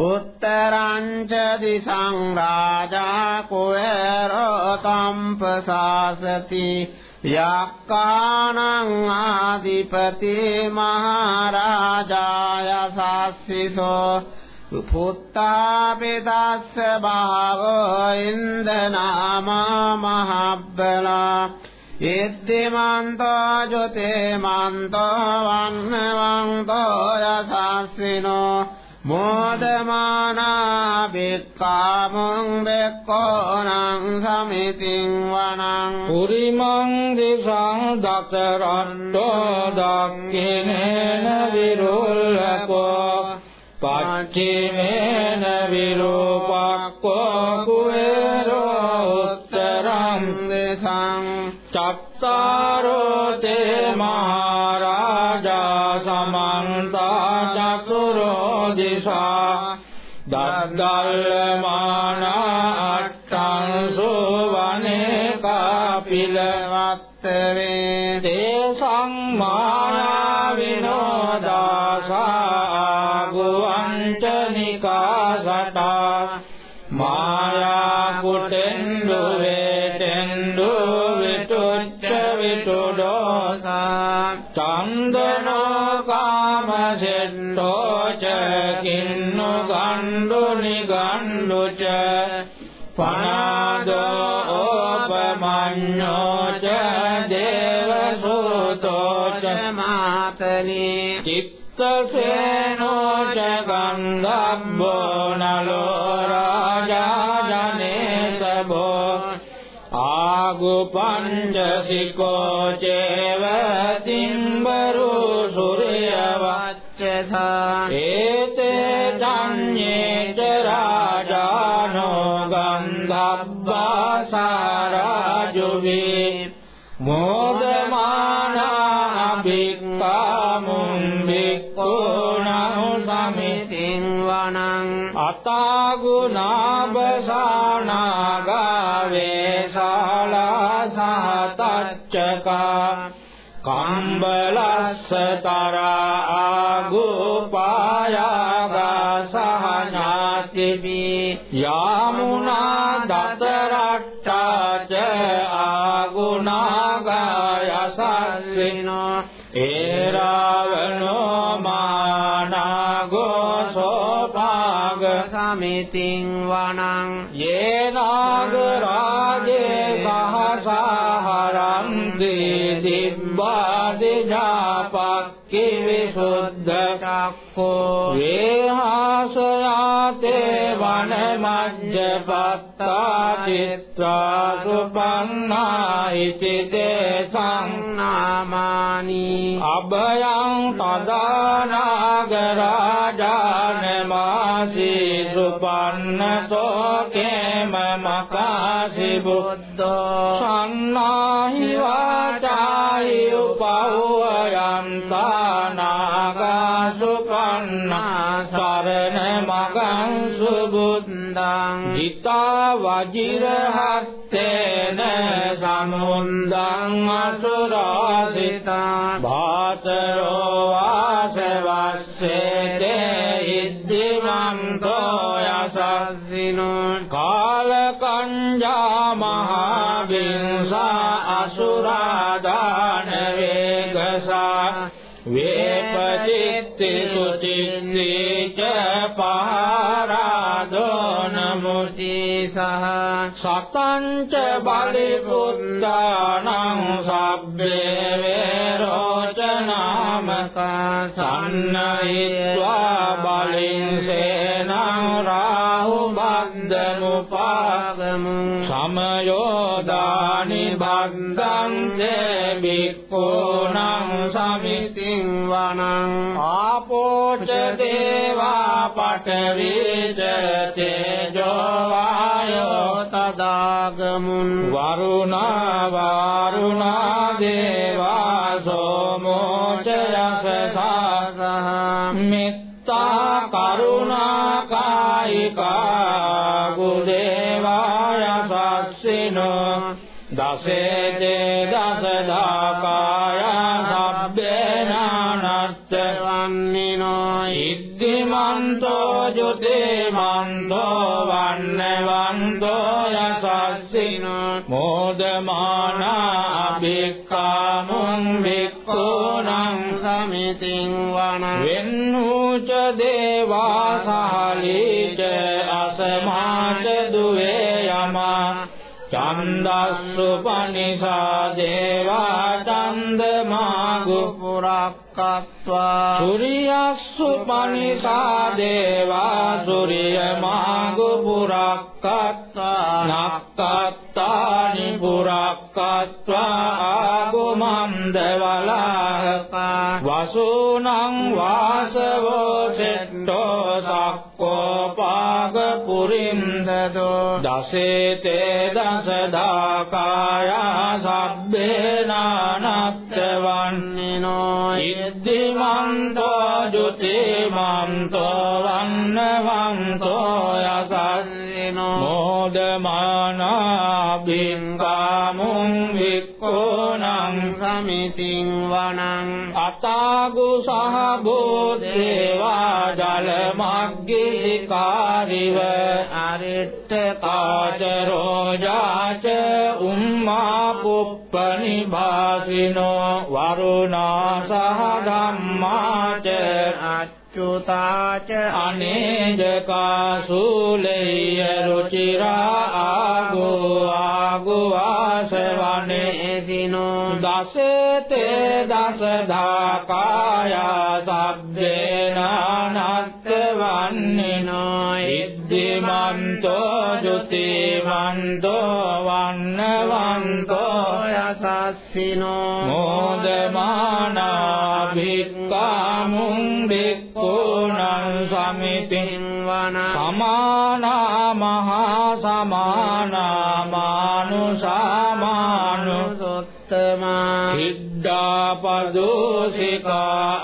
උත්තරංච දිසං රාජා කුවරෝ තම්පසාසති යක්කානං ආදිපති මහරජාය සස්සිසෝ පුත්තාපිතස්ස භාවෝ ඉන්දනාමා මහබ්බලා ඉද්දිමන්තෝ ජොතේ මන්තෝ වන්නවන්තෝ යසස්සිනෝ මෝදමානා බෙක්කාමුං බෙක්කෝනං සමිතින් වනං පුරිමං දිසං දසරට්ටෝ දක්ඛිනේන විරුල්ලකෝ පච්චිමේන විරූපක්කෝ කුවේරෝ උත්තරං දෙසං චත්තාරෝ දද්දල්මාන අට්ඨං සුවනේ කාපිලවත්ත වේ තේසං को च वम्बरोषुरवाचेते धान्ये च राजानो गन्धब्बा मो සහතච්චකා කම්බලස්ස තරා ආගුපායාගා සහඥාතිබී යාමුනා දතරට්ටාච ආගුණාගායසස්සිනෝ ඒරාවනෝ මානාගෝ සෝපාග සමිතින් වනං දිබ්බාදිජාපක්ඛි විසුද්ධ චක්ඛෝ වේහාසයාතේ වන මජ්ජපත්තා චිත්‍රා සුපන්නා ඉති තේ සංනාමානි අභයං තදානාගරාජාන මාසී සුපන්නතෝ කේම මකාසි බුද්ධෝ සන්නාහි වාචායි හිතා වජිරහත්තේන සමුන්දං අසුරාදිතා භාතරෝ වාසවස්සේතේ ඉද්දිමන්තෝ යසස්සිනෝ සහ සතං ච බලිපුත්තානං සබ්බේ වේරෝචනාමකා සන්නයිत्वा බලින් සේනං රාහු බද්දමුපාගමුං සමයෝදානි බද්දං තේ බික්ඛූනං සමිතින් වනං ආපෝච දේවා පඨවිච තේජෝ වායෝ තදාගමුන් වරුණා වරුණා දේවා සෝමෝච යසසාසහ මිත්තා කරුණා කායිකා ගුදේවාය සස්සිනෝ දසේ දේ දස දාකාය සබ්බේනානත්ත වන්නිනෝ ඉද්දිමන්තෝ ජුතිමන්තෝ වන්නවන්තෝ යසස්සිනෝ මෝදමානා අභික්ඛාමුං භික්ඛූනං සමිතින් වන වෙන්නූච දේවා සහලීච අසමාච දුවේ යමා චන්දස්සු පනිසා දේවා චන්දමාගු පුරක්කත්වා සූර්යස්සු පනිසා දේවා සූර්යමාගු පුරක්කත්වා නක්කත්තානි පුරක්කත්වා ආගුමන්දවලාහකා වසුනං වාසවෝ පුරින්දදෝ. දසේතේ දසදාකාය සබ්බේනානත්ත වන්නිනෝ ඉද්දිමන්තෝ ජුතිමන්තෝ වන්නවන්තෝ යසස්සිනෝ මෝදමානා භික්ඛාමුං වික්ඛෝනං සමිතින් වනං අතාගු සහ බෝධේවා ජල මග්ගිකාරිව අරිට්ඨ කාච රෝජාච උම්මා පුප්ප නිභාසිනෝ වරුණා සහ ධම්මාච අච්චුතාච අනේජකා සූලේය රුචිරා ආගෝ ආගුවාසවනේ දිනෝ දසතේ දස දාකාය සබ්බේනානත්ත වන්නිනෝ ඉද්දිමන්තෝ ජුතිමන්තෝ වන්නවන්තෝ යසස්සිනෝ මෝදමානා උත්තමා කිද්දාපදෝසිකා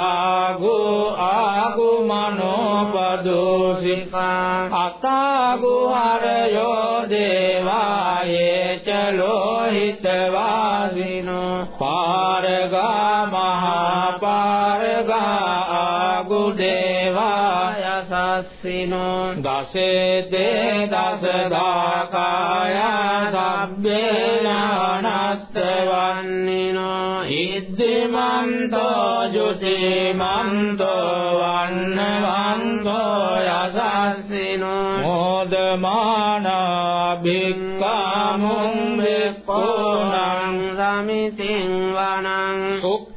ආගු ආගු මනෝපදෝසිකා අතාගු හරයෝ යසස්සිනෝ දසේතේ දසදාකාය සබ්බේ ඥානත්තවන්නිනෝ ඉද්දිමන්තෝ ජුතිමන්තෝ වන්නවන්තෝ යසස්සිනෝ මෝදමානා භික්ඛාමුං භික්ඛූනං සමිතින් වනං සුක්ඛා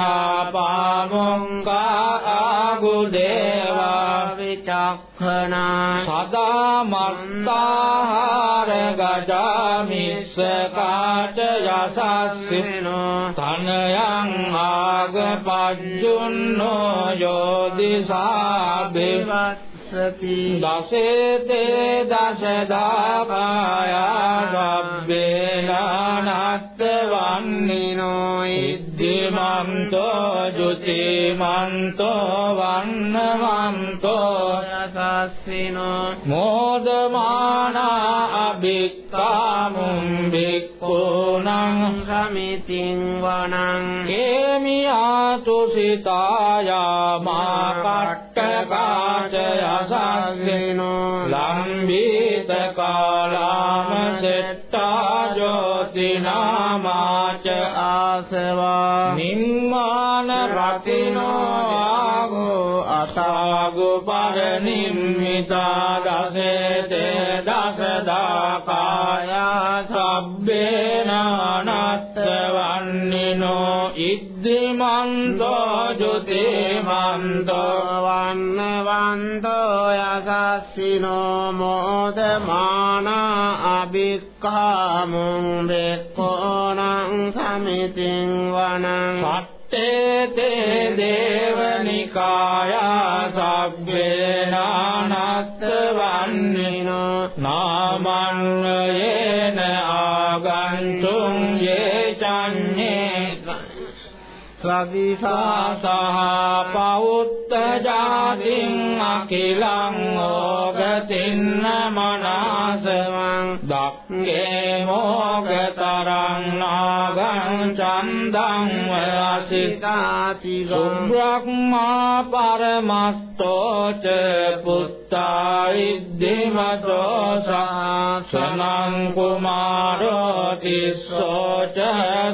ගයියා පාමුංකා ආගු දේවා විචක්ඛනා සදා මත්තාහාර ගජාමිස්ස කාට යසස්සිනෝ තනයං ආගපජ්ජුන්නෝ යෝදිසාබේ විවත්සති දසේතේ දසදාකාය සබ්බේනානත්ත වන්නිනෝ ඉද්දිමන්තෝ ජුතිමන්තෝ වන්නවන්තෝ යසස්සිනෝ මෝදමානා අභික්කාමුම් භික්ඛූනං සමිතින් වනං කේමියාතු සිතායා මා කට්ටකාච යසස්සිනෝ ලම්බීත කාලාම සෙට්ටා ජෝතිනාමාච ආසවා නිම්මාන රතිනෝ ආගෝ අතාගෝ පරනිම්මිතා දසේතේ දසදාකාය සබ්බේනානත්ත වන්නිනෝ ඉද්දිමන්තෝ ජුතිමන්තෝ වන්නවන්තෝ යසස්සිනෝ මෝදමානා අභික්ඛාමුං බෙක්ඛෝනං සමිතින් වනං සට්ඨේතේ දේවනිකාය සබ්බේනානත්ත වන්නිනෝ සවිසා සහ පෞත්ත ජාතින් අකිලං ඕගතින්න මනාසවං දක්කේ මෝගතරං නාගං චන්දං වයසිතාති සුබ්‍රහ්මා පරමස්තෝච පුත්තා ඉද්දිමතෝ සාසනං කුමාරෝ තිස්සෝච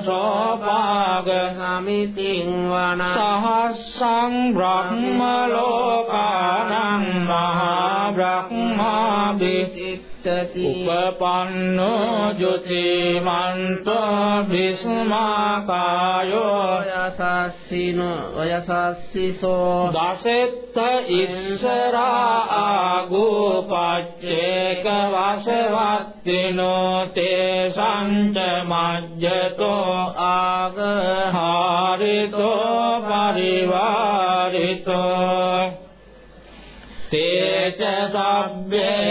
සෝපාග සමිතින් වනං සහස්සං බ්‍රහ්ම ලෝකානං මහා බ්‍රහ්මා විතිත්තති උපපන්නෝ ජුතිමන්තෝ භිස්මාකායෝ යසස්සිනෝ යසස්සිසෝ දසෙත්ත ඉස්සරා ආගෝපච්චේක වසවත්තිනෝ තේ සංච මජ්ජතෝ ආගහාරිතෝ පරිවාරිතෝ තේච සබ්බේ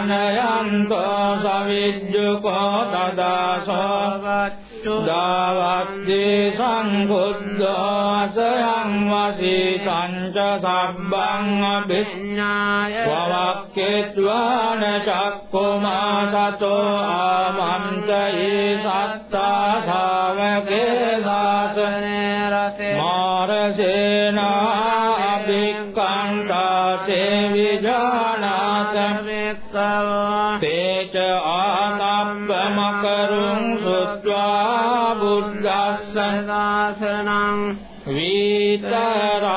ගෝධනයන්තෝ සවිජ්ජුකෝ තදාසෝ දාවද්දේ සංබුද්ධාසයං වසී සංච සබ්බං අභිඥාය වවක්කේත්වාන චක්කුමාසතෝ ආමන්තේ සත්තා විතරාගේ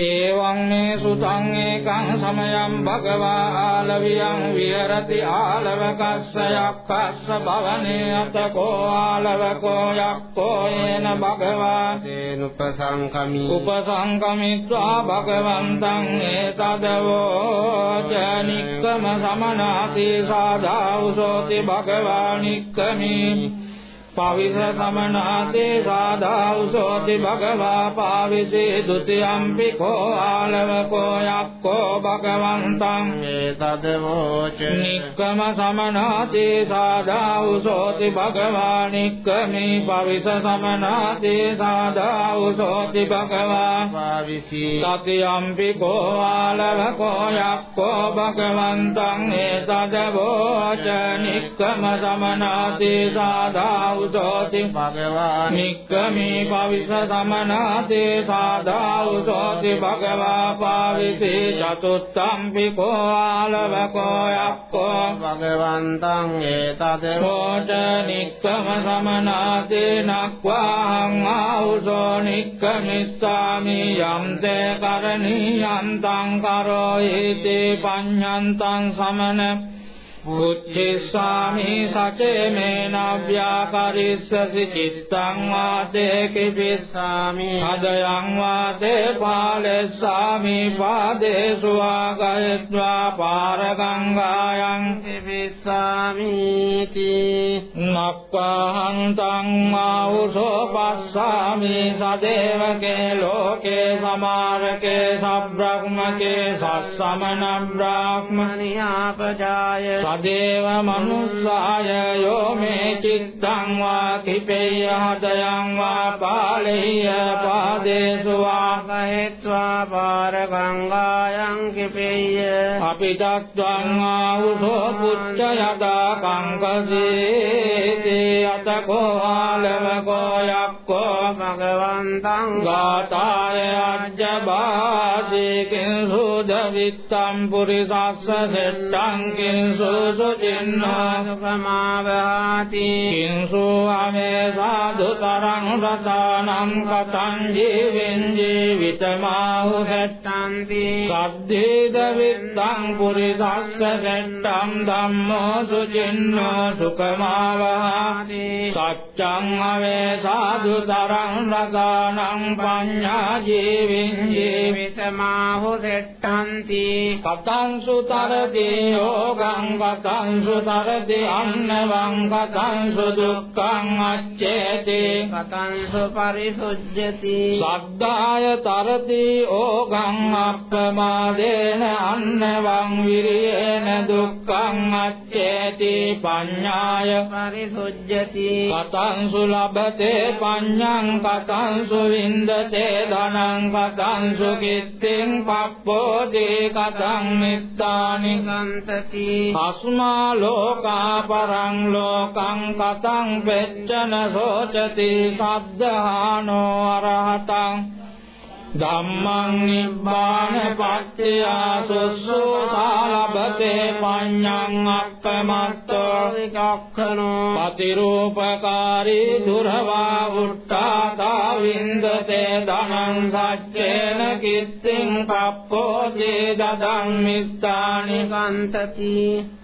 එවං මේ සුතං ඒකං සමයං භගවා ආලවියං විහෙරති ආලවකස්ස යක්ඛස්ස භවනේ අතකෝ ආලවකෝ යක්ඛෝ යේන භගවා තේනුපසංකමි උපසංකමිත්වා භගවන්තං ඒතදවෝ ජනික්කම සමනාති සාධාඋසෝති භගවා නික්කමි පවිස සමනාතේ සාධාඋසෝති භගවා පාවිසේ ဒ ුතියම්පි කෝ ආලවකෝ යක්කෝ භගවන්තං ඒතදවෝච නික්කම සමනාතේ සාධාඋසෝති භගවා නික්කමි පවිස සමනාතේ සාධාඋසෝති භගවා පාවිසි තතියම්පි කෝ ආලවකෝ යක්කෝ භගවන්තං ඒතදවෝච නික්කම සමනාතේ සාධාඋසෝති භගවා නික්කමී පවිස සමනාතේ. සාධාඋසෝති භගවා පාවිසේ. චතුත්තම්පි කෝ ආලවකෝ යක්කෝ භගවන්තං ඒතදවෝ කෝච නික්කම සමනාතේ. නක්වාහං ආඋසෝ නික්කමිස්සාමි. යම්තේ කරණීයන්තං කරෝයිතේ පඤ්ඤන්තං සමන උච්චේස්සාමි සචේ මේනව්‍යාකරිස්සසි චිත්තං වාතේ කිපිස්සාමි අදයං වාතේ පාලෙස්සාමි පාදේසු ආගයත්වා පාරගංගායන් පිපිස්සාමිති නක්ඛහං තං මාඋසෝ පස්සාමි සදේවකේ ලෝකේ සමාරකේ සබ්‍රහ්මකේ සස්සමන බ්‍රාහ්මනියාපජාය සදේව මනුස්සාය යෝ මේ චිත්තං වා කිපේය හදයං වා පාලෙය්‍ය පාදේසු වා කහෙත්වා පාර ගංගායන් කිපේය අපි තත්වං ආවුසෝ පුච්ච යදා කංකසීති අතකෝ ආලමකෝ යක්කෝ භගවන්තං ගාතාය අජ්ජබාසී කිංසුද විත්තම් පුරිසස්ස සෙට්ටං කිංසු සුචින්නෝ සුඛමාවහාති කිංසු අමේ සාදු තරං රතානම් කතං ජීවෙන් ජීවිතමාහු සෙට්ටන්ති සද්දේද විත්තං පුරිසස්ස සෙට්ටං ධම්මෝ සුචින්නෝ සුඛමාවහාති සච්ඡං අවේ සාදු තරං රසානං පඤ්ඤා ජීවින් ජීවිතමාහු සෙට්ටන්ති කතං සුතරති යෝගං කතං සුතරති අන්නවං කතං සුදුක්ඛං අච්චේති කතං සුපරිසුජ්ජති। සද්ධාය තරති ඕගං අප්පමාදේන අන්නවං විරියේන දුක්ඛං අච්චේති පඤ්ඤාය। පරිසුජ්ජති। කතං සුලබතේ පඤ්ඤං කතං සුවින්දතේ ධනං කතං සුකිත්තිං පප්පෝදේ කතං මිත්තානි। කන්තති අස්මා ලෝකා පරං ලෝකං කතං පෙච්චන සෝචති සද්ධානෝ අරහතං ධම්මං නිබ්බාන පත්‍ත්‍යා සුස්සෝසාලබතේ පඤ්ඤං අප්පමත්තෝ විචක්ඛනෝ පතිරූපකාරී දුරවා උට්ටාතා වින්දතේ ධනං සච්චේන කිත්තිං පප්පෝසේ දදං මිත්තානි කන්තති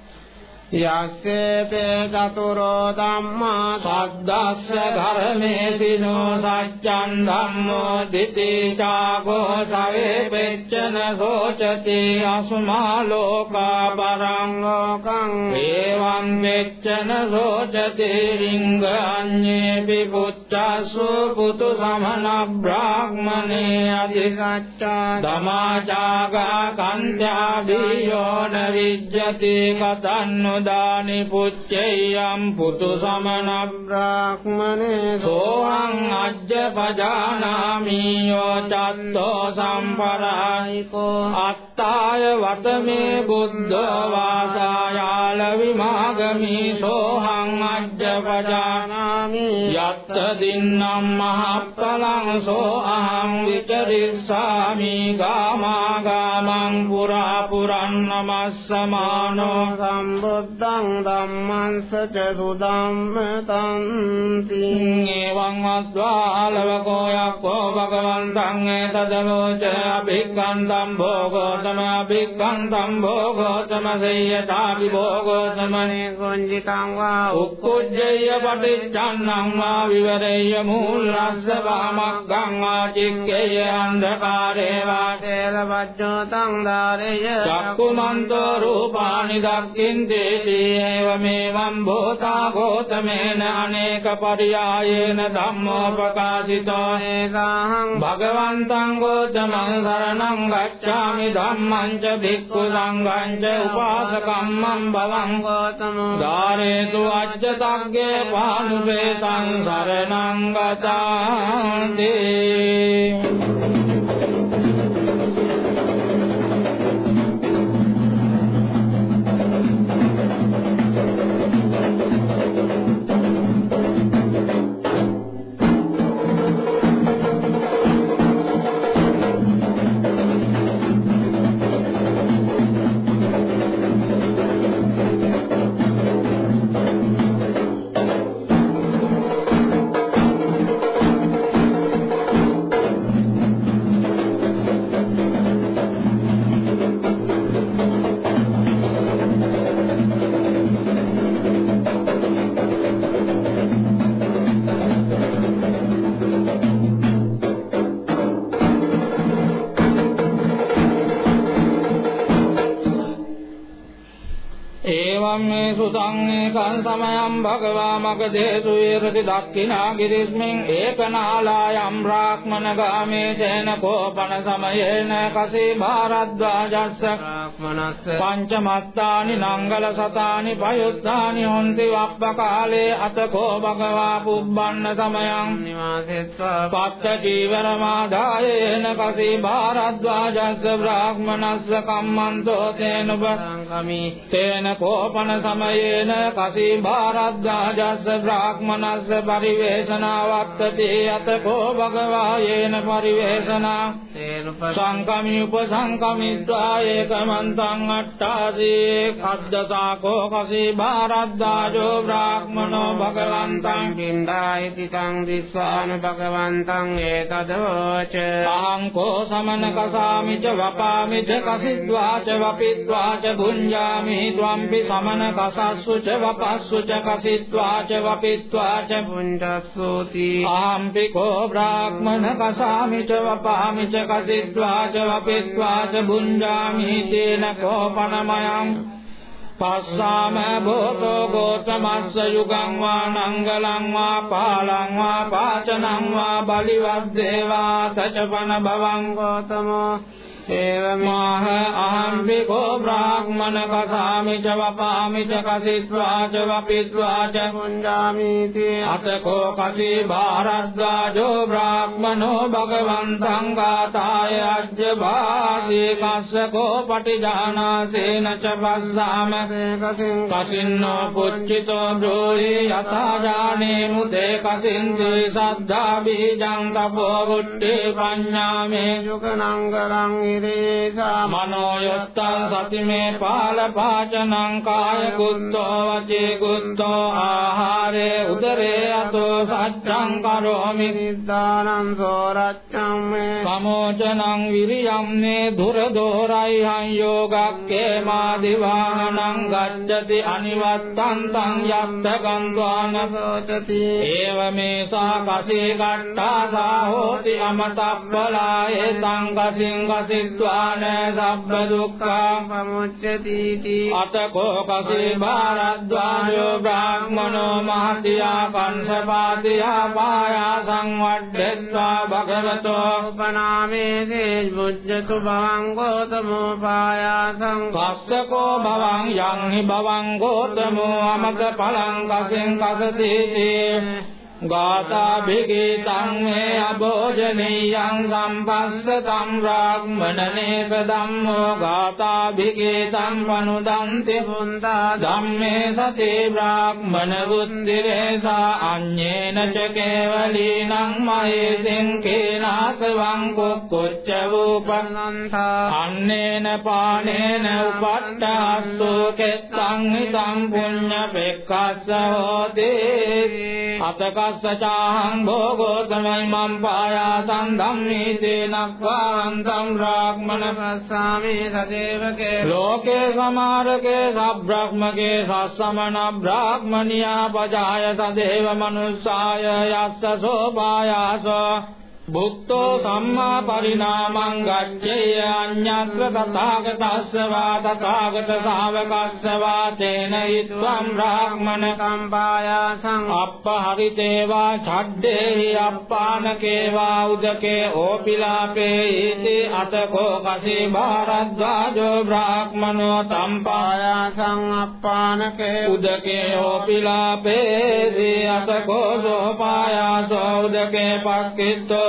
යස්සේතේ චතුරෝ ධම්මා සද්දස්ස ධර්මේසිනෝ සච්ඡන් ධම්මෝ දිතිචාගෝ සවේ පෙච්චන සෝචති අසුමා ලෝකා පරං ලෝකං ඒවං මෙච්චන සෝචති රිංග අඤ්ඤේ පිපුච්චසු පුතු සමන බ්‍රාහ්මනේ අධිගච්ඡා ධමාචාගා කන්ත්‍යා බියෝන විජ්ජති කතන්නු දානි පුච්චේයම් පුතු සමන බ්‍රාහ්මනේ සෝහං අජ්ජ පජානාමි යෝ චත්තෝ සම්පරායිකෝ අත්තාය වතමේ බුද්ධ වාසායාල විමාගමි සෝහං අජ්ජ පජානාමි යත්ත දින්නම් මහප්පලං සෝ අහං විචරිස්සාමි ගාමා ගාමං පුරා පුරන් නමස්සමානෝ සම්බුද්ධං ධම්මං සච සුධම්මතන්ති එවං අද්වාලවකෝ යක්ඛෝ භගවන්තං ඒතදවෝච අභික්ඛන්තං භෝගෝතම අභික්ඛන්තං භෝගෝතම සේයතාපි භෝගෝතමනේ කුංජිතං වා। උක්කුජ්ජය පටිච්චන්නං වා විවරේය මූලස්ස වාමග්ගං වා චික්කේය අන්ධකාරේ වා। තේල වජ්ජෝතං ධාරේය। චක්කුමන්තෝ රූපානි දක්ඛින්තේ ඒවමෙවං භූතා ගෝතමේන අනේක පරියායේන ධම්මෝ ප්‍රකාශිතෝ ඒකාහං භගවන්තං ගෝතමං සරණං ගච්ඡාමි ධම්මං ච භික්ඛු සංඝං ච උපාසකම්මං බවං ගෝතමෝ ධාරේතු අජ්ජතග්ගේ පානුපේතං සරණං ගතාන්ති ධම්මේ සුතං ඒකං සමයං භගවා මගදේසු විරති දක්ඛිනා ගිරිස්මින් ඒකනාලායම් බ්‍රාහ්මණ ගාමේ තේන කෝපන සමයේන කසේ භාරද්වාජස්ස බ්‍රාහ්මනස්ස පංචමස්තානි නංගල සතානි පයුත්තානි හොන්ති වප්ප කාලේ අතකෝ භගවා පුබ්බන්න සමයං නිවාසෙත්වා පත්ත ජීවරමාදායේන කසී භාරද්වාජස්ස බ්‍රාහ්මනස්ස කම්මන්තෝ තේනුප සංකමි තේන කෝපන සමයේන කසී භාරද්වාජස්ස බ්‍රාහ්මනස්ස පරිවේශනාවත්තති අතකෝ භගවා යේන පරිවේශනා තේනුප සංකමි උපසංකමිත්වා ඒකමන්තං අට්ඨාසී කද්දසාකෝ කසී භාරද්වාජෝ බ්‍රාහ්මනෝ භගවන්තං පින්ඩායිති තං දිස්වාන භගවන්තං ඒතදෝච අහං කෝ සමන කසාමි ච වපාමි ච කසිද්වා ච වපිද්වා ච භුඤ්ජාමි ත්වම්පි සමන කසස්සු ච වපස්සු ච කසිද්වා ච වපිද්වා ච පුඤ්ජස්සෝති අහම්පි කෝ බ්‍රාහ්මන කසාමි ච වපාමි ච කසිද්වා ච වපිද්වා ච භුඤ්ජාමි තේන කෝපනමයං පස්සාම භූතෝ ගෝතමස්ස යුගං වා නංගලං වා පාලං වා පාචනං වා බලිවද්දේවා සචපන භවං ගෝතමෝ ඒවමි මාහ අහම්පි කෝ බ්‍රාහ්මන කසාමි ච වපාමි ච කසිත්වා ච වපිත්වා ච පුඤ්ජාමීති අතකෝ කසී භාරද්වාජෝ බ්‍රාහ්මනෝ භගවන්තං ගාතාය අජ්ජ භාසී කස්සකෝ පටිජානාසේන ච පස්සාම ඒකසින් කසින්නෝ පුච්චිතෝ බ්‍රෝහි යථා ජානේ මුතේ කසින්ති සද්ධා බීජං තපෝ බුද්ධේ ඉරේසා මනෝ යත්තං සතිමේ පාල පාචනං කාය කුත්තෝ වචේ කුත්තෝ ආහාරේ උදරේ අතෝ සච්ඡං කරෝමි. නිද්දානං සෝරච්ඡං මේ සමෝචනං විරියම් නේ දුර දෝරයි හං යෝගක්කේ මා දිවාහනං ගච්ඡති අනිවත්තං තං යත්ත ගන්වාන සෝචති. ඒවමේ සා කසේ කට්ටා සා හෝති අමතප්පලායේ සංගසින් ගසිත්වාන සබ්බ දුක්ඛං පමුච්චති තී අතකෝ කසේ භාරද්වාජෝ බ්‍රාහ්මනෝ මහතියා කංශපාතියා පායා සංවඩ්ඩෙත්වා භගවතෝ. උපනාමේ තේ මුජ්ජතු භවං ගෝතමෝ පායාසං. කස්සකෝ භවං යං හි භවං ගෝතමෝ අමත පලං කසෙන් කසතිතේ. ගාථා භිගීතං මේ අභෝජනීයං සම්පස්සතං රාග්මනනේක ධම්මෝ ගාථා භිගීතං පනුදන්ති. පුන්තා ධම්මේ සතේ බ්‍රාහ්මන බුද්ධිරේසා අඤ්ඤේන ච කේවලීනං මහේසෙන් කේනාසවං කුක්කුච්ච වූපං ධම්මන්තා අන්නේන පානේන උපට්ඨාස්සු කෙත්තං හිතං පුඤ්ඤ පෙක්ඛස්ස හෝති. අතකස්ස चाहम्भो गोतमे मम्पायासन्धम् निवान्तम् ब्राह्क्म पश्यामी सदेव के लोके समारके स ब्राह्मके समण ब्राक्मणि अपजाय स देव मनुष्याय याश्च सोपायास। බුද්ධෝ සම්මා පරිණාමං ගච්ඡේය අඤ්ඤත්‍ර තථාගතස්ස වා තථාගත ශාවකස්ස වා තේන ඊත්වම් බ්‍රාහ්මණ කම්පායාසං අප්පහරිතේ වා ඡඩ්ඩේහි අප්පානකේ වා උදකේ ඕපිලාපේ ඊති අතකෝ කසී භාරද්වාජෝ බ්‍රාහ්මනෝ තම්පා පායාසං අප්පානකේ උදකේ ඕපිලාපේ අතකෝ සෝපායාසෝ උදකේ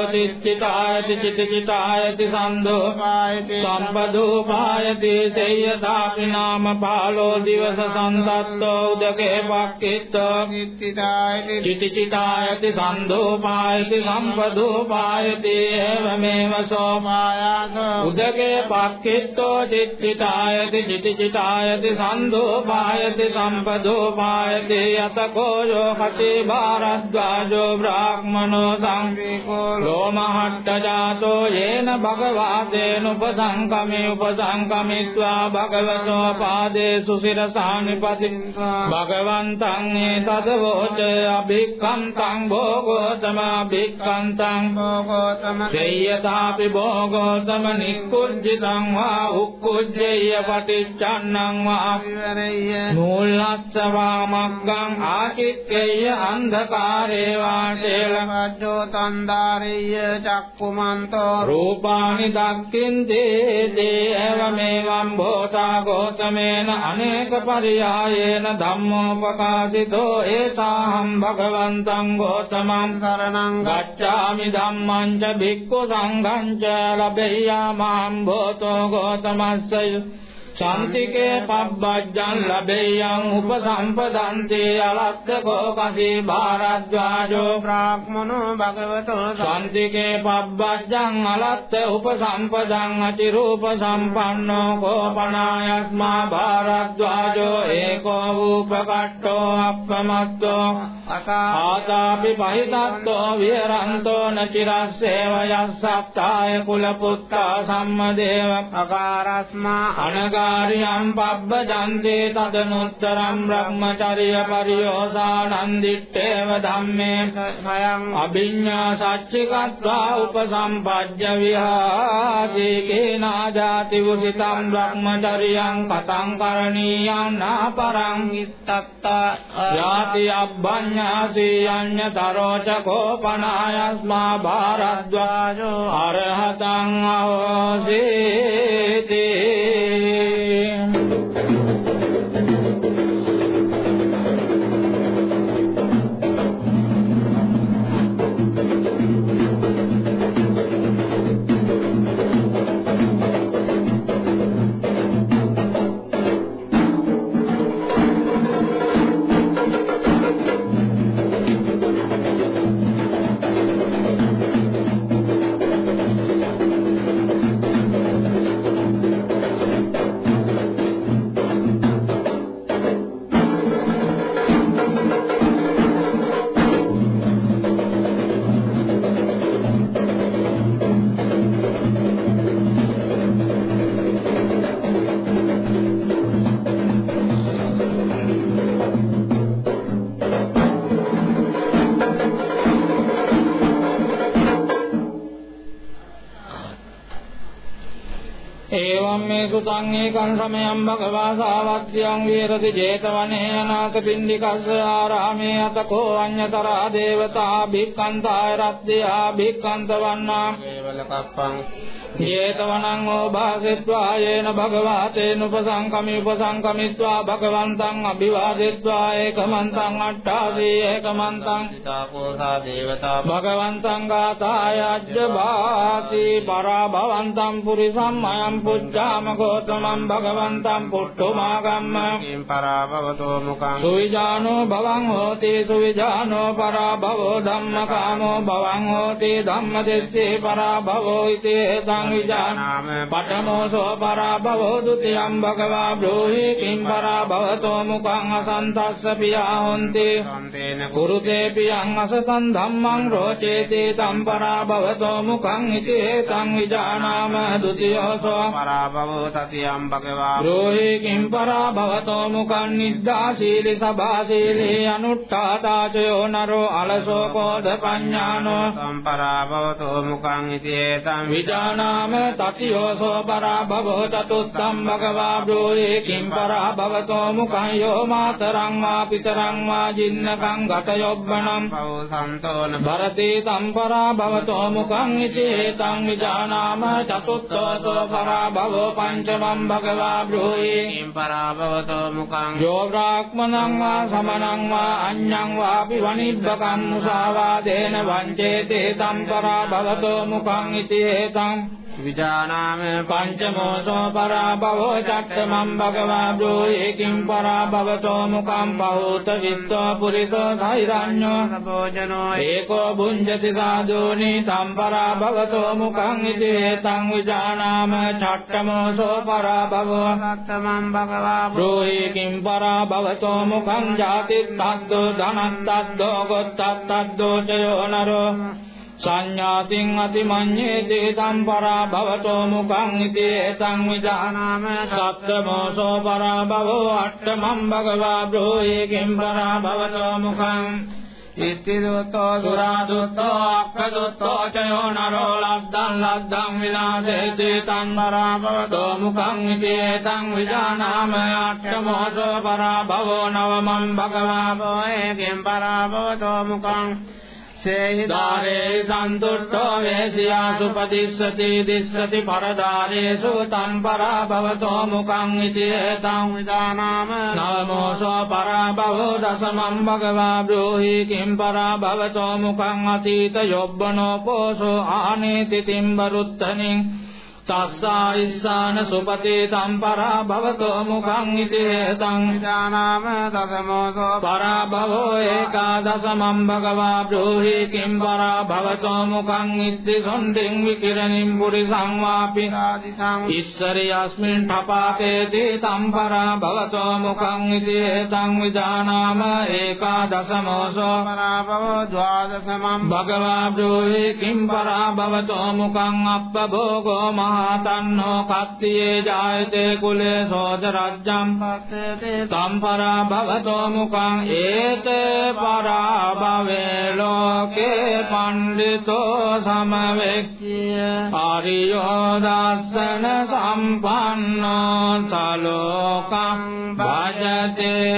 පක්කිත්තෝ චිත්තිතායති චිත්තිතායති සන්දෝ පායති සම්පදෝපායති සේයතාපි නාම පාලෝ දිවස සන්තත්තෝ උදකේ පක්කිත්තෝ කිත්තිදායති චිතිචිතායති සන්දෝපායති සම්පදෝපායති එවමෙව සෝ පායාස උදකේ පක්කිත්තෝ චිත්තිතායති චිතිචිතායති සන්දෝපායති සම්පදෝපායති යතකෝ යෝ කසේ භාරද්වාජෝ බ්‍රාහ්මනෝ සංවේකෝ සෝමහට්ට ජාතෝ යේන භගවාතේන උපසංකමේ උපසංකමිත්වා භගවතෝ පාදේසු සිරසානිපති භගවන්තං ඒතදවෝච අභික්ඛන්තං භෝගෝතම අභික්ඛන්තං භෝගෝතම සේයතාපි භෝගෝතම නික්කුජ්ජිතං වා උක්කුජ්ජේය පටිච්චන්නං වා විවරෙය්‍ය නූල්ලස්සවා මග්ගං ආචික්කේය අන්ධකාරේ වාටේලමජ්ජෝ තන්දාරෙය්‍ය චක්කුමන්තෝ රූපානි දක්ඛින්තේ දේවමේවම් භෝතා ගෝතමේන අනේක පරියායේන ධම්මෝපකාශිතෝ ඒසාහම් භගවන්තං ගෝතමං කරණං ගච්ඡාමි ධම්මං ච භික්ඛු සංඝං ච ලබෙය්‍යාමහම් භෝතෝ ගෝතමස්සය චන්තිකේ පබ්බජ්ජං ලබෙයං උපසම්පදන්ති අලක්ඛකෝ කසී භාරද්වාජෝ බ්‍රාහ්මනෝ භගවතෝ චන්තිකේ පබ්බජ්ජං අලත්ත උපසම්පදං අතිරූප සම්පන්නෝ කෝපනායස්මා භාරද්වාජෝ ඒකෝ වූපකට්ඨෝ අප්පමත්තෝ ආතාපි පහිතත්තෝ විහරන්තෝ නචිරස්සේව යස්සත්තාය කුල පුත්තා සම්මදේව අකාරස්මා අනගාරියම් පබ්බජන්තේ තදනුත්තරම් බ්‍රහ්මචර්ය පරියෝසානන්දිත්තේව ධම්මේ සයං අභිඤ්ඤා සච්චිකත්වා උපසම්පජ්ජ විහාසීකේ නාජාති වුසිතම් බ්‍රහ්මචර්යං කතං කරණීයං නාපරං ඉත්තත්තා යාති අබ්බඤ්ඤාසී අඤ්ඤතරෝච කෝපනායස්මා භාරද්වාජෝ අරහතං Amen. සුතං ඒකං සමයං භගවා සාවත්‍යං විහෙරති 제තවනේ අනාථ පින්ඩිකස්ස ආරාමේ අතකෝ අඤ්ඤතරා දේවතා භික්ඛන්තාය රත්ත්‍යා භික්ඛන්ත වන්නා කේවල කප්පං ජේතවනං ඕභාසෙත්වා යේන භගවාතේන උපසංකමි උපසංකමිත්වා භගවන්තං අභිවාදෙත්වා ඒකමන්තං අට්ඨාසී ඒකමන්තං සිතාකෝසා දේවතා භගවන්තං ගාතාය අජ්ජභාසී පරාභවන්තං පුරිසම් අයම් පුච්ඡාම ගෝතමං භගවන්තං පුට්ඨමාගම්ම කිම් පරාභවතෝ මුඛං සුවිජානෝ භවං හෝති සුවිජානෝ පරාභවෝ ධම්මකාමෝ භවං හෝති ධම්මදෙස්සේ පරාභවෝ ඉති තං විජානාම පඨමෝසෝ පරාභවෝ ဒ ුතියං භගවා බ්‍රෝහි කිම් පරාභවතෝ මුඛං අසන්තස්ස පියා හොන්ති කුරුතේ පියං අසතං ධම්මං රෝචේති තම් පරාභවතෝ මුඛං ඉති තං විජානාම ဒ ුතියෝසෝ පරාභවෝ තතියං භගවා බ්‍රෝහි කිම් පරාභවතෝ මුඛං නිද්දා සීලි සභා සීලේ අනුට්ඨාතාචයෝ නරෝ අලසෝ කෝධ පඤ්ඤානෝ. තම් පරාභවතෝ මුඛං ඉති තං විජානා නාම තතියෝසෝ පරාභවෝ චතුත්තම් භගවා බ්‍රෝහි කිම් පරාභවතෝ මුඛං යෝ මාතරං වා පිතරං වා ජින්නකං ගත යොබ්බනම් පවසන්තෝන භරති තම් පරාභවතෝ මුඛං ඉති තං විජානාම චතුත්තෝසෝ පරාභවෝ පංචමම් භගවා බ්‍රෝහි කිම් පරාභවතෝ මුඛං යෝ බ්‍රාහ්මණං වා සමනං වා අඤ්ඤං වාපි වනිබ්බකම් මුසාවාදේන වංචේතේ තම් පරාභවතෝ මුඛං ඉති තං විජානාම පංචමෝසෝ පරාභවෝ චත්තමම් භගවා බ්‍රෝහි කිම් පරාභවතෝ මුඛං බහූත විත්තෝ පුරිසෝ සෛරඤ්ඤෝ සබෝජනෝ ඒකෝ භුඤ්ජති සාදෝනි තම් පරාභවතෝ මුඛං ඉති තං විජානාම චත්තමෝසෝ පරාභවෝ සත්තමම් භගවා බ්‍රෝහි කිම් පරාභවතෝ මුඛං ජාති තද්දෝ ධනත්තද්දෝ ගොත්තත්තද්දෝ චයෝ නරෝ सञ्ज्ञातिङतिमन्येतितम् परा भवतो मुखम् इति एतम् विजानाम सप्तमोसो परा भवो अष्टमम् भगवाभो एकम् परा भवतो मुखम्। इति दूतो दुरादूतोऽक्षदूतो च यो नरो लब्धम् लब्धम् विनादेतम् वरा भवतो मुखम् इति एतम् विजानाम अष्टमोऽसो परा भवो नवमम् भगवाभो एकम् परा भवतो मुखम्। කිම් පරා භවතෝ මුඛං සේහිදාරේ සන්තුට්ඨෝ වේසියාසු පදිස්සති දිස්සති පරදාරේසු තම් පරා භවතෝ මුඛං ඉති ඒතං විදානාම නවමෝසෝ පරා භවෝ දසමං භගවා බ්‍රෝහි කිම් පරා භවතෝ මුඛං අතීත යොබ්බනෝ පෝසෝ ආනේති තිම්බරුත්තනින් තස්සා ඉස්සාන සුපතේ තම්පරා භවතෝ මුඛං ඉති හේතං විදානාම දසමෝසෝ පරා භවෝ ඒකාදසමම් භගවා බ්‍රෝහි කිම් පරා භවතෝ මුඛං ඉත්ති සොණ්ඩෙන් විකිරණින් පුරිසං වාපි ඉස්සරි යස්මින් ඨපාතේති තම්පරා භවතෝ මුඛං ඉති හේතං විදානාම ඒකාදසමෝසෝ පරා භවෝ ද්වාදසමම් භගවා බ්‍රෝහි කිම් පරා භවතෝ මුඛං අප්පභෝගෝ මහ තන්නෝ කත්තියේ ජායතේ කුලේ සෝද රජ්ජම්. පත්තේ සම්පරා භවතෝ මුඛං ඒත පරා භවේ ලෝකේ පණ්ඩිතෝ සමවෙක්ඛිය. ආරියෝ දස්සන සම්පන්නෝ සලෝකං භජතේ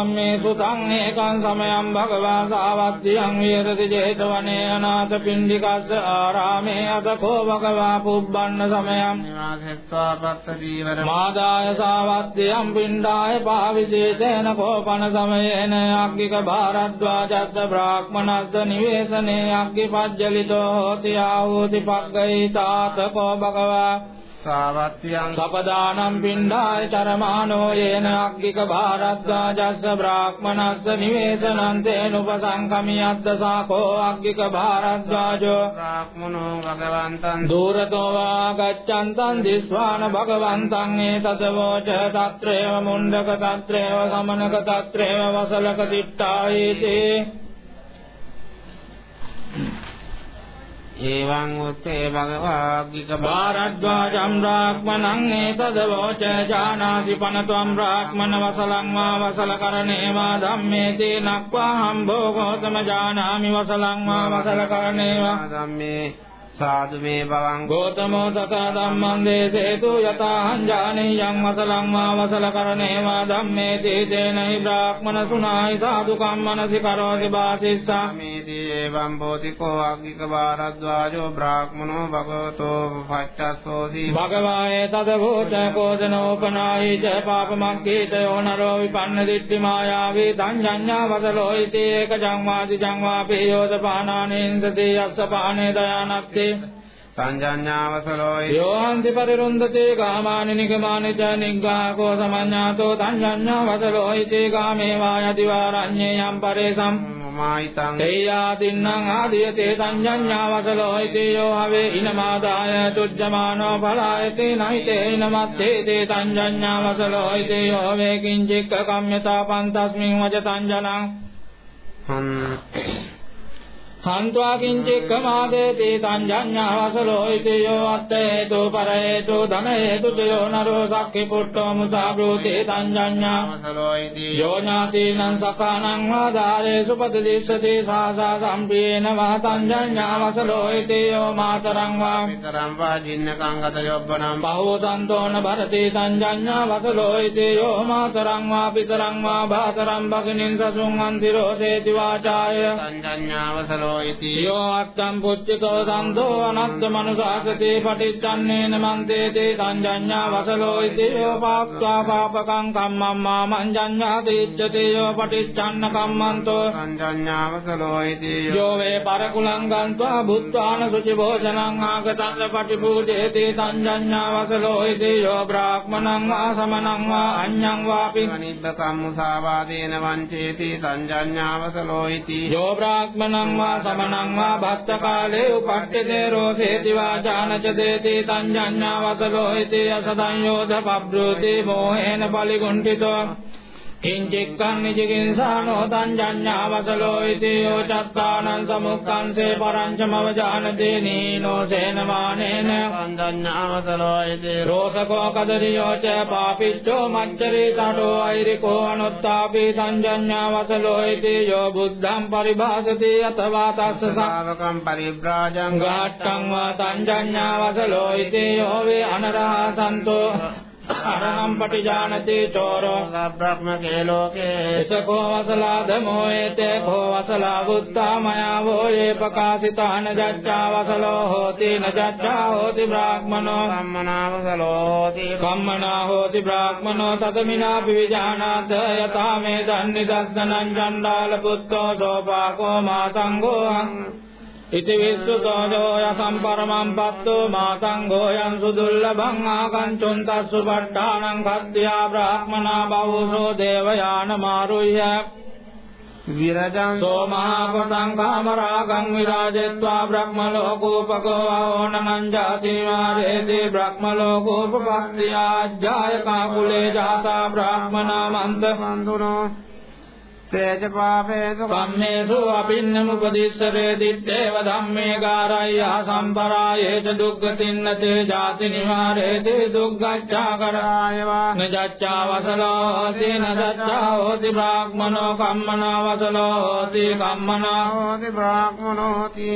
දිවාතේ සුතං ඒකං සමයං භගවා සාවත්තියං විහෙරති 제තවනේ අනාථ පින්ඩිකස්ස ආරාමේ අතකෝ භගවා පුබ්බන්න සමයං නිවාසෙත්වා පත්ත ජීවර මාදාය සාවත්තියං පින්ඩාය පාවිසේතේන කෝපන සමයේන අග්ගික භාරද්වාජස්ස බ්‍රාහ්මනස්ස නිවේසනේ අග්ගි පජ්ජලිතෝ හෝති ආහෝති පග්ගයි තාතකෝ භගවා සපදානම් පින්ඩාය චරමානෝ යේන අග්ගික භාරද්වා ජස්ස බ්‍රාහ්මනස්ස නිවේසනං තේන උපසංකමියද්ද සාකෝ අග්ගික භාරද්වාජෝ බ්‍රාහ්මනෝ භගවන්තං දුරතෝ වාගච්ඡන්තං දිස්වාන භගවන්තං ඒතත වෝච తත්‍රේව මුණ්ඩක తත්‍රේව සමනක తත්‍රේව වසලක දිට්ඨායේතේ එවං උත්තේ භගවාග්ගික භාරද්වාජම් බ්‍රාහ්මණං ඒතදවෝච ජානාසි පනත්වම් බ්‍රාහ්මණ වසලං වා වසල කරණේ වා ධම්මේති නක්වා හම්බෝ ගෝතම ජානාමි වසලං වා වසල කරණේ වා ධම්මේ සාදු මේ බවං ගෝතමෝ තථා ධම්මං දේසේතු යතාහං ජානීයං වසලං වා වසල කරණේ වා ධම්මේ තේතේනහි බ්‍රාහ්මන සුනායි සාදු කම්මනසි කරෝසි වාසිස්සා। මේදී එවං බෝධිකෝ අග්ගික භාරද්වාජෝ බ්‍රාහ්මනෝ භගවතෝ පච්චස්සෝසි භගවායේ තදභූත කෝදනෝපනාහි ච පාපමක්ඛීතයෝ නරෝ විපන්න දිට්ඨි මායාවී තංජඤ්ඤා වසලෝ ඉති ඒක ජංවාදි ජංවාපේ යෝදපානානේන්සති යස්ස පානේ දයානත්තේ සංජඤ්ඤාවසලෝයි. යෝහන්ති පරිරුන්දතේ කාමානි නිගමානි ච නිග්ගාකෝ සමඤ්ඤාතෝ තංජඤ්ඤා වසලෝ ඉති කාමේ වායති වාරඤ්ඤේ යම් පරේසම්. මායිතං තේයාතින්නං ආදීයතේ සංජඤ්ඤා වසලෝ ඉති යෝ හවේ ඉනමාදාය තුජ්ජමානෝ බලායති නයිතේ ඉනමත්තේ. තේ සංජඤ්ඤා වසලෝ ඉති යෝ වේ කිංචික්ක කම්මතා පන්තස්මින් වජ සංජනං හන්त्वा කිංචෙක්කමාදේති තංජඤ්ඤාවසලෝ ඉති යෝ අත්ථ හේතු පර හේතු ධන හේතු යෝ නරෝ සක්ඛි පුට්ඨෝ මුසාබ්‍රෝති තංජඤ්ඤාවසලෝ ඉති යෝ ඥාතිනං සකානං වාදාරේ සුපදදිස්සති සාසා සම්පේන වා තංජඤ්ඤාවසලෝ ඉති යෝ මාතරං වා විතරං වා ජින්නකං ගත යොබ්බනම් බහෝ සන්තෝන භරති තංජඤ්ඤාවසලෝ ඉති යෝ මාතරං වා පිතරං වා භාතරං භගිනින් සසුං අන්තිරෝ තේති වාචාය සංජඤ්ඤාවසලෝ ඉති යෝ අත්තම් පුච්චිතෝ සන්තෝ අනත්ත මනුසාසතේ පටිච්චන්නේන මන්තේතේ සංජඤ්ඤා වසලෝ ඉති යෝ පාක්ඛා පාපකං කම්මං මා මංජඤ්ඤා තීච්ඡතේ යෝ පටිච්චන්න කම්මන්තෝ සංජඤ්ඤාවසලෝ ඉති යෝ වේ පරකුලං ගන්්වා බුත්වාන සුචි භෝජනං ආගතං පටිපූජේති සංජඤ්ඤා වසලෝ ඉති යෝ බ්‍රාහ්මණං වා සමනං වා අඤ්ඤං වාපි අනිබ්බකම් මුසාවාදේන වංචේති සංජඤ්ඤාවසලෝ ඉති යෝ බ්‍රාහ්මණං වා සමනං වා භක්ත කාලේ උපට්ඨිතේ රෝසේති වාචානච දේති තංජඤ්ඤා වසලෝ ඉති අසදං යෝධ පබ්‍රෝති මෝහේන පලිගුණ්ඨිතෝ කිංචෙක්කං නිජකින්සානෝ තංජඤ්ඤා වසලෝ ඉති යෝ චත්තානං සමුක්ඛංසේ පරංචමව ජානතේ නීනෝ සේනමානේන සංජඤ්ඤාවසලෝ ඉති රෝසකෝ කදරියෝ ච පාපිච්චෝ මච්චරේ තඩෝ අයිරිකෝ අනුත්තාපි තංජඤ්ඤා වසලෝ ඉති යෝ බුද්ධං පරිභාසති අතවා තස්ස සාවකම් පරිබ්‍රාජං ගාට්ටං වා තංජඤ්ඤා වසලෝ ඉති යෝ වේ අනරහා සන්තෝ අරහං පටිජානති චෝරෝ බ්‍රහ්මකේ ලෝකේ එසකෝ වසලා ධමෝයේතේ කෝ වසලා බුත්තා මයා වෝයේ ප්‍රකාශිතාන ජච්ඡා වසලෝ හෝති නජච්ඡා හෝති බ්‍රාහ්මනෝ සම්මනාවසලෝති කම්මනා හෝති බ්‍රාහ්මනෝ තතමිනා පිවිජානාත යතා මේ දන්නි දස්සනං චණ්ඩාල පුත්තෝ සෝපාකෝ මාතංගෝ ඉති විස්සුතෝජෝ යසම් පරමං පත්තෝ මාතංගෝ යං සුදුල්ලභං ආකංචුන් තස්සු පට්ඨානං කද්දියා බ්‍රාහ්මනා බවුසෝ දේවයාන මාරුය්‍ය විරජං සෝමහාපතං කාමරාගං විරාජෙත්වා බ්‍රහ්මලෝකෝපකෝ ආෝනනං ජාති වාරේති බ්‍රහ්මලෝකෝපපස්තියාජ්ජායකා කුලේ ජාසා බ්‍රාහ්මනා මන්ත මන්දුනෝ තේජ පාපේසු කම්මේසු අපින්නමුපදිස්සරේ දිත්තේව ධම්මේ ගාරය්‍යා සම්පරායේ ච දුක්ඛතින්නතේ ජාති නිවාරේති දුක්ඛච්ඡා කරායවා නජච්ඡා වසලෝ හෝති නජච්ඡා හෝති බ්‍රාහ්මනෝ කම්මනා වසලෝ හෝති කම්මනා හෝති බ්‍රාහ්මනෝති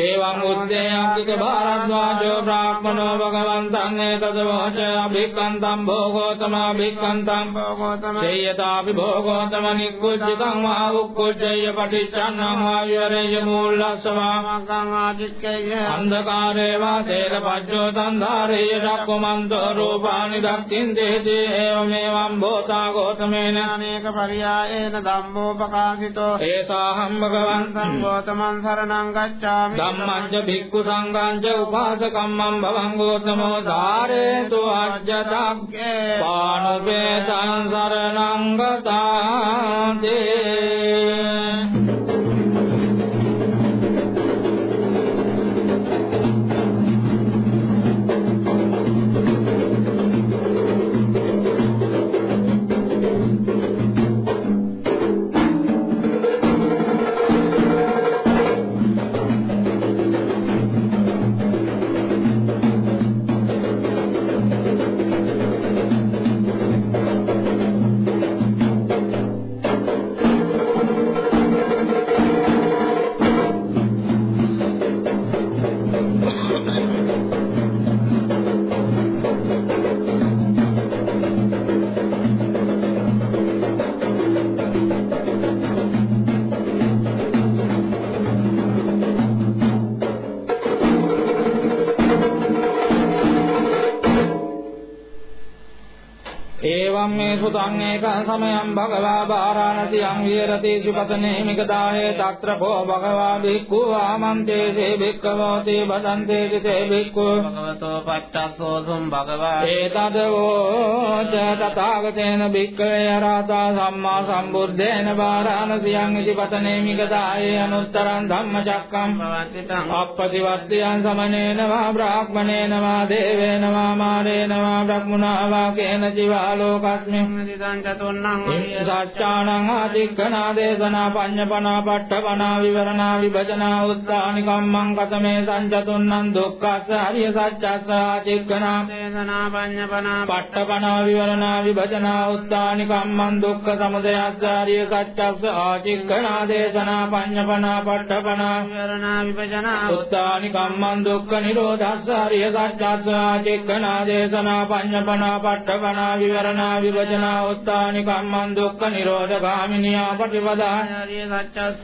එවං උද්දේයංකික භාරද්වාජෝ බ්‍රාහ්මනෝ භගවන්තං ඒතදවච අභික්ඛන්තං භෝගෝතම අභික්ඛන්තං භෝගෝතම සේයතාපි භෝගෝතම නික්කුච්චිතං වා උක්කුච්චය පටිච්චන්නං වා විරේය මූලස්සවා මංකං ආදික්කය අන්ධකාරේ වා සේල පජ්ජෝ තන්ධාරේ දක්ඛමන්තෝ රූපානි දක්ඛින්දේති ඒවමෙවං භෝතා ගෝතමේන අනේක පරියායේන ධම්මෝපකාශිතෝ ඒසාහම් භගවන්තං තං ගෝතමං සරණං ගච්ඡාමි ධම්මංච භික්ඛු සංඝංච උපාසකම්මං භවං ගෝතමෝ ධාරේතු අජ්ජතග්ගේ පානුපේතං සරණං ගතාතේ එවං මේ සුතං ඒකං සමයං භගවා බාරාණසියං විහෙරති සුපතනේ මිගදාහේ తත්‍රපෝ භගවා භික්ඛු ආමන්තේසේ භික්ඛවෝති බදන්තේ තේ භික්ඛු භගවතෝ පට්ඨස්සෝසුම් භගවා ඒතදවෝ ච තථාගතේන භික්ඛවේ අරහතා සම්මා සම්බුද්දේන බාරාණසියං ඉතිපතනේ මිගදාහේ අනුත්තරං ධම්මචක්කම් පවත්තිතං අප්පතිවත්තියං සමනේන වා බ්‍රාහ්මණේන වා දේවේන වා මාරේන වා බ්‍රහ්මුණා වා කේන ජීවා සච්චානං ආදික්ඛනා දේශනා පඤ්ඤපනා පට්ඨපනා විවරණා විභජනා උත්තානි කම්මං කතමේ සංචතුන්නං දුක්ඛස්ස හරිය සත්‍යස්ස ආදික්ඛනා දේශනා පඤ්ඤපනා පට්ඨපනා විවරණා විභජනා උත්තානි කම්මං දුක්ඛ සමුදයස්ස හරිය සත්‍යස්ස ආදික්ඛනා දේශනා පඤ්ඤපනා පට්ඨපනා විවරණා විභජනා උත්තානි කම්මං දුක්ඛ නිරෝධස්ස හරිය සත්‍යස්ස ආදික්ඛනා දේශනා පඤ්ඤපනා පට්ඨපනා විවරණා විභජනා උත්තානි කම්මං දුක්ඛ නිරෝධ ගාමිනියා පටිපදා හරිය සත්‍යස්ස.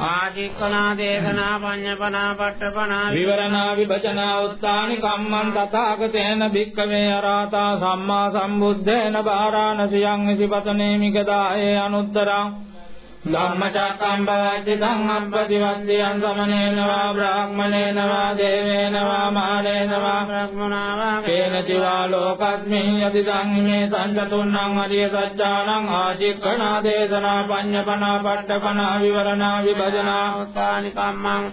ආචික්කනා දේශනා පඤ්ඤපනා පට්ඨපනා විවරණා විභජනා උත්තානි කම්මං තථාගතේන භික්ඛවේ අරහතා සම්මා සම්බුද්දේන බාරාණසියං ඉසිපතනේ මිගදායේ අනුත්තරං ධම්මචක්කම් බවද්දිතං අම්පතිවද්දියං සමනේන වා බ්‍රාහ්මනේන වා දේවේන වා මානේන වා බ්‍රහ්මනා වා කේනචි වා ලෝකස්මින් යතිදං ඉමේ සංචතුන්නං අරිය සත්‍යානං ආචික්ඛනා දේශනා පඤ්ඤපනා පට්ඨපනා විවරණා විභජනා උත්තානි කම්මං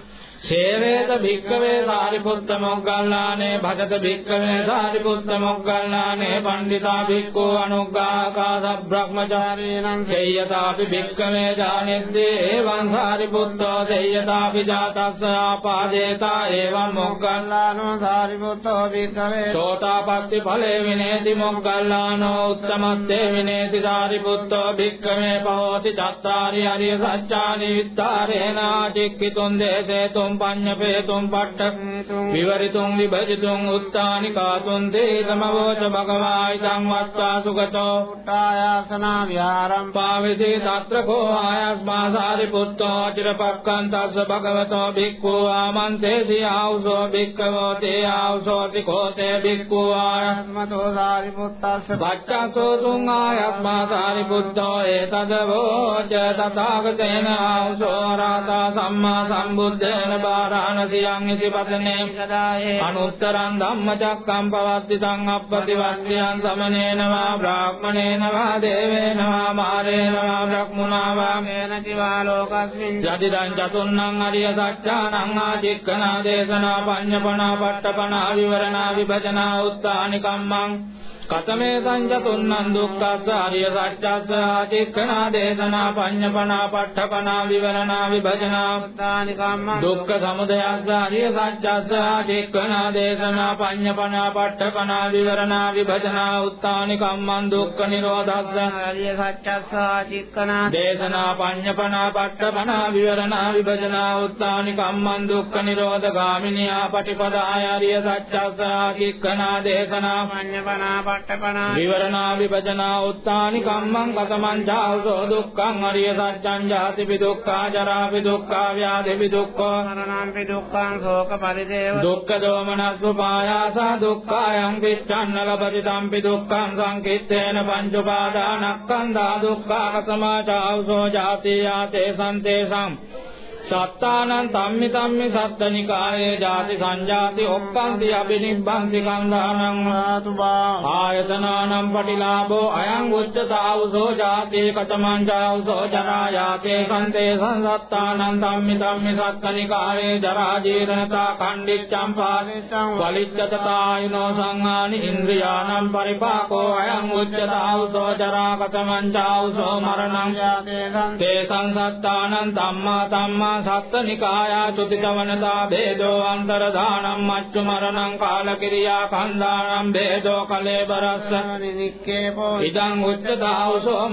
සේවේත භික්කවේ සාරිපුත්ත මොග්ගල්ලානේ භජත භික්කවේ සාරිපුත්ත මොග්ගල්ලානේ පණ්ඩිතා භික්ඛෝ අනුග්ගාකාස බ්‍රහ්මචාරීනං සේයතාපි භික්කවේ ජානෙද්දී එවං සාරිපුත්තෝ සේයතාපි ජාතස්ස ආපාදේතා එවං මොග්ගල්ලානෝ සාරිපුත්තෝ භික්ඛවේ සෝතාපට්ටි ඵලේ විනේති මොග්ගල්ලානෝ උත්තමත්තේ විනේති සාරිපුත්තෝ භික්ඛවේ පහෝති චත්තාරි හරිය සත්‍යානි විත්තරේන චික්කිතුන් දේසේතුම් පඤ්ඤපේතුම් පට්ඨ විවරිතුම් විභජිතුම් උත්තානි කාතුන් තේ සමවෝච භගවායි සංවත්තා සුගතෝ. උට්ටායාසනා විහාරම්. පාවිසී తත්‍ර කෝ ආයස්මා සාරිපුත්තෝ චිරපක්ඛන් තස්ස භගවතෝ භික්ඛු ආමන්තේසි ආවසෝ භික්ඛවෝ තේ ආවසෝ තිකෝතේ භික්ඛු ආයස් ආත්මතෝ සාරිපුත්තස්ස පච්චසෝ තුං ආයස්මා සාරිපුත්තෝ ඒතදවෝච තථාගතේන ආවසෝ රාතා සම්මා සම්බුද්දේන බාරාණසියං ඉසිපතනේ සදායේ අනුත්තරං ධම්මචක්කම් පවත්තිතං අප්පතිවත්තියං සමනේන වා බ්‍රාහ්මණේන වා දේවේන වා මාරේන වා බ්‍රහ්මුණා වා කේනචි වා ලෝකස්මින්. යදිදං චතුන්නං අරිය සත්‍යානං ආචික්කනා දේශනා පඤ්ඤපනා පට්ඨපනා විවරණා විභජනා උත්තානි කම්මං කතමේ සංජතුන්නං දුක්ඛස්ස ආර්ය සත්‍යස්ස ආචික්ඛනා දේශනා පඤ්ඤපනා පට්ඨපනා විවරණා විභජනා උත්තානි කම්මං දුක්ඛ සමුදයස්ස ආර්ය සත්‍යස්ස ආචික්ඛනා දේශනා පඤ්ඤපනා පට්ඨපනා විවරණා විභජනා උත්තානි කම්මං දුක්ඛ නිරෝධස්ස ආර්ය සත්‍යස්ස ආචික්කනා දේශනා පඤ්ඤපනා පට්ඨපනා විවරණා විභජනා උත්තානි කම්මං දුක්ඛ නිරෝධ ගාමිනියා පටිපදාය ආර්ය සත්‍යස්ස ආචික්ඛනා දේශනා පඤ්ඤපනා පට්ඨපනා විවරණා විභජනා උත්තානි කම්මං කතමං චාවසෝ දුක්ඛං අරිය සත්‍යං ජාතිපි දුක්ඛා ජරාපි දුක්ඛා ව්‍යාධිපි දුක්ඛෝ මරණංපි දුක්ඛං ශෝක පරිදේව. දුක්ඛ දෝමනස්ස පායාසා දුක්ඛායං විච්ඡන්න ලබති තම්පි දුක්ඛං සංකිට්ඨේන පංච උපාදානස්කන්ධා දුක්ඛා සමාචාවසෝ ජාති යාතේ සම්තේසං සත්තානං තම්මි තම්මි සත්තනිකායේ ජාති සංජාති ඔක්කාන්ති අබිනිබ්බන්ති කන්දානං ආතුබා। ආයතනානම් පටිලාභෝ අයං උච්චතාවසෝ ජාති කතමං ජාවසෝ ජරා යාතේ සන්තේ සංසත්තානං ධම්මි ධම්මි සත්තනිකායේ ජරා ජීර්ණතා කණ්ඩිච්ඡම්। පාරිච්ඡම් වලිච්ඡතතායනෝ සංහානි ඉන්ද්‍රියානම් පරිපාකෝ අයං උච්චතාවසෝ ජරා කතමං ජාවසෝ මරණං යාතේ සම් තේ සංසත්තානං ධම්මා ධම්මා सप्तनिकाया दुदितवनता भेदोऽन्तर्धानं मच्चुमरणं कालकिर्या खन्दानं भेजो कलेबरस्य।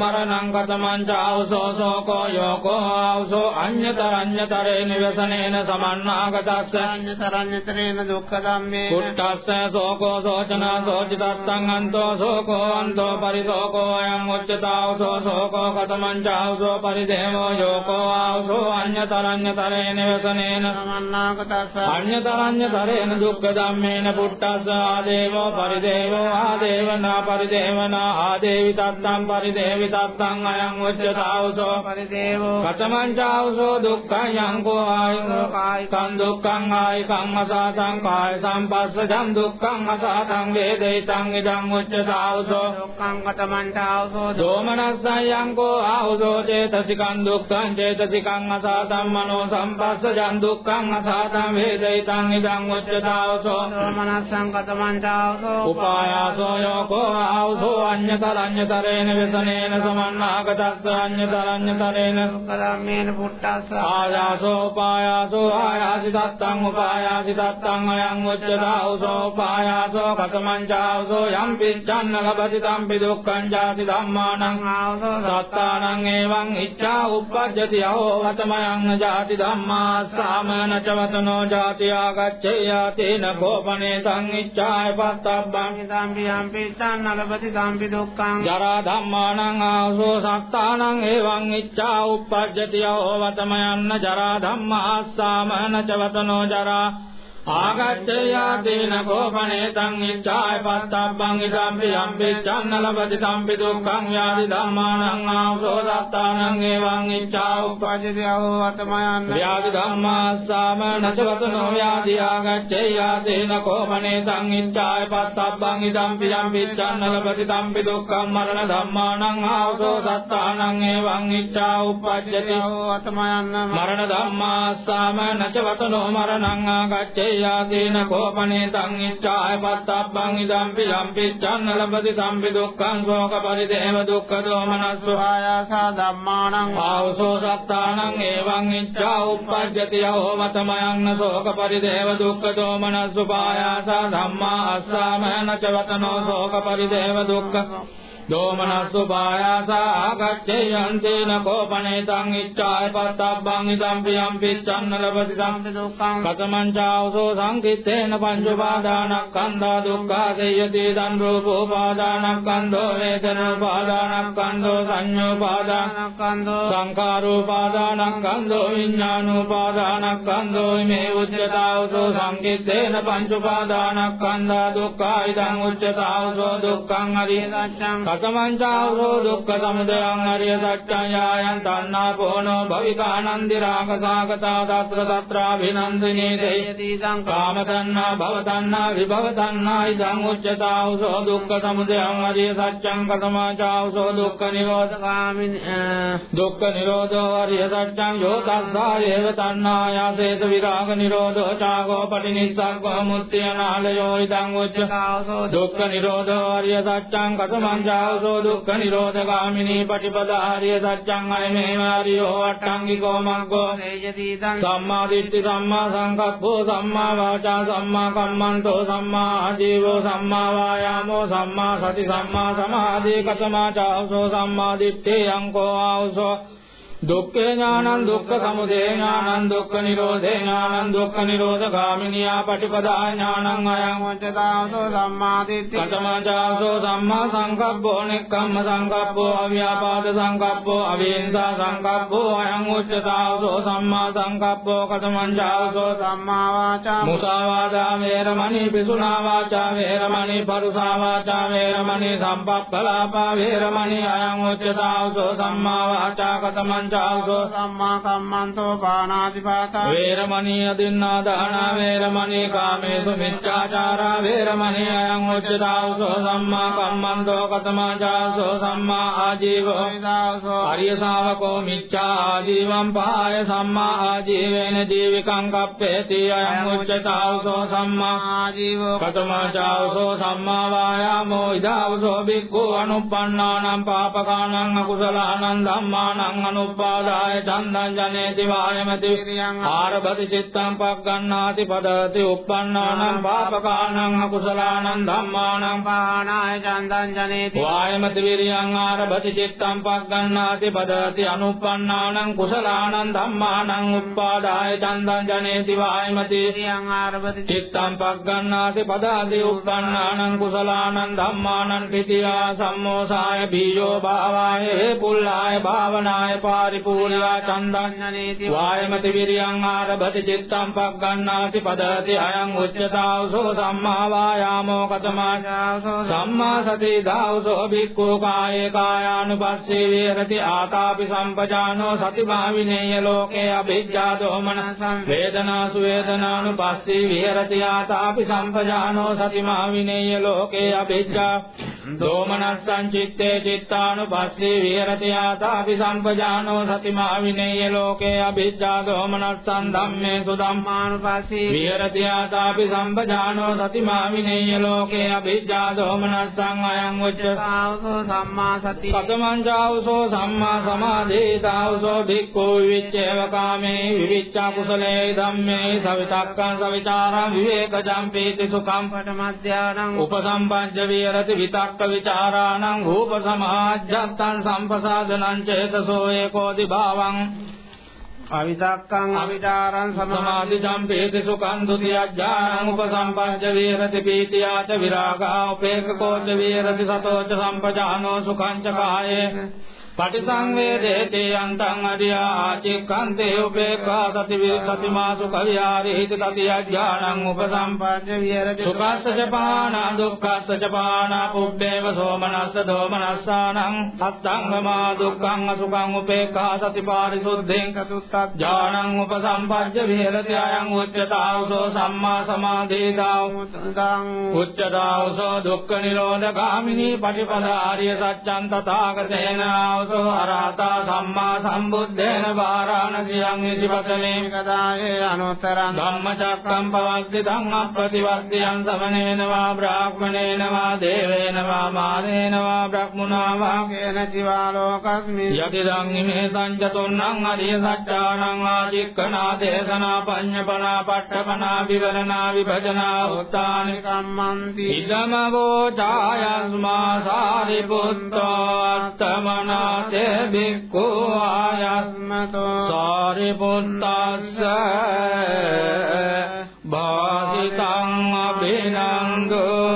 मरणं गतमञ्चासो शोको योको आवसो अन्यतरन्यतरेण व्यसनेन समन्नागतस्य। अन्यतरन्यतरेण दुःखदास्य शोको शोचन शोचितस्तन्तो शोको अन्तो परि शोकोऽयङ्गुच्यतावसो शोको गतमञ्चासो परिदेवो योको आसो अन्यतर යෝකෝ ආවසෝ අඤ්ඤතරඤ්ඤතරේ නිවසනේන සමන්නාගතස්ස අඤ්ඤතරඤ්ඤතරේන දුක්ඛ ධම්මේන පුට්ටස්ස ආදේවෝ පරිදේවෝ ආදේවනා පරිදේවනා ආදේවි තත්තං පරිදේවි තත්තං අයං උච්චතාවසෝ. පරිදේවෝ කතමං චාවසෝ දුක්ඛං යංකෝ ආයෝ කායිකං දුක්ඛං ආයිකං අසාතං කාය සම්පස්සජං දුක්ඛං අසාතං වේදිතං ඉදං උච්චතාවසෝ. දුක්ඛං කතමං චාවසෝ දෝමනස්සං යංකෝ ආහුසෝ චේතසිකං දුක්ඛං චේතසිකං අසාතං මනෝ සම්පස්සජං දුක්ඛං අසාතං වේදිතං ඉදං උච්චතාවසෝ මනස්සං කතමං චාවසෝ උපායාසෝ යෝකෝ ආවසෝ අඤ්ඤතරඤ්ඤතරේන වසනේන සමන්නාගතස්ස අඤ්ඤතරඤ්ඤතරේන කලම්මේන පුට්ටස්ස ආයාසෝ උපායාසෝ ආයාසි තත්තං උපායාසි තත්තං අයං උච්චතාවසෝ උපායාසෝ කතමං චාවසෝ යම් පිච්ඡන්න ලබති තම්පි දුක්ඛං ජාති ධම්මානං ආවසෝ සත්තානං එවං ඉච්ඡා uppajjati අහෝ වතමයන් ජාති ධම්මා සාමන චවතනෝ ජාති ආගච්ඡේයාතේන කෝපනේ සංඉච්ඡාය පත්තබ්බං සම්පියම් පිච්ඡන්න ලබති සම්පි දුක්ඛං ජරා ධම්මානං ආසෝ සත්තානං එවං ඉච්ඡා uppajjati අහෝ වතමයන් ජරා ධම්මා සාමන චවතනෝ ජරා ආගච්ඡයාදීන කෝපනේ තං ඉච්ඡාය පත්තබ්බං ඉදම්පි යම්පි චන්න ලබති සම්පි දුක්ඛං යාදි ධම්මානං ආසෝ දත්තානං එවං ඉච්ඡා උපජ්ජති අවෝ වතමයන් යාදි ධම්මාස්සාම නචවතනෝ යාදි ආගච්ඡයාදීන කෝපනේ තං ඉච්ඡාය පත්තබ්බං ඉදම්පි යම්පි චන්න ලබති සම්පි දුක්ඛං මරණ ධම්මානං ආසෝ දත්තානං එවං ඉච්ඡා උපජ්ජති අවෝ වතමයන් මරණ ධම්මාස්සාම නචවතනෝ මරණං ආගච්ඡේ යාදීන කෝපනේ තං ඉච්ඡාය පත්තබ්බං ඉදම්පි යම්පි චන්න ලබති සම්පි දුක්ඛං ශෝක පරිදේව දුක්ඛ දෝමනස්සෝ ආයාසා ධම්මානං ආවසෝ සත්තානං එවං ඉච්ඡා උප්පජ්ජති යෝ මතමයන් ශෝක පරිදේව දුක්ඛ දෝමනස්සෝ පායාසා ධම්මා අස්සාමන ච වතනෝ ශෝක පරිදේව දුක්ඛ දෝමනස්සු පායාසා ආගච්ඡයන්තේන කෝපනේ තං ඉච්ඡාය පත්තබ්බං ඉදම් පියම් පිච්ඡන්න ලබති සම්පි දුක්ඛං කතමං චාවසෝ සංකිට්ඨේන පංච උපාදානස්කන්ධා දුක්ඛා සේයති දන් රූපෝපාදානස්කන්ධෝ වේදනෝපාදානස්කන්ධෝ සංඤෝපාදානස්කන්ධෝ සංඛාරෝපාදානස්කන්ධෝ විඥානෝපාදානස්කන්ධෝ මේ උච්චතාවසෝ සංකිට්ඨේන පංච උපාදානස්කන්ධා දුක්ඛා ඉදං උච්චතාවසෝ දුක්ඛං අරියසං කතමංචාවෝ දුක්ඛ සමුදයං අරිය සත්‍යං යායන් තණ්හා පොනෝ භවිකානන්දි රාග සාගතා తත්‍ර తත්‍රාභිනන්දිනේ දේයති සංකාම තණ්හා භව තණ්හා විභව තණ්හා ඉදං උච්චතාවසෝ දුක්ඛ සමුදයං අරිය සත්‍යං කතමංචාවසෝ දුක්ඛ නිරෝධකාමින දුක්ඛ නිරෝධෝ අරිය සත්‍යං යෝ තස්සා ඒව තණ්හායාසේත විරාග නිරෝධෝ චාගෝ පටිනිස්සග්ගෝ මුත්‍ය නාලයෝ ඉදං උච්චතාවසෝ දුක්ඛ නිරෝධෝ අරිය සත්‍යං කතමංචාවසෝ දුක්ඛ නිරෝධගාමිනී පටිපදාාරිය සත්‍යං අයමේව ආරියෝ අට්ඨංගිකෝ මග්ගෝ දේයති තං සම්මා දිට්ඨි සම්මා සංකප්පෝ සම්මා වාචා සම්මා කම්මන්තෝ සම්මා ආජීවෝ සම්මා වායාමෝ සම්මා සති සම්මා සමාධි කතමා චාවසෝ සම්මා දිට්ඨි අංකෝ ආවසෝ දුක්ඛේ ඥානං දුක්ඛ සමුදය ඥානං දුක්ඛ නිරෝධේ ඥානං දුක්ඛ නිරෝධගාමිනියා පටිපදා ඥානං අයං වංචතාවසෝ සම්මාදිට්ඨි කතමජාසෝ සම්මා සංකප්පෝ නෙක්ඛම්ම සංකප්පෝ අව්‍යාපාද සංකප්පෝ අවිහිංසා සංකප්පෝ අයං උච්චතාවසෝ සම්මා සංකප්පෝ කතමංජාසෝ සම්මා වාචා මුසාවාදා වේරමණී පිසුනා වාචා වේරමණී පරුසා වාචා වේරමණී සම්පප්පලාපා වේරමණී අයං උච්චතාවසෝ සම්මා වාචා කතමංජාසෝ සම්මා කම්මන්තෝ පානාතිපාතා වේරමණී අදින්නා දානා වේරමණී කාමේසු මිච්ඡාචාරා වේරමණී අයං උච්චතාවසෝ සම්මා කම්මන්තෝ කතමාචාසෝ සම්මා ආජීවෝ විදාසෝ ආර්ය ශාවකෝ මිච්ඡා ආජීවං පහය සම්මා ආජීවේන ජීවිකං කප්පේති අයං උච්චතාවසෝ සම්මා ආජීවෝ කතමාචාවසෝ සම්මා වායාමෝ ඉදාවසෝ බික්ඛු අනුප්පන්නානං පාපකානං අකුසලානං ධම්මානං අනුපාදාය චන්දං ජනේති වායමති විරියං ආරභති චිත්තං පග්ගණ්ණාති පදති uppannānaṁ පාපකානං අකුසලානං ධම්මානං පානාය චන්දං ජනේති වායමති විරියං ආරභති චිත්තං පග්ගණ්ණාති පදති අනුප්පන්නානං කුසලානං ධම්මානං උප්පාදාය චන්දං ජනේති වායමති විරියං ආරභති චිත්තං පග්ගණ්ණාති පදාති uppannānaṁ කුසලානං ධම්මානං තිතියා සම්මෝසාය බීජෝ භාවාය පුල්ලාය භාවනාය පාරිපූර්ණා චන්දං ජනේති වායමති විරියං ආරභති චිත්තං පග්ගණ්ණාති පදති අයං උච්චතාවසෝ සම්මා වායාමෝ කතමාචාසෝ සම්මා සති දාවසෝ භික්ඛු කායේ කායානුපස්සී විහෙරති ආතාපි සම්පජානෝ සතිමා විනේය ලෝකේ අභිජ්ජා දෝමන වේදනාසු වේදනානුපස්සී විහෙරති ආතාපි සම්පජානෝ සතිමා විනේය ලෝකේ අභිජ්ජා දෝමනස්සං චිත්තේ චිත්තානුපස්සී විහෙරති ආතාපි සම්පජානෝ සතිමා විනේය ලෝකේ අභිජ්ජා දෝමනස්සං ධම්මේසු ධම්මානුපස්සී විහෙරති ආතාපි සම්පජානෝ සතිමා විනේය ලෝකේ අභිජ්ජා දෝමනස්සං අයං උච්චතාවසෝ සම්මා සති පතමං ජාවසෝ සම්මා සමාධේතාවසෝ භික්ඛු විච්ඡේව කාමේ විවිච්ඡා කුසලේ ධම්මේ සවිතක්කං සවිචාරං විවේකජං පීති සුඛං පඨමද්ധ്‍යානං උපසම්පජ්ජ විහෙරති විතක්ක විචාරාණං රූප සමාජ්ජත්තං සම්පසාදනං චේතසෝ ඒකෝදි භාවං අවිතක්කං අවිචාරං සමාධි සම්පේති සුඛං ဒ ුතියඥානං උපසම්පජ්ජ විහෙරති පීතියාච විරාගා උපේක්ඛෝච විහෙරති සතෝච සම්පජානෝ සුඛං ච කායේ පටිසංවේදේති අන්තං අරියා චික්ඛන්තේ උපේක්ඛා සති විසතිමාසු කවියාරිහිත තති අඥානං උපසම්පජ්ජ විහෙරති සුඛස්ස ජපාන දුක්ඛස්ස ජපාන පුබ්බේව සෝමනස්ස දෝමනස්සානං අත්තංගමා දුක්ඛං අසුඛං උපේක්ඛා සති පාරිසුද්ධෙන් කතුත්තක් ඥානං උපසම්පජ්ජ විහෙරති අයං උච්චතාවසෝ සම්මා සමාධිතා උච්චතාවසෝ දුක්ඛ නිරෝධ ගාමිනී පටිපදාාරිය සත්‍යං තථාගතේන සෝ අරහතා සම්මා සම්බුද්දේන වාරාණසියං ඉතිපතනේ කදායේ අනුත්තරං ධම්මචක්කම් පවද්දි ධම්ම ප්‍රතිවද්දියං සමනේන වා බ්‍රාහ්මනේන වා දේවේන වා මානේන වා බ්‍රහ්මුණා වා කේන ජීවාලෝකස්මි යතිදං ඉමේ සංජතුන්නං අරිය සත්‍යානං ආචික්කනා දේශනා පඤ්ඤපනා පට්ඨපනා විවරණා විභජනා උත්තානි කම්මන්ති ඉදම වෝචායස්මා සාරිපුත්තෝ අත්තමනා තේ බික්ඛු ආයස්මතෝ සාරිපුත්තස්ස භාසිතං අබිනන්දෝ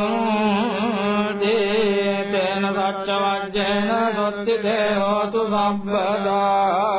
දේතේන සච්ච වජ්ජේන සොත්ති දේහෝතු සම්පදා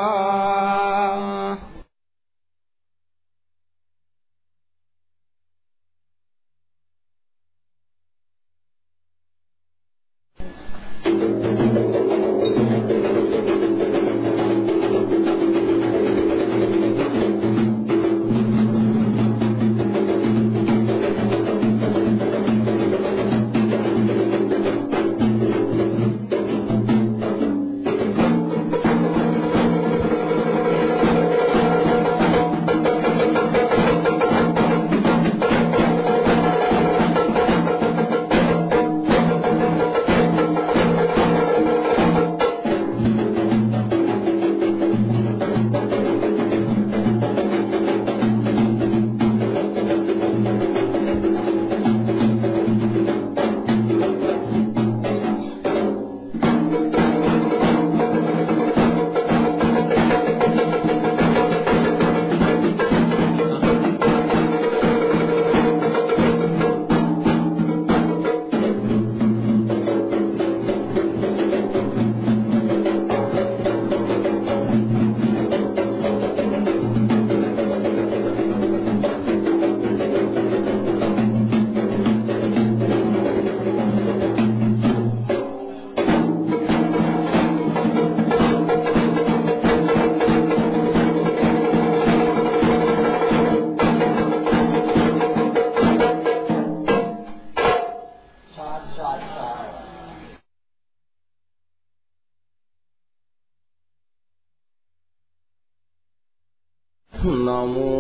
amor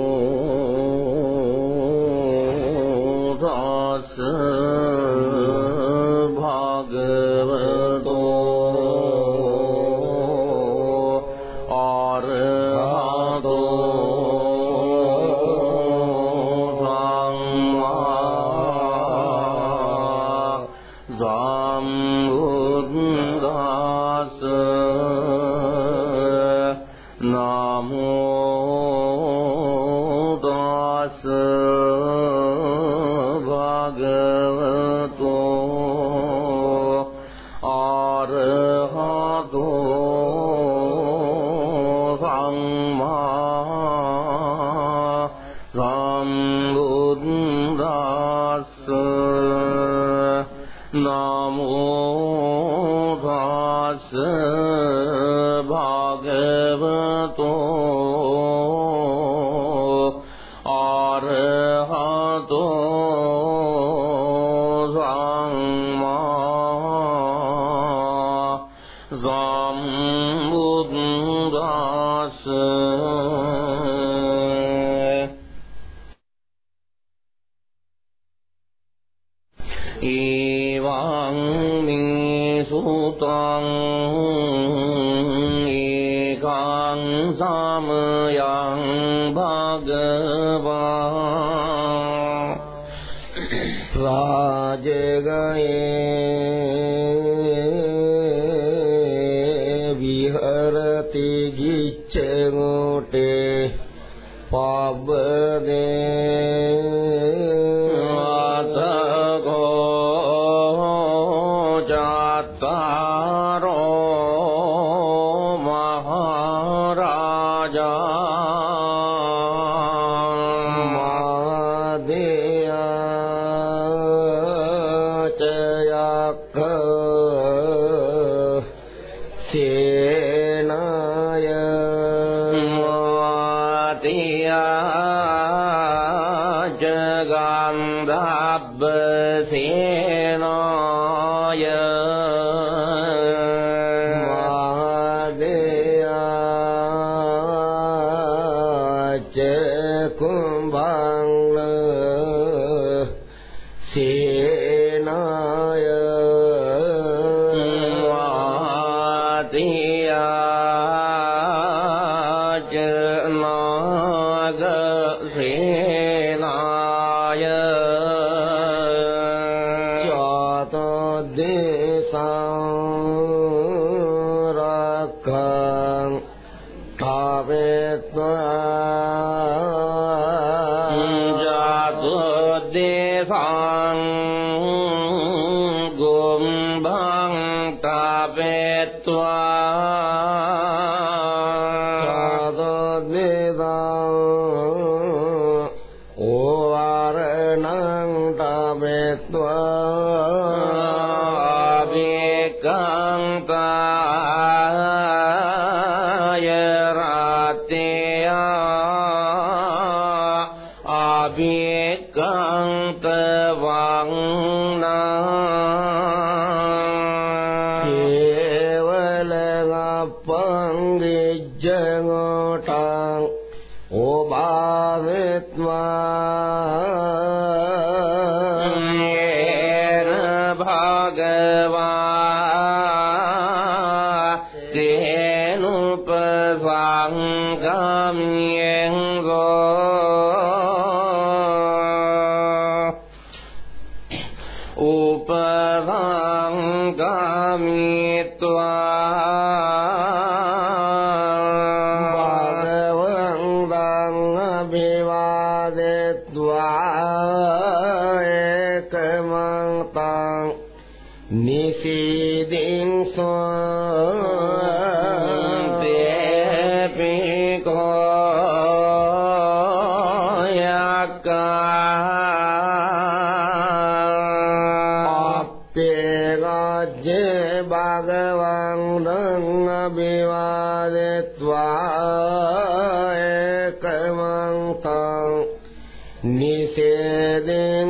නිසේනෙන්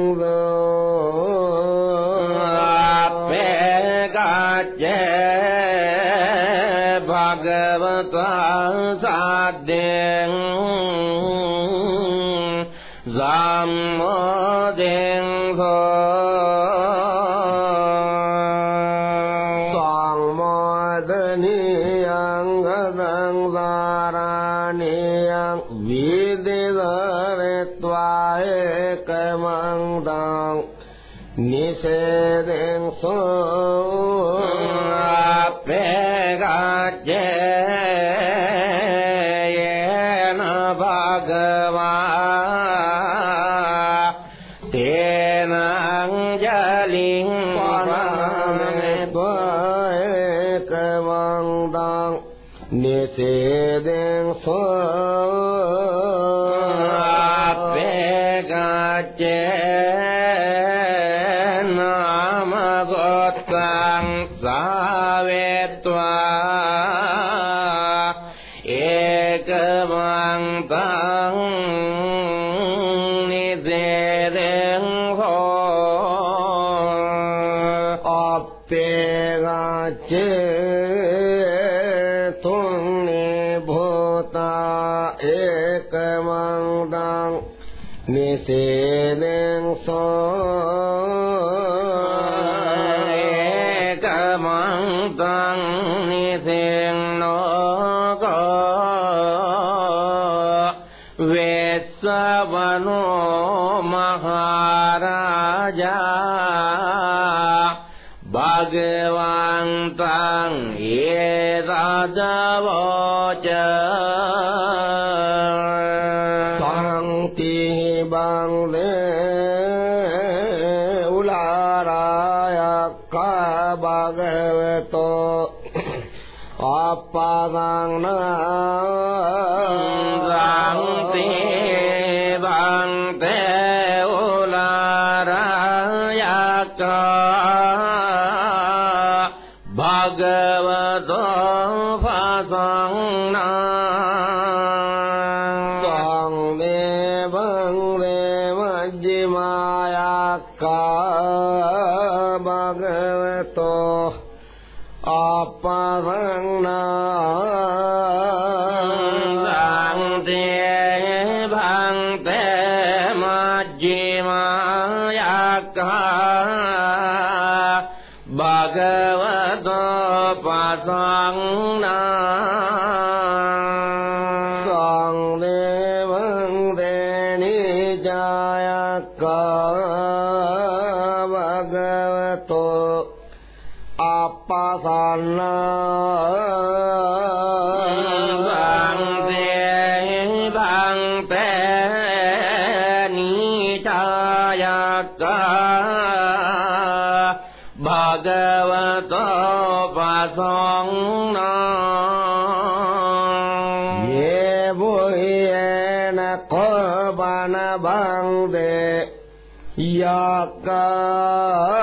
සෝ وما වක්කා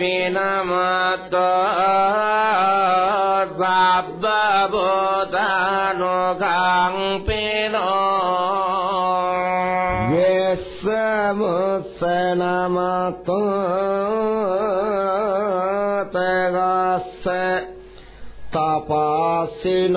विनमतो द्वाबोधानो गाम्पेन स नमतुतगा स तपासिन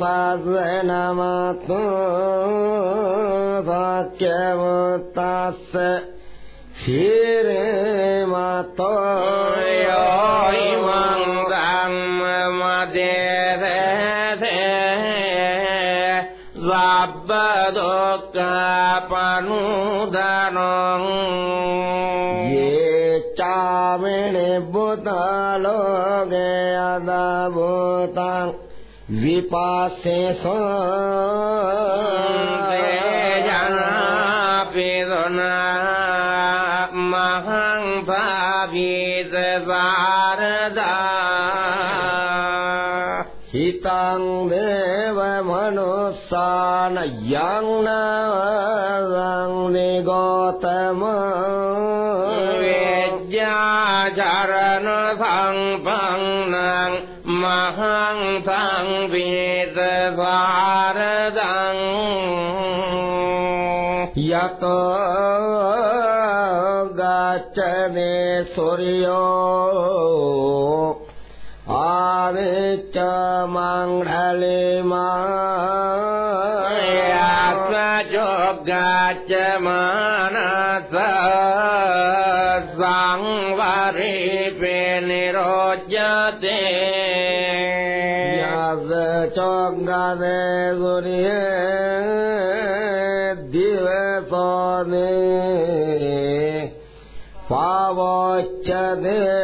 साधु एनामा वाक्यवत् විපාසේසෝ ජනාපිරනා මහං භාවීත වාරදා හිතං දේව මනුස්සාන යං गेसूर्य आदिच्च मङ्गलिमा या स चोग मानस। स्वां वरिपे निरोज्य दे योगदे सूर्य දිවසෝනේ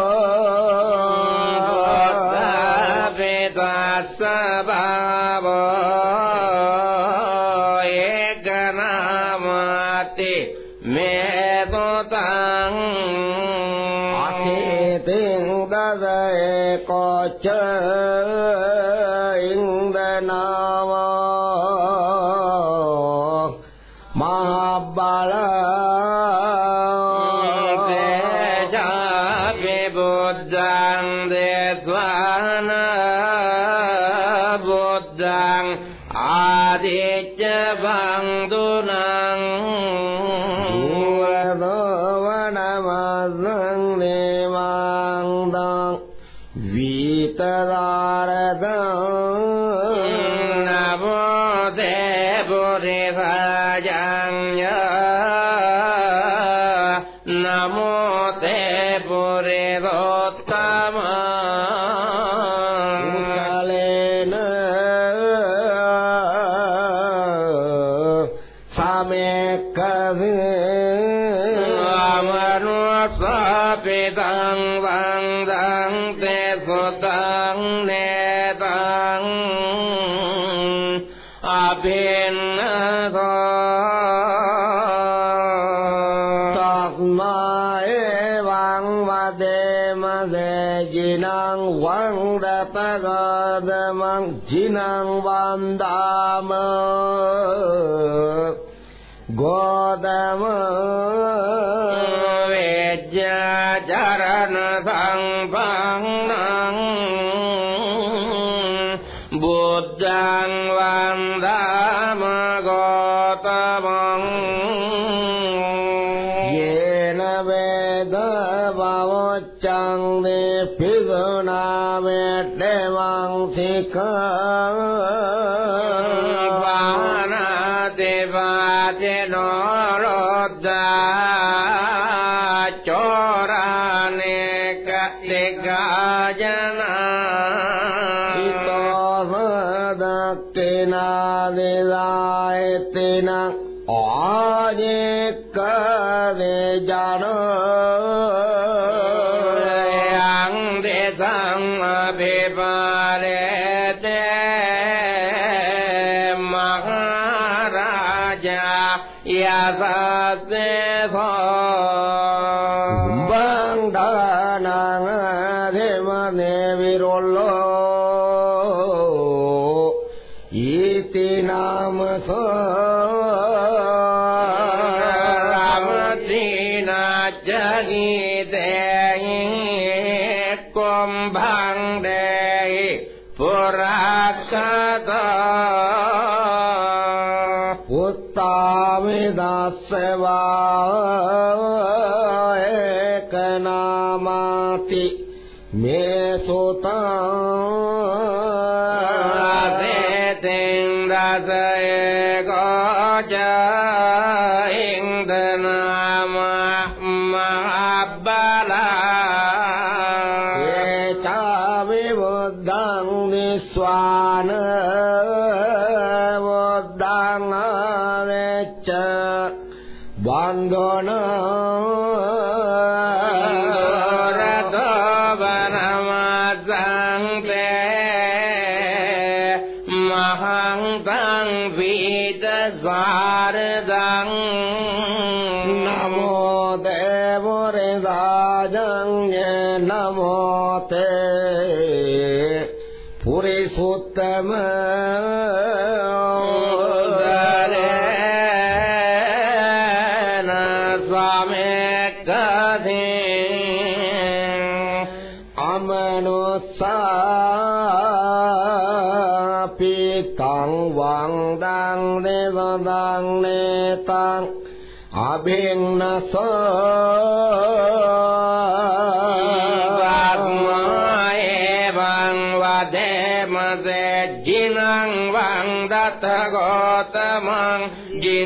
万大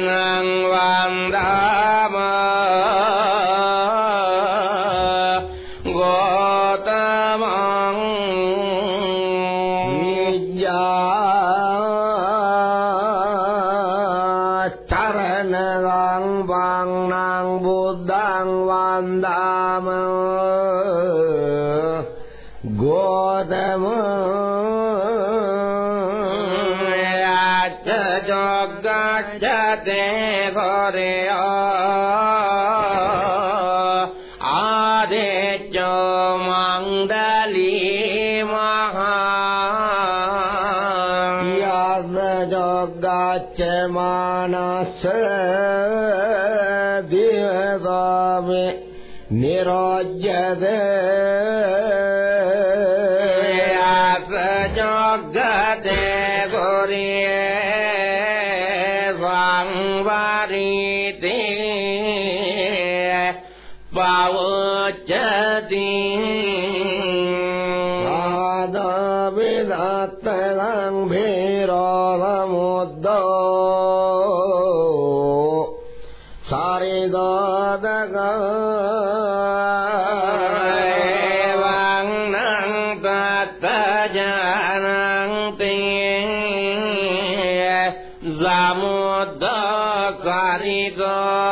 ජිනං වං रे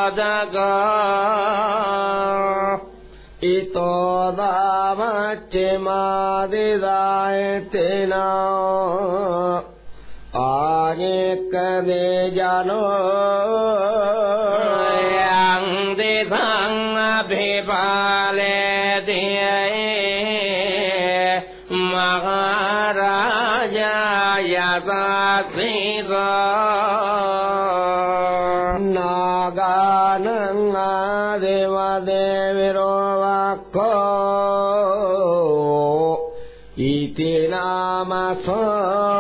गा इतो दावच्चिमादिरायतेना आये कदे عطاء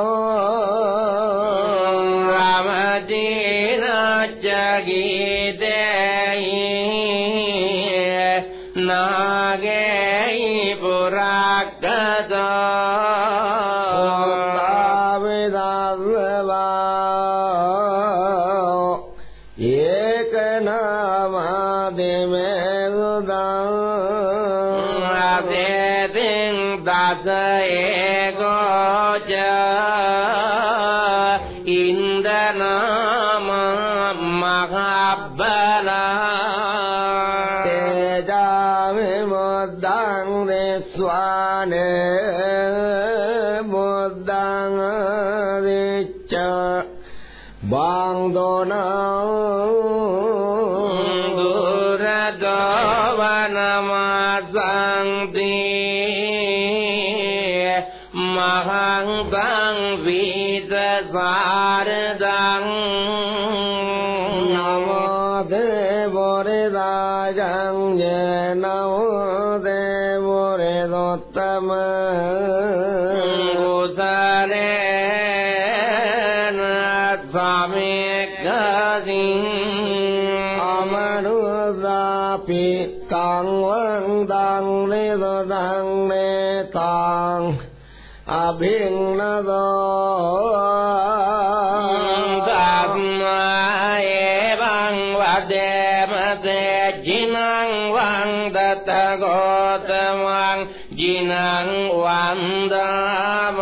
ජිනං වන්දාම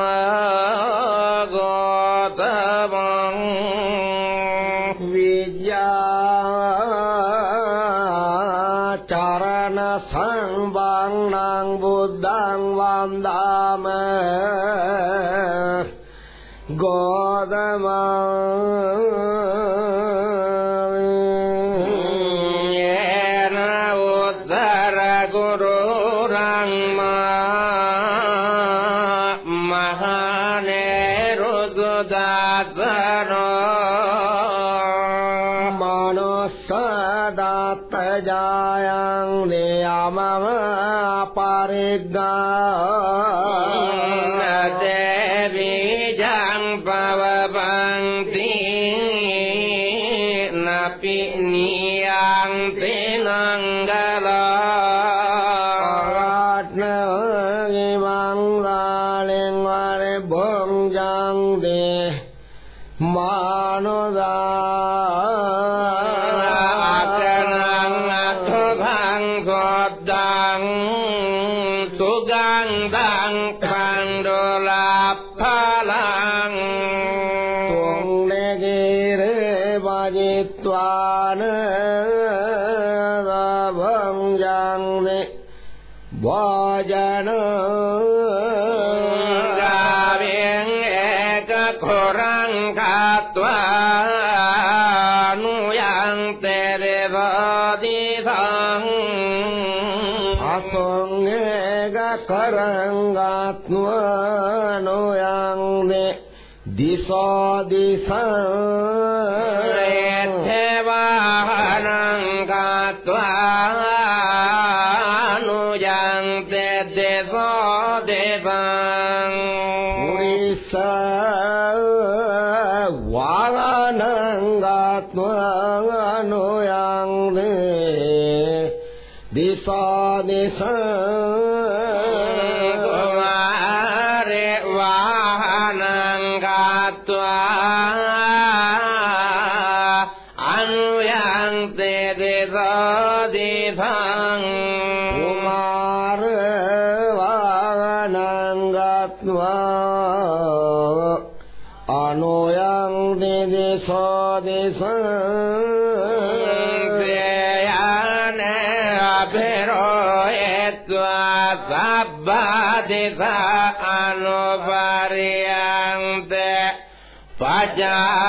ගෝතමං විද්‍යා චරණ සංවං බුද්ධං වන්දාම ගෝදම මම පාරේ ගා 嗯 I know sa anuvariyante pajaa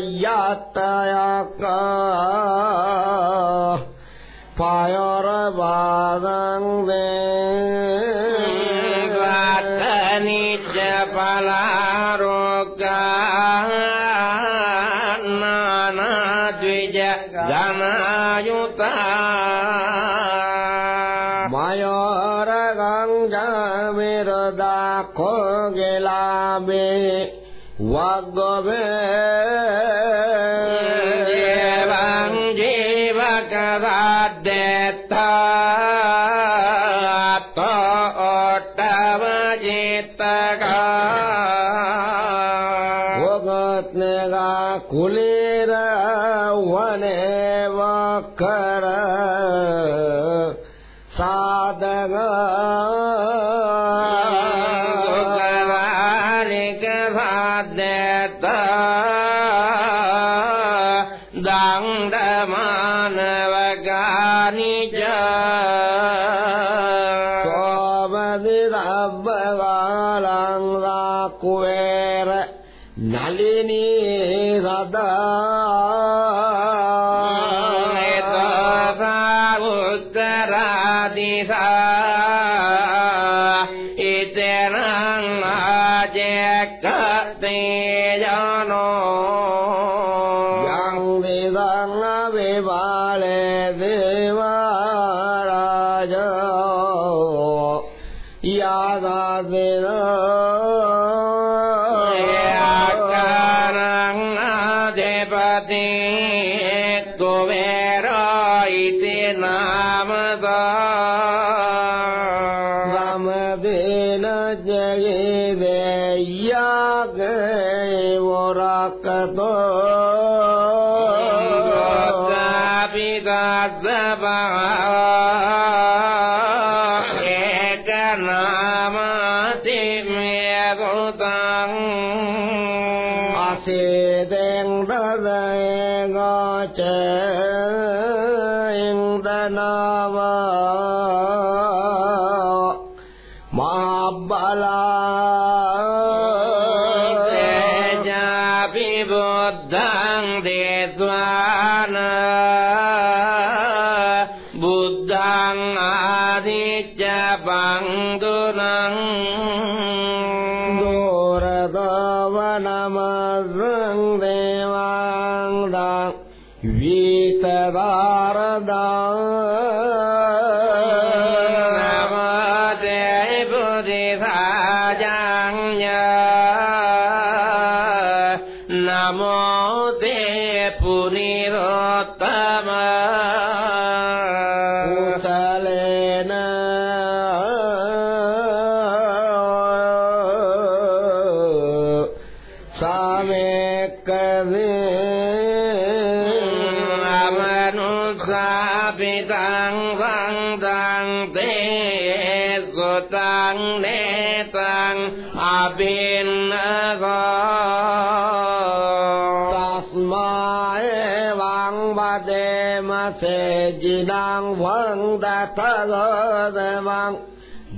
一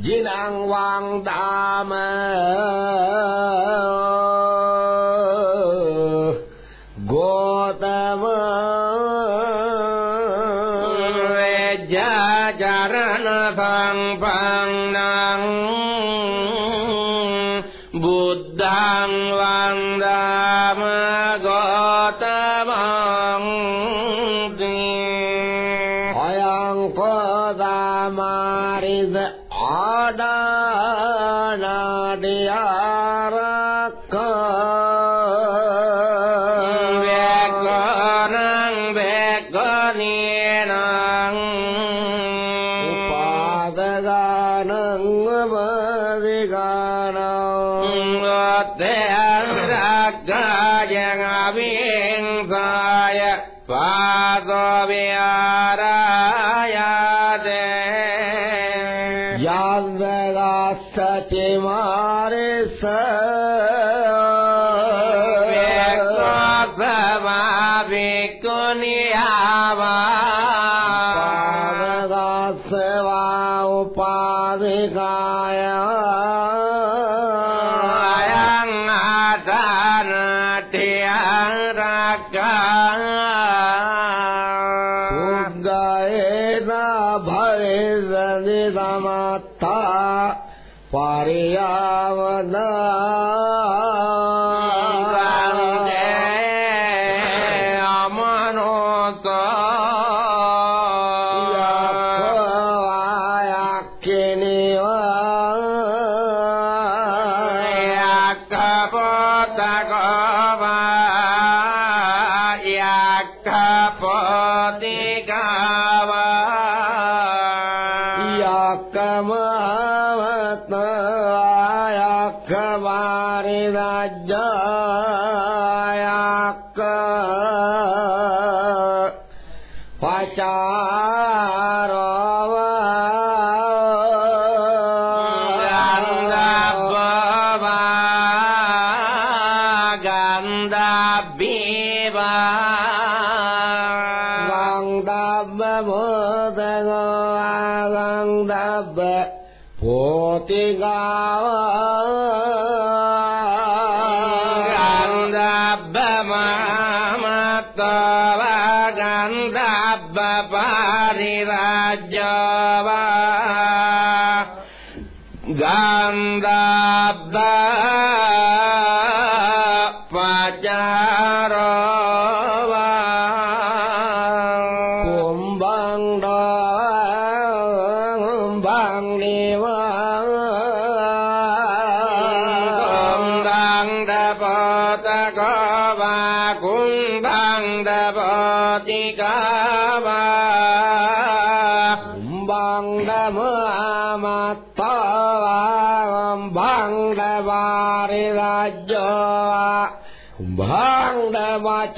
ङ्गदवाङ्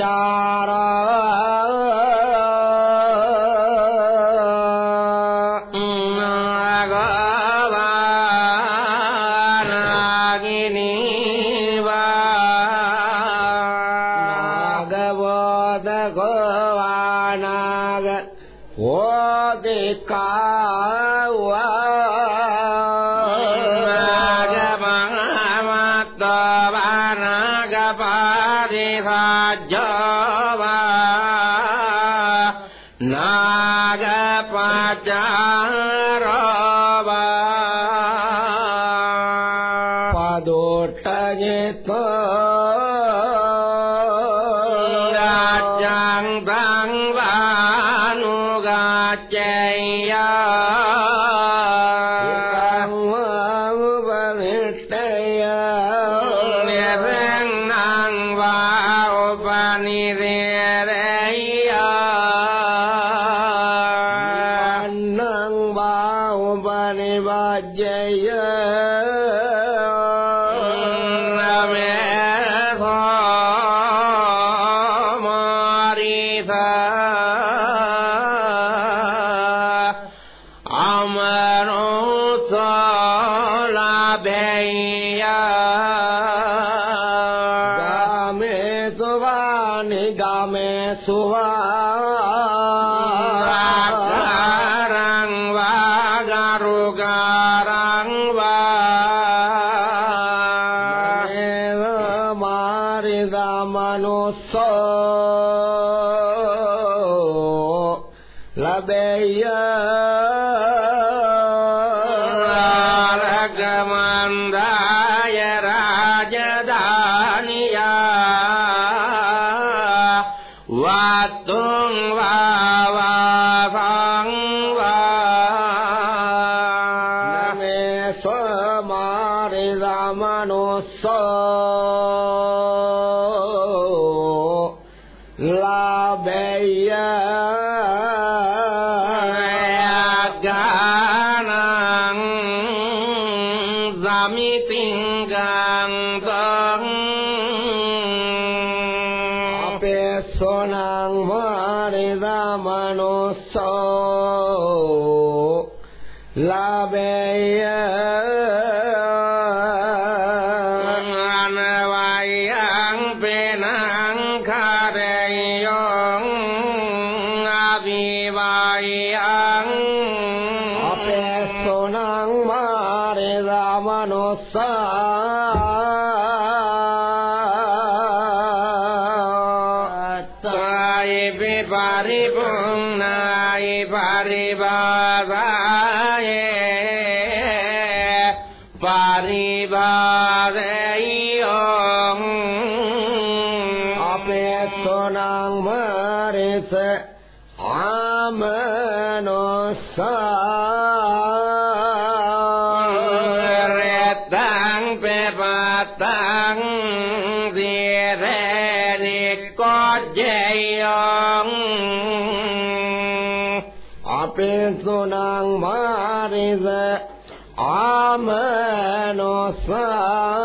चारा පරිබාසයෝ අපේ සොනං මරිස ආමනෝසා ආමනෝසා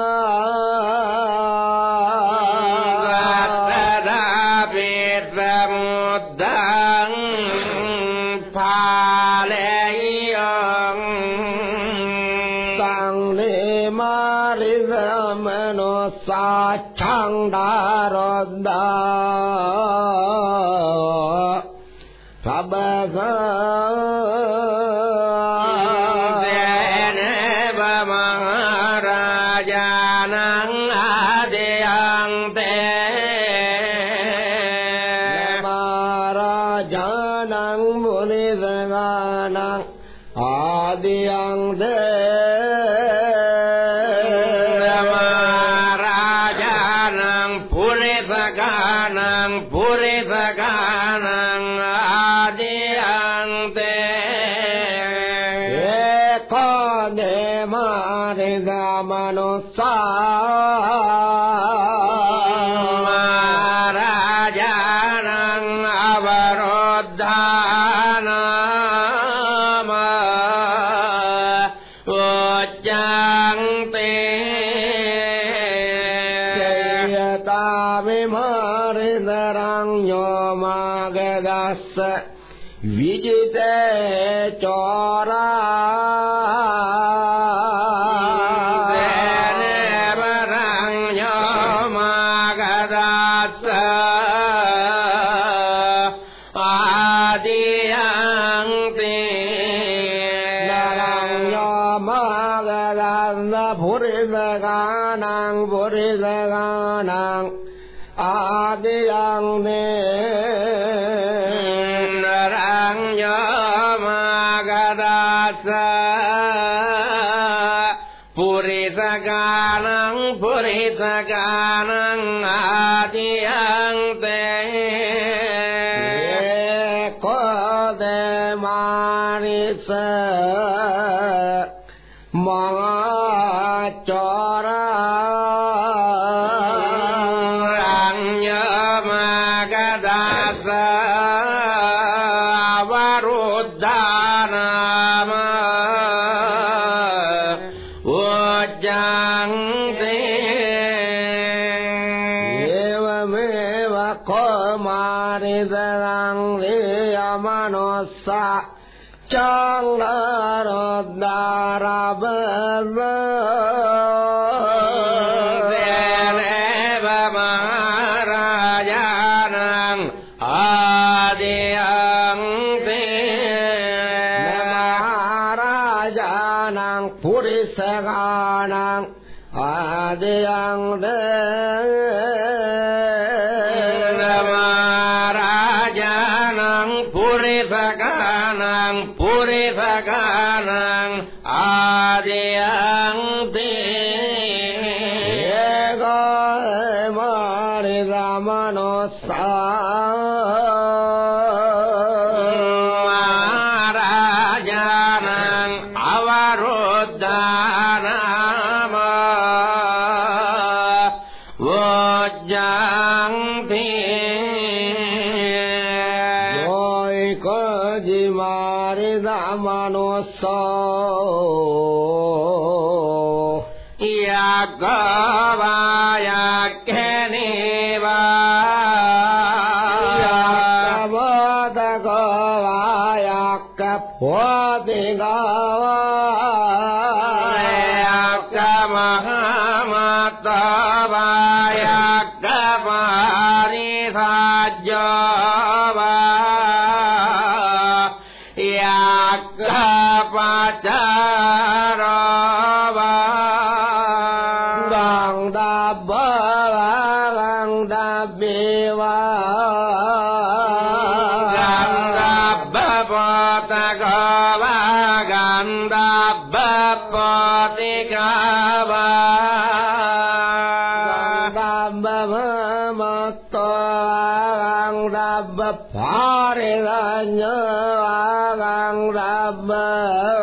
nyerang rambak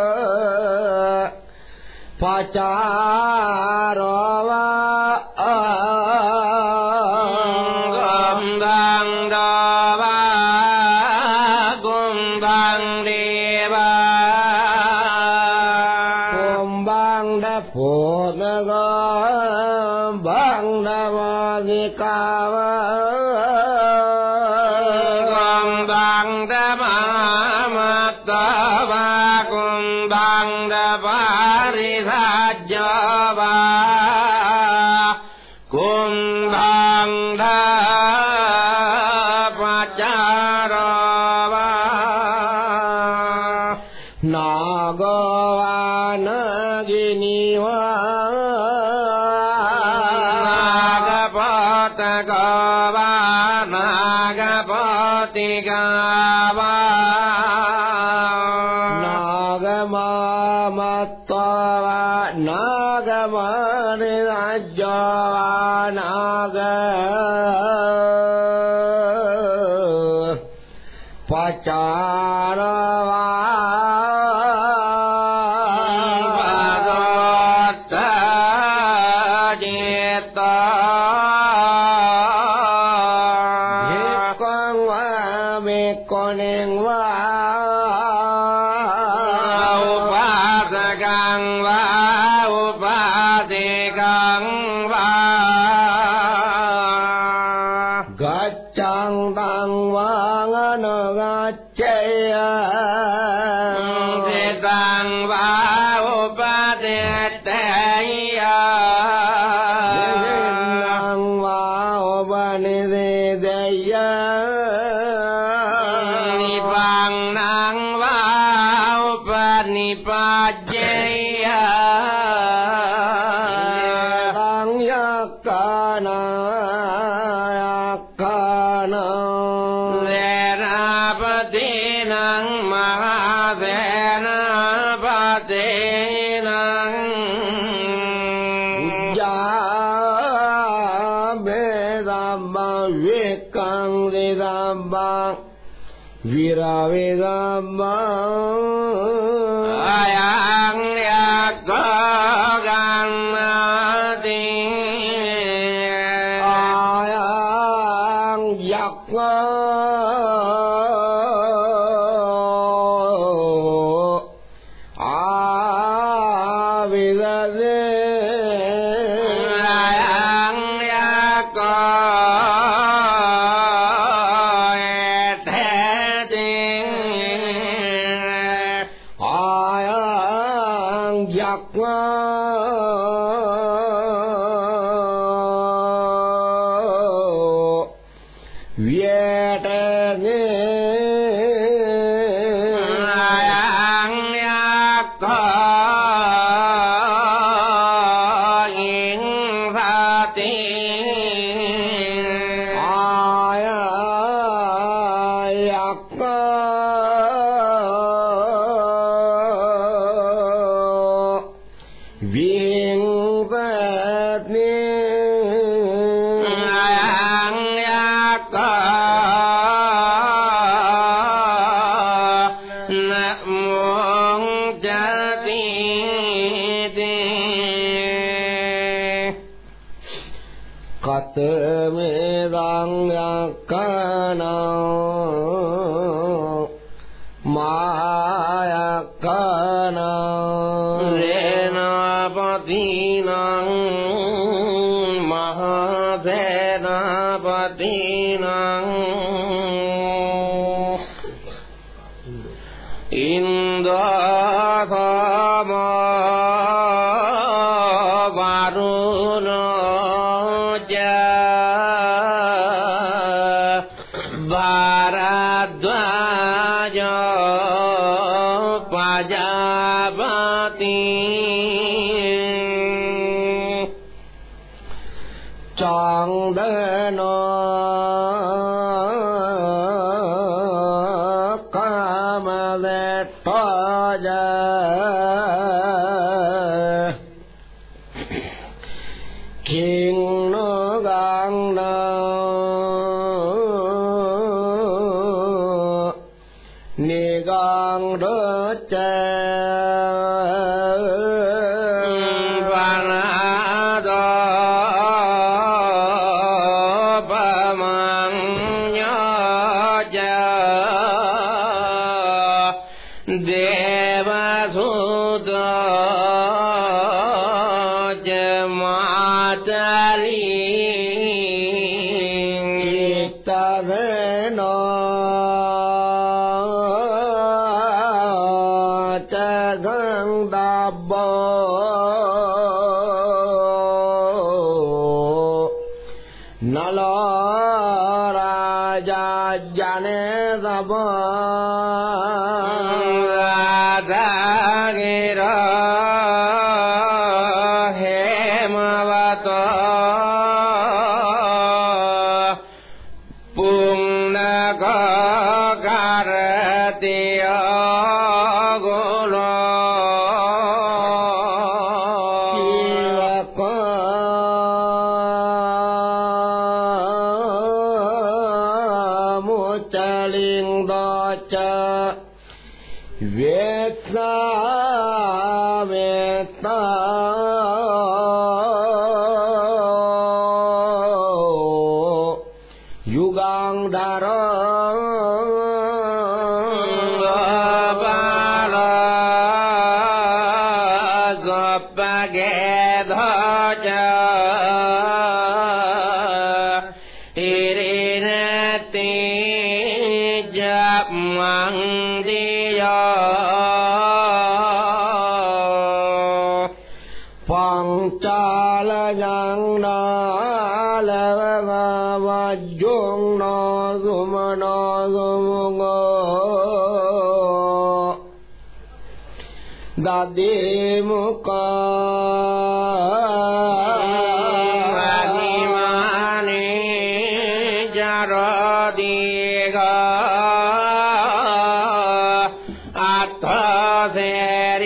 pacar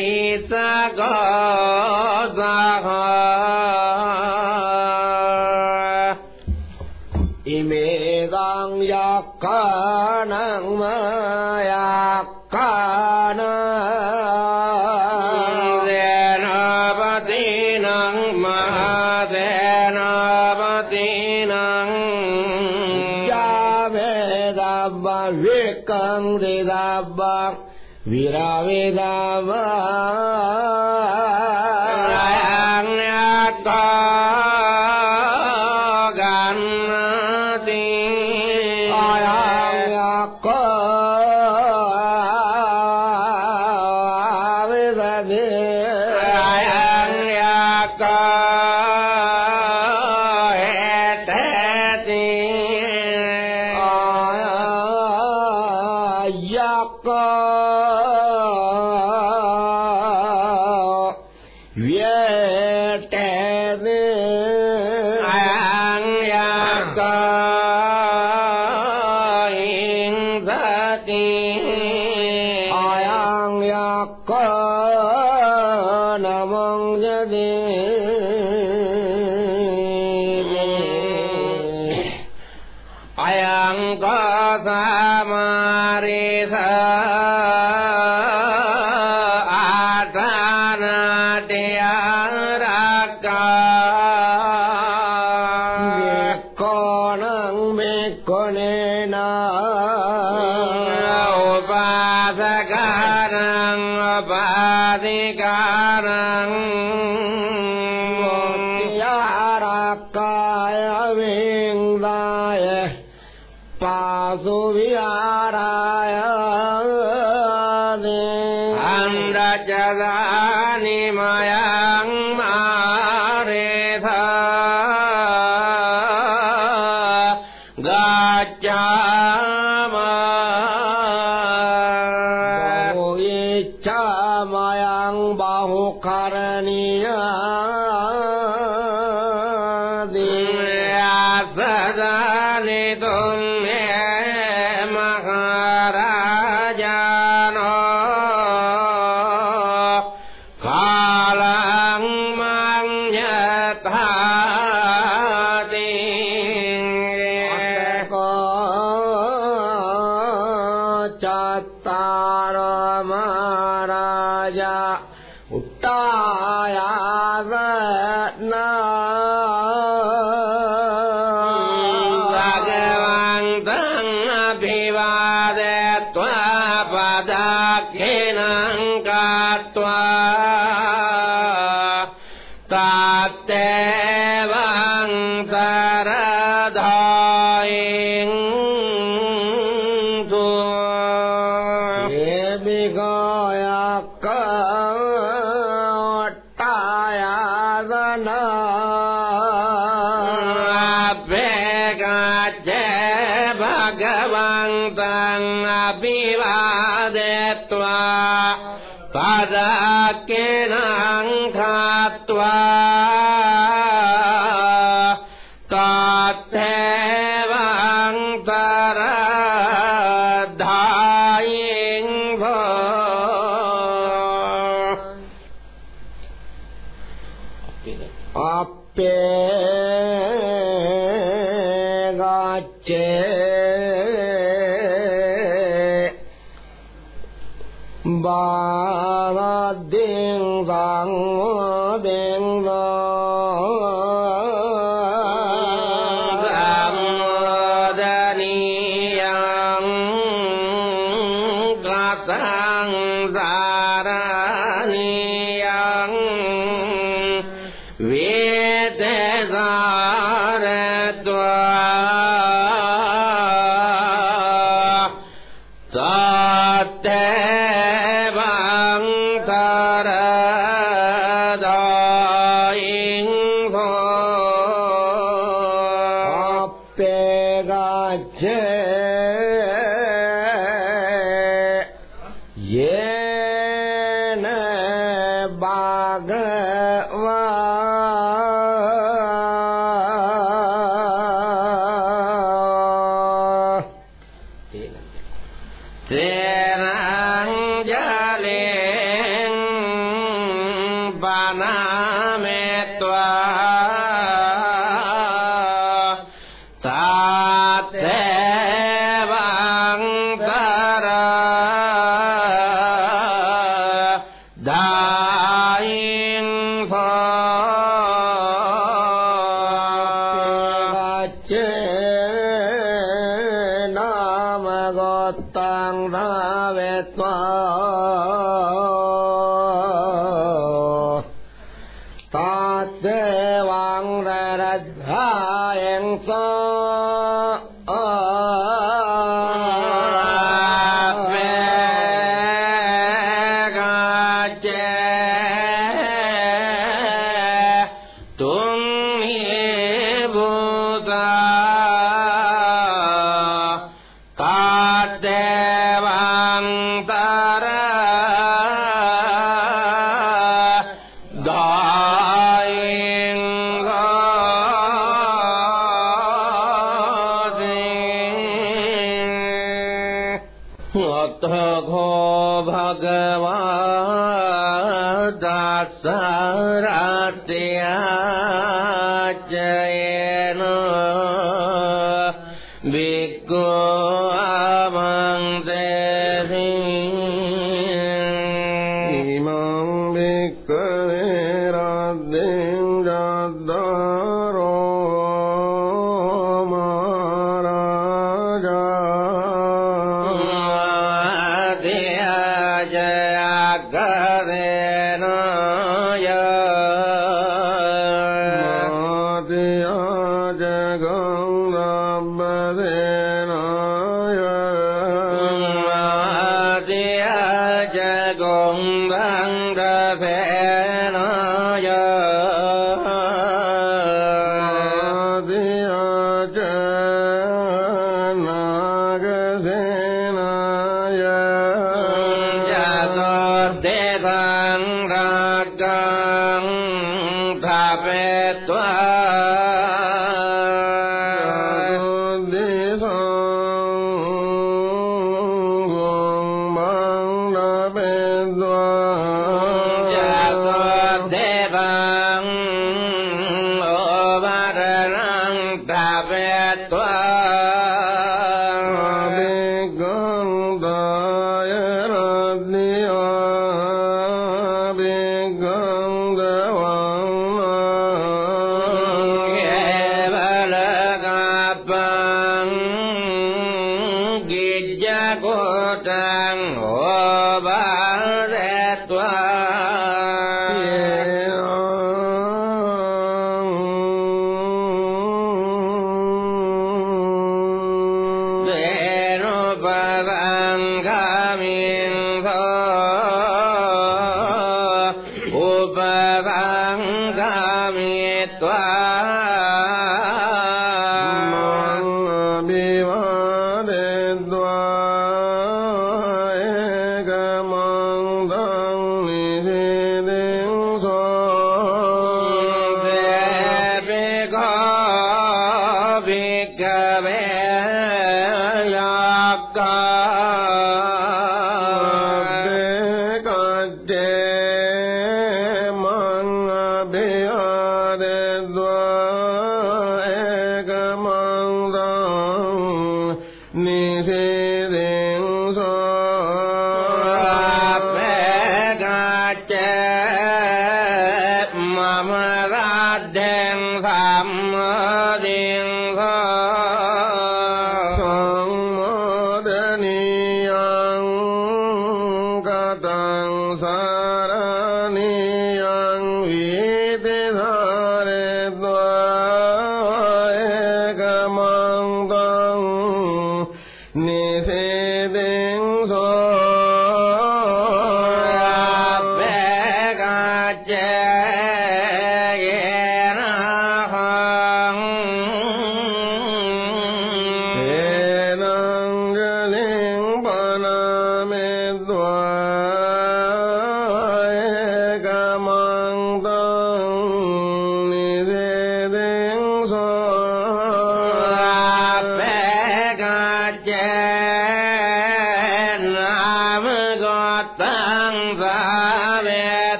ीत गाणङ् मया कनणवदीनम् महसेणवदीनम् या वेदाब्कम् दृदा व විරාවේදාවා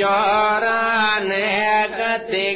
चर गति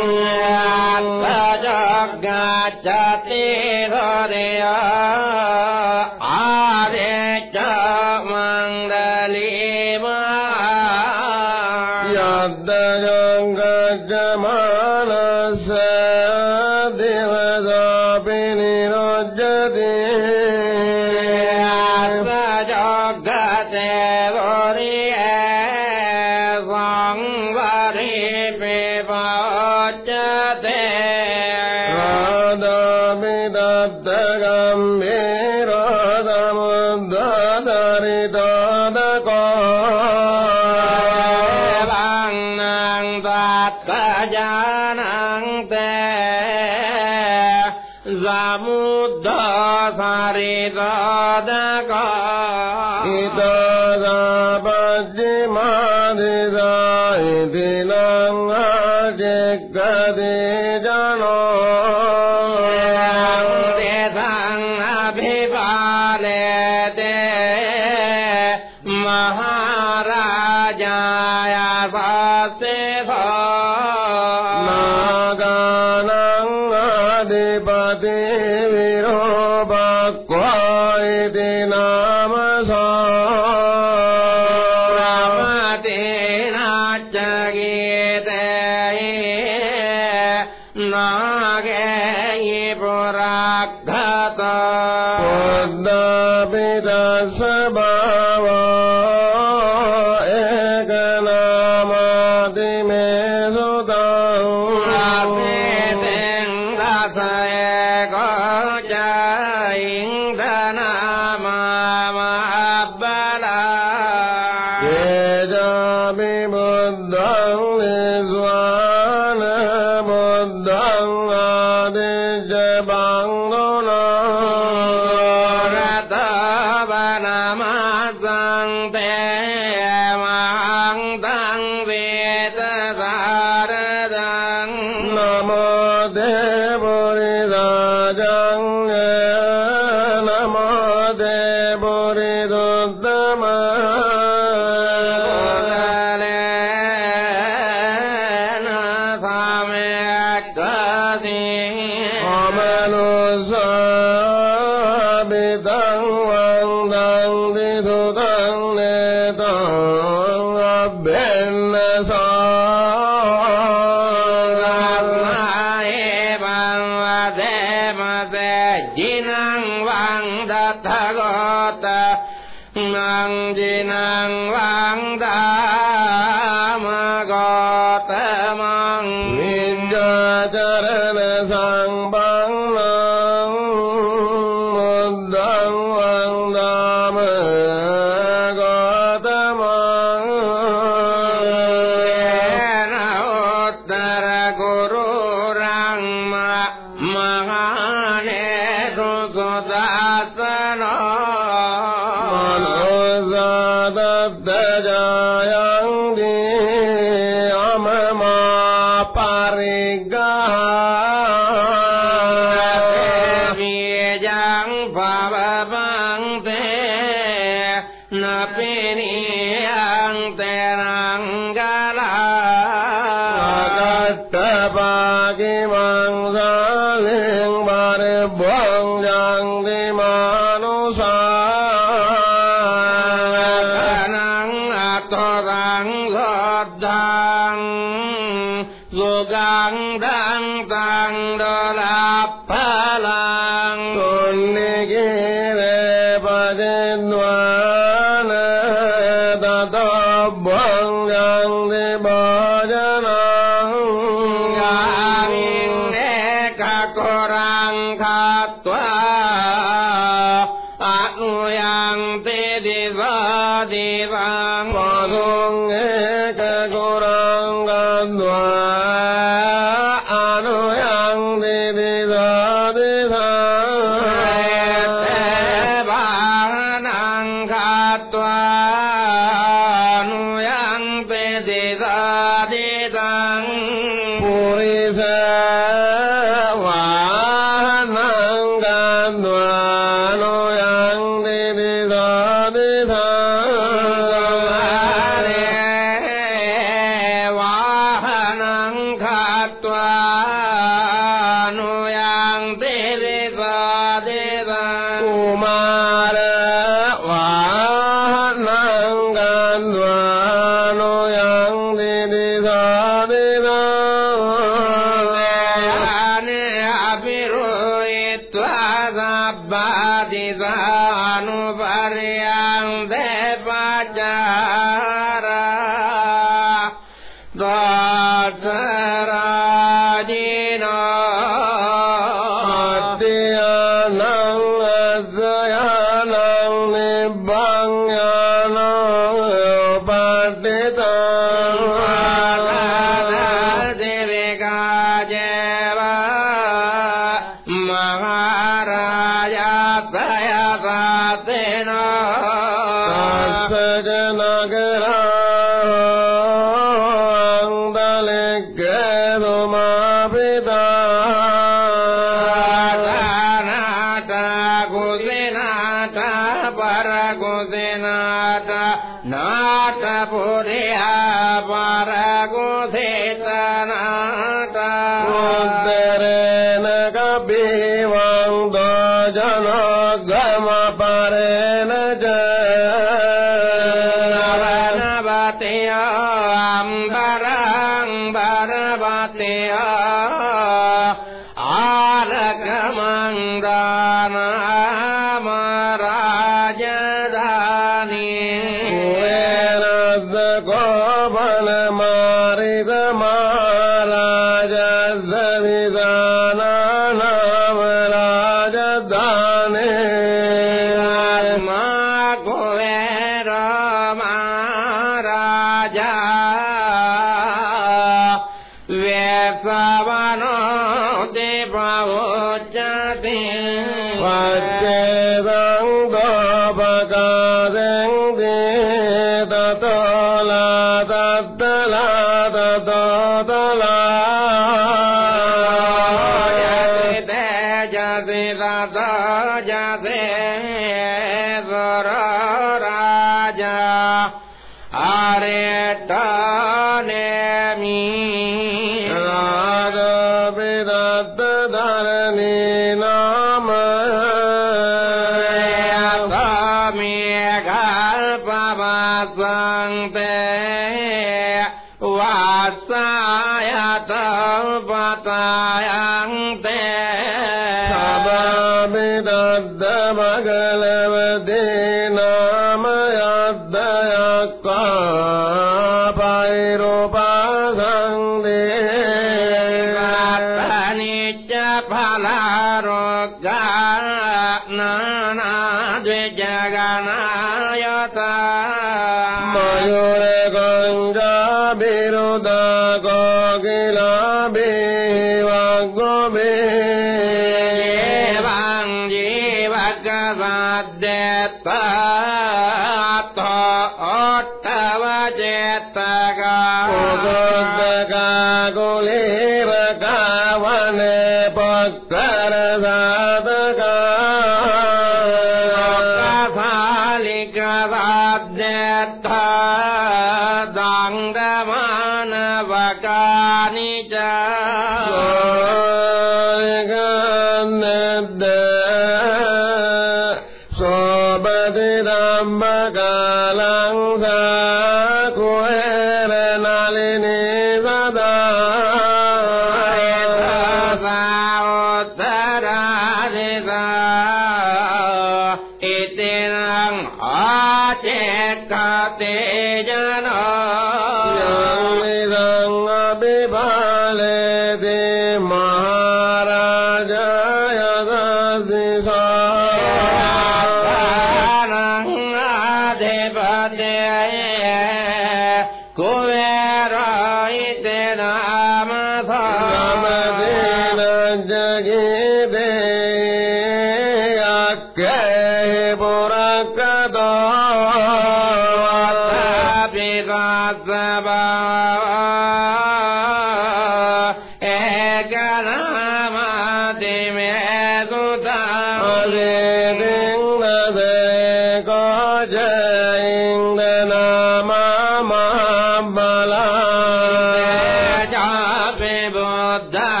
බුද්ධං දේත්වාන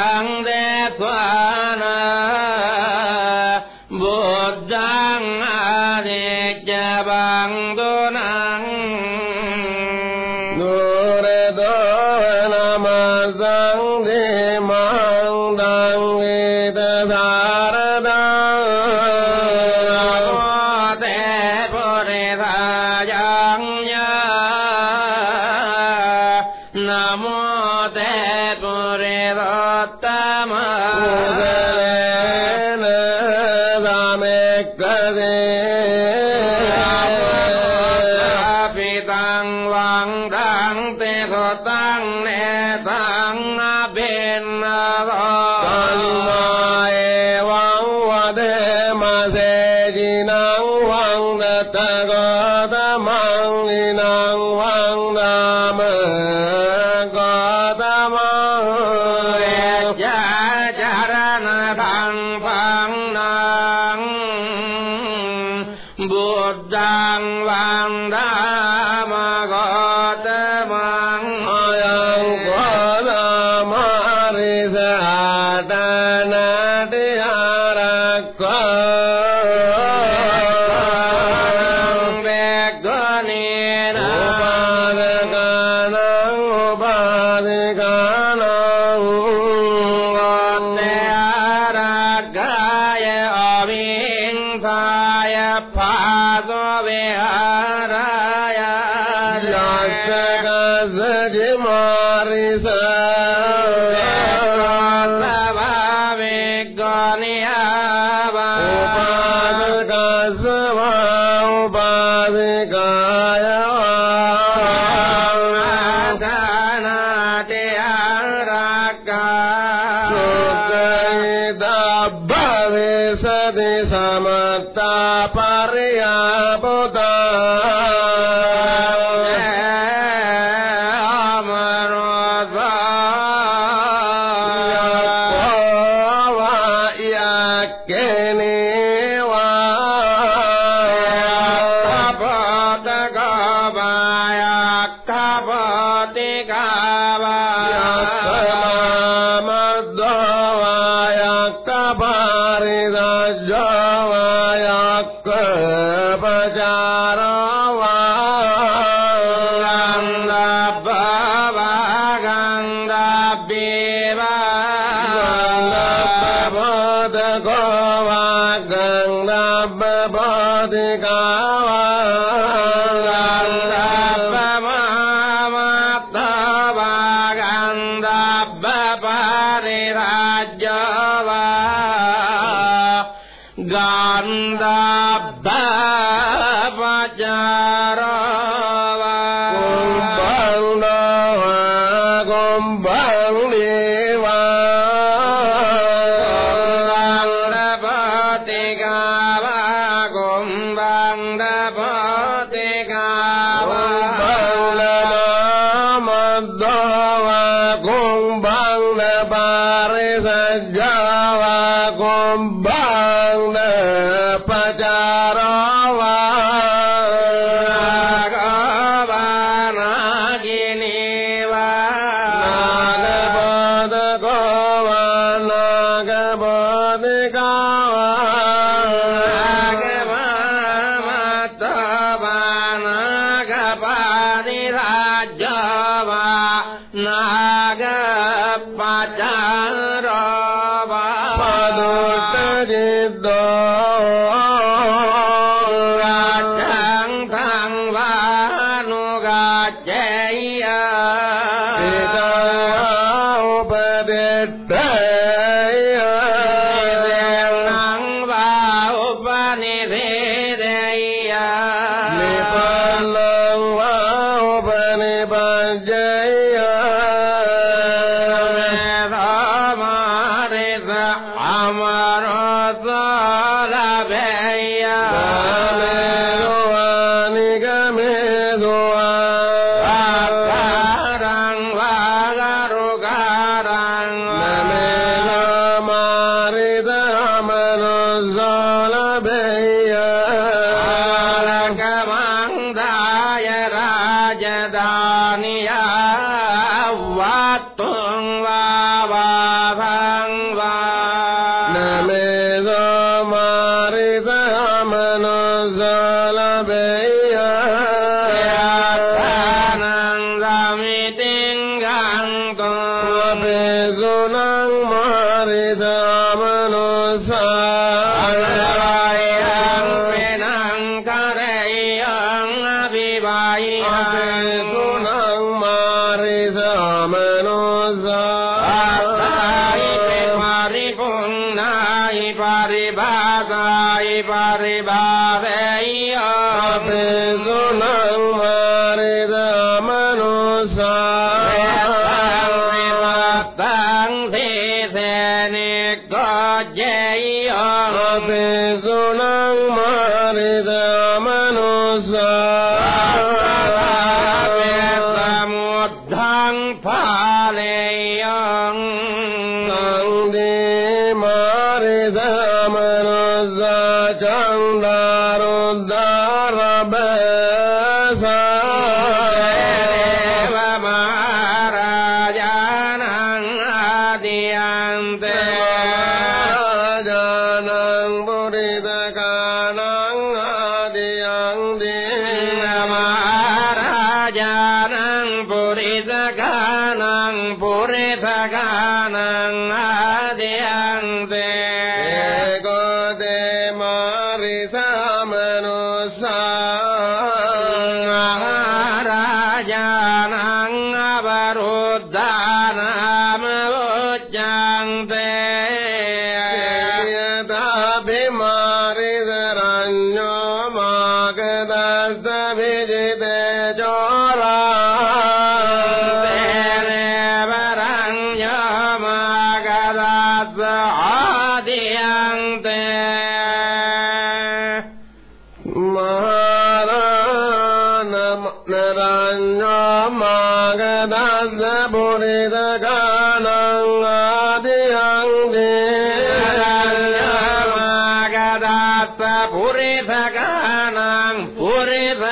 forever.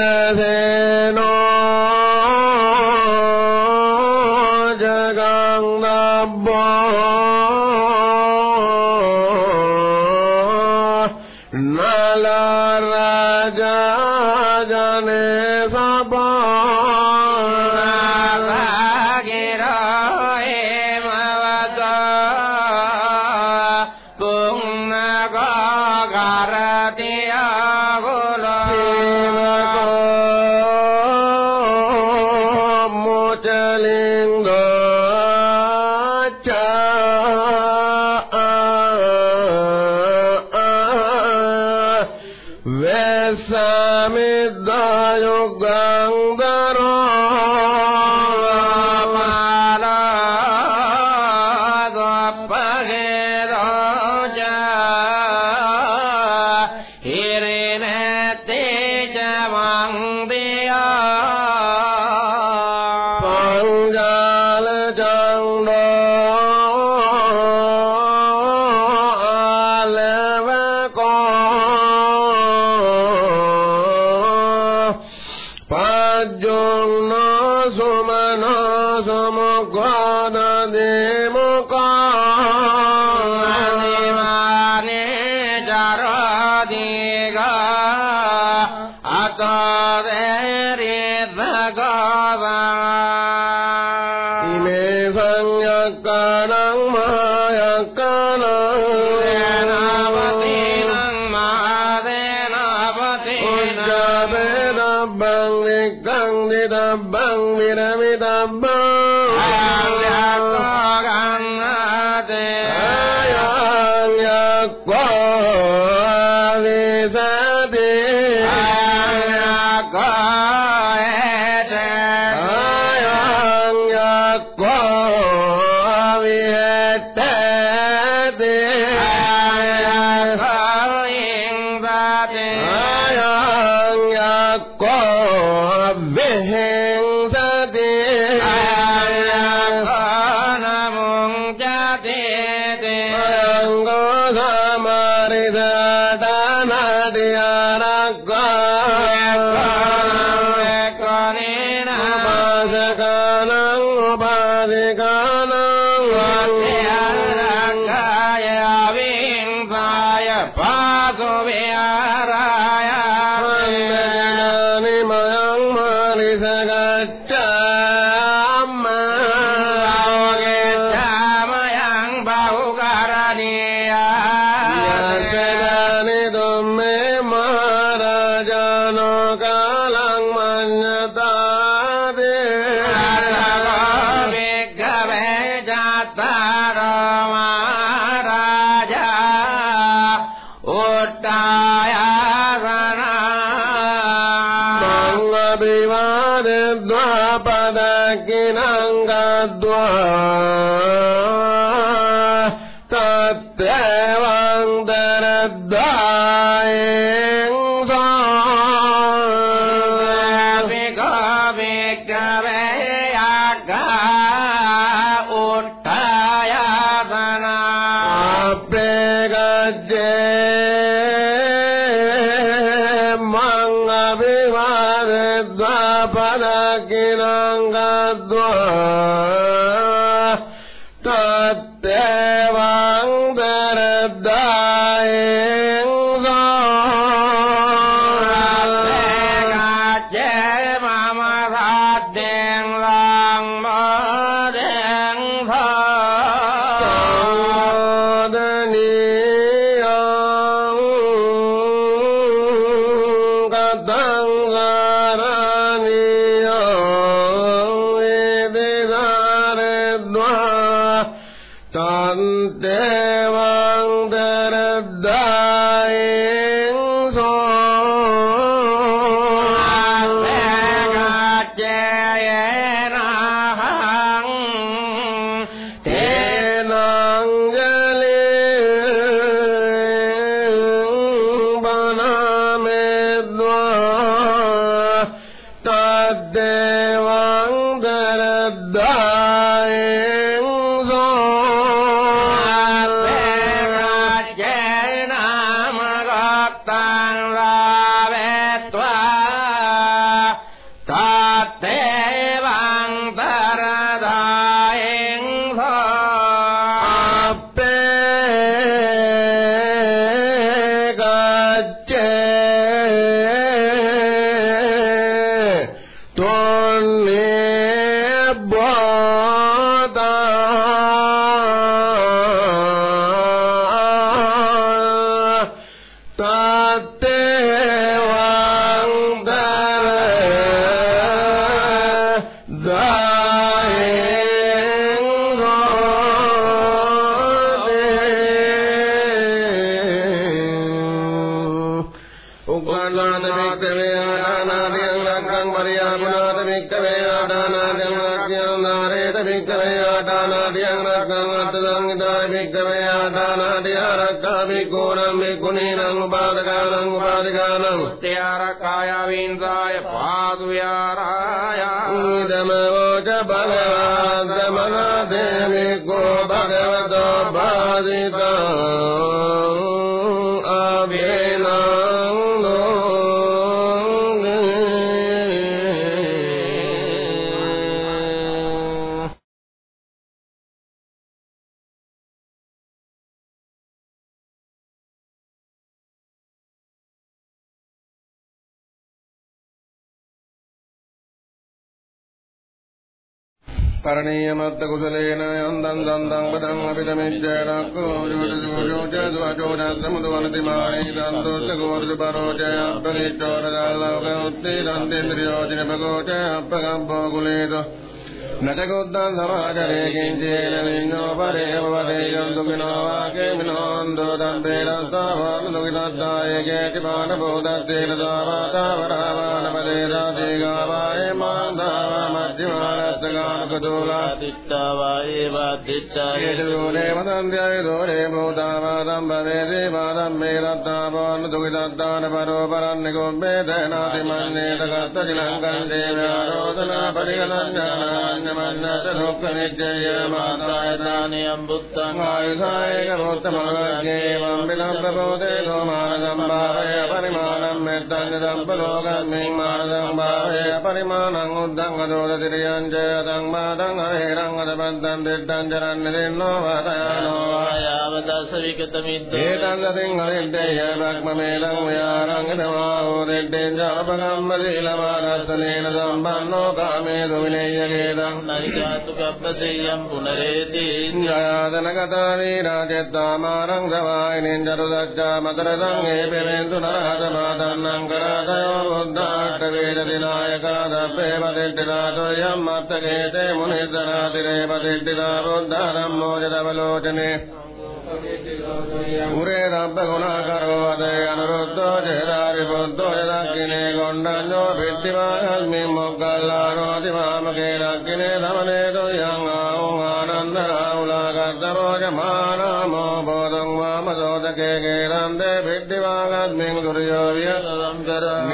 عذاب ดิจายโตเรมตันยายโตเร ോദേ സോമാനം ഭാവയ പരിമാണം മെത്തോകം പരിമാണം ഉദ്ദംഗോദതിരിയഞ്ചതം മാതംഗ ഹേരംഗത ബന്ധം തിട്ടം ചരന്നിരിന്നോ വരയാണോ ग्ममे लङ्कम्बीलमादर्शनेन सम्भन्नोकामेय प्रत्ययम् पुनरेति रामा रङ्गवायिनीञ्जरुदरङ्गे पिन्दुनराजमाङ्करादयो मृद्धाट्रवेदतिनायकादभ्येव्यम् अर्तगेते मुनीतिरेपदिल्डिदा वृद्धा नोजदवलोचने ूरे दत्तगुणा कर्गोदय अनुवृद्धो चेदारिबुद्धो यिने गोण्डन्यो भित्ति वा कल्मि मोग्गल्लादि वामके लक्किने धमने तुनन्दराम तरोजमानामो बोधं वामदोदके गेरान्ते भिड्डिवागाग्निं दुर्यो वियतदन्तरं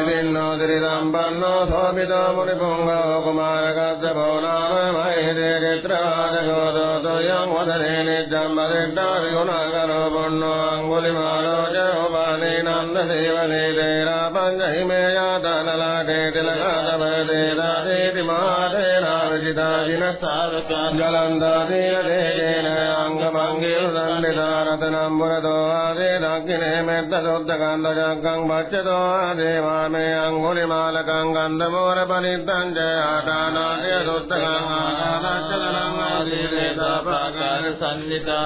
पन्नो सोमितो मुनिपुङ्गो कुमारकस्यभो नाम महेदे गेत्राजगोदोयं वदने नित्यं वदिष्टाभिगुणाकरो पुण्योऽङ्गुलिमानो च उपानेनान्दसेवने देरा पञ्चहिमे यातनलाटे तिलकादभदे राधेति मातेनाविजिताजिनः साधुत्वं जलं दादीरदेन अङ्गमङ्गेन्दण्डितारतनम्बुरतो आदेदाग्निने मेत्तदोद्धकान्तजाङ्गम् भक्षतो आदेवामे अङ्गुलिमालकाङ्गन्दमोरपनिद्धम्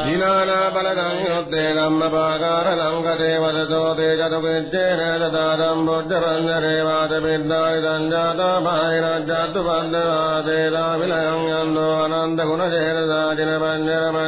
ീനാനാപലകംയോദ്ദേനമ്മപാകാരലങ്കദേവതോ തേജതുകേന ദദാതം ഭുജപഞ്ചരേവാതപിദ്ധായുധഞ്ജാതോഭായിനജാതു പന്തവാതേതാവിലയങ്ങന്തോ അനന്തഗുണചേതദാജിന പഞ്ചരമ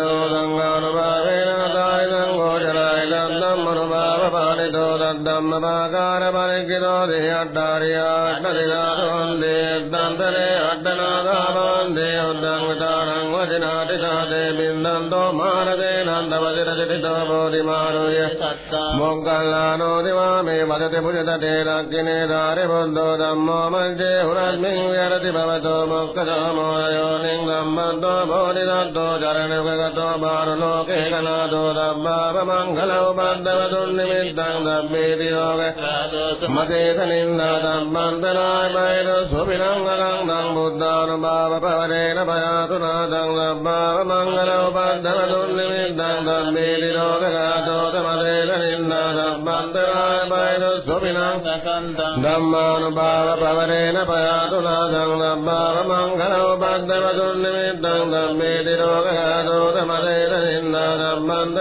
ो गङ्गोचराय दन्दं अनुभवो दे अड्डार्यायिगारोन्दे दन्दरे अड्डना दे उद् नाटिता देमि नन्दो वदति भुजत दे राज्ञ बुन्दो दम्मो मञ्जे भुजिङ्गरति भवतो मुक्मोदयो निं मन्दो बोधिोचरण्य दो मानुलोकेन नादोदं बाबमङ्गलव बाधव दुर्निमित् दङ्गे दि योगा। दोष मदे निन्दनं मन्दलाय वैरु सुविनङ्गया तु नादं न भाव मङ्गलौ बद्धव दुर्निमित् दङ्गं मेदि रोगगादोद मदेल निन्दनं मन्दराय वैरु सुविनाङ्गकन्दनुभाव पवरेण पया तु नादं न बा मङ्गलौ भद्धव मरे नृ मन्द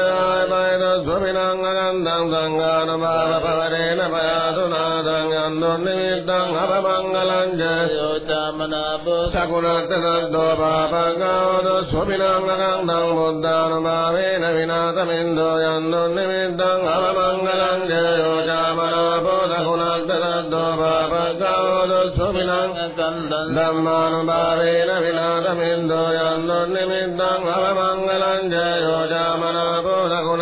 वैरु सुमिनाङ्गनन्दं गङ्गानुभ पवरेण भुनादुर्निमिद्धं विनाथमिन्दो यं दुर्निमित्तवमङ्गलं जयो जामभो द गुणाथ विनाथमिन्दो यं दुर्निमित्तवमङ्गल मङ्गलं जय जना गुर गुण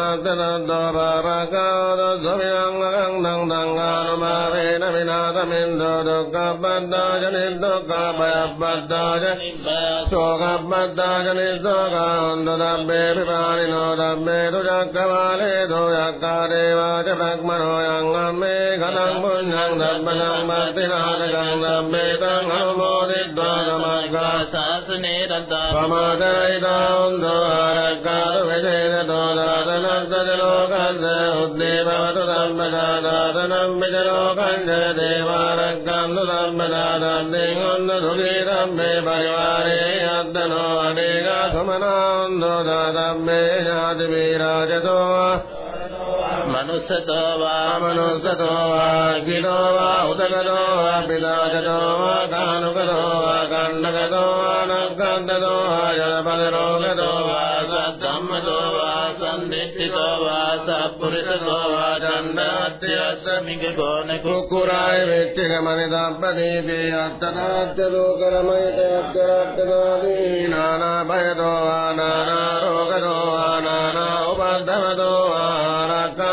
गङ्गा ने न विनाथ मेन्द्र दुर्गाजनिन्द्रोगाजनि सो गान् दो रमे भिवारि नो दे रुग्गारे दो यज्ञवा जगमनो रङ्गं मेघलं दग्भ्यङ्गी मि दौन्दो ोकन्देवतदम्बदादनं विजलोकन्देवारकान्दुदम्बदादम्बेऽन्नधुलीदं मे परिवारे अद्दनो अनेकासुमनान्दो दादं मे जातिवीराजतो मनुष्यतो वा मनुष्यतो वा गिरो वा उदगदो वा पिराजदो वा गानुगरो वा गण्डगदो वा न गन्धदो वा जलपदरोगतो वा सद्धम्मतो वा सन्धितो वा सपुरुषतो वा कुक्कुराय वेत्तिगमनि दम्पदी दे अर्तनात्योकरमय दार्तना वा नारोगरो वा न वादो वा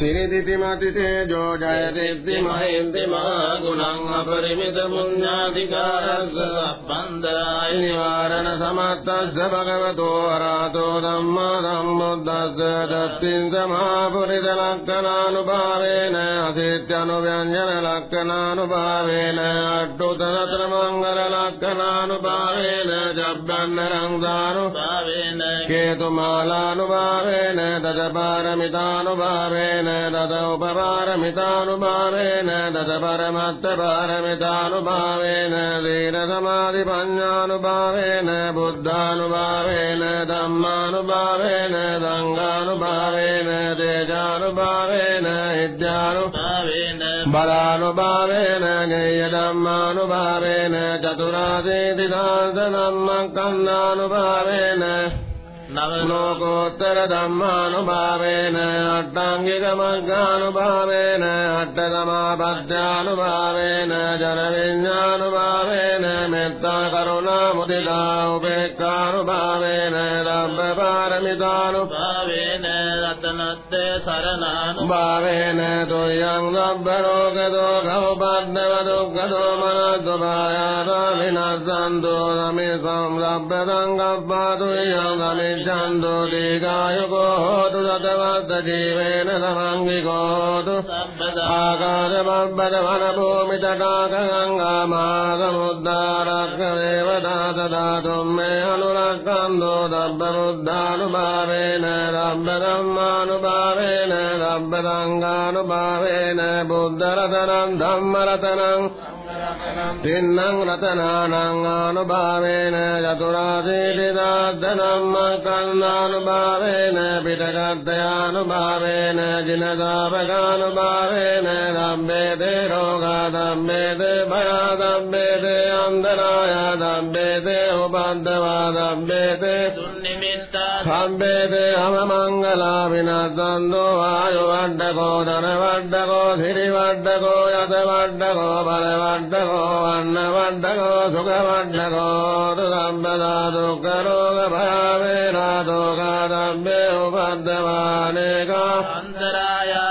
සිරිදිති මතිතේ ජෝ ජයතිද්දි මහෙන්ති මහා ගුණං අපරිමිත පුඤ්ඤාධිකාරස්ස සම්බන්දාය නිවාරණ සමත්තස්ස භගවතෝ අරහතෝ ධම්මා සම්බුද්දස්ස දත්තිං तद उपपारमितानुभावेन तद परमत्तपरमितानुभावेन दीरसमाधिपञ्चानुभावेन बुद्धानुभावेन धम्मानुभावेन दङ्गानुभावेन तेजानुभावेन विद्यानुभावेन बलानुभावेन नियदमानुभावेन चतुरादिदासनाम्मकन्नानुभावेन नवलोकोत्तरदमानुभावेन अड्डाङ्गिगमगानुभावेन अड्डदमा भद्रानुभावेन जरविज्ञानुभावेन मित्रा करुणामुदिलापे गानुभावेन रवरमितानुभावेन रतनते शरनानुभावेन दुर्यं गव्यलोकदुर्घ भवदुर्ग सोमनगारविन सन्दोरमि सों रवयं गमित न्दोदी गायुगो दुरवद्रजीवेन समाङ्गिकोऽकारमधरवनभूमि तडागङ्गामासमुद्दादेव दातदातु मे अनुरक्कन्दो रनुभावेन रव्रब्रह्मानुभावेन रवङ्गानुभावेन बुद्धरतनम् धर्मरतनम् කරුණා මුදිතා උපේක්ඛානුභාවේන ධම්ම පාරමිතානු භාවේන රතනත්තේ සරණානු භාවේන තුයං දබ්බ රෝග දෝඛ උපද්දව දුක්ඛ දෝමනස්ස භායාත විනස්සන්තෝ නමේ සම්ලබ්බ සංගප්පා තුයං නමේ චන්දෝ දීගායුකෝ හෝතු සතවත්ත ජීවේන සමංගිකෝතු ආකාර බබ්බද වන භූමි තටාක ගංගා මාග මුද්දාරක්ක වේවදා සදාතුම් මේ අනුරක්කන්தோ දබ්බ මුද්දානුභාවේන රබ්බ ධම්මානුභාවේන රබ්බ සංඝානුභාවේන බුද්ධ රතනං ධම්ම රතනං තින්නං රතනානං ආනුභාවේන චතුරාසීති දාද්දනම්ම කන්නානුභාවේන පිටකත්තයානුභාවේන ජිනදාපකානුභාවේන ධම්මේතේ රෝගා ධම්මේතේ භයා ධම්මේතේ අන්දනාය ධම්මේතේ උපද්දවා ධම්මේතේ දුන්නිමිත්තා සම්බේදේ අමමංගලා විනද්දන්දෝ ආයු වඩ්ඩකෝ ධන වඩ්ඩකෝ සිරි වඩ්ඩකෝ යත වඩ්ඩකෝ බල වඩ්ඩකෝ गो अन्न वण्डगो सुगवो रम्य राधुगरु भावे रा दोग्यो वर्धवाने गोदराया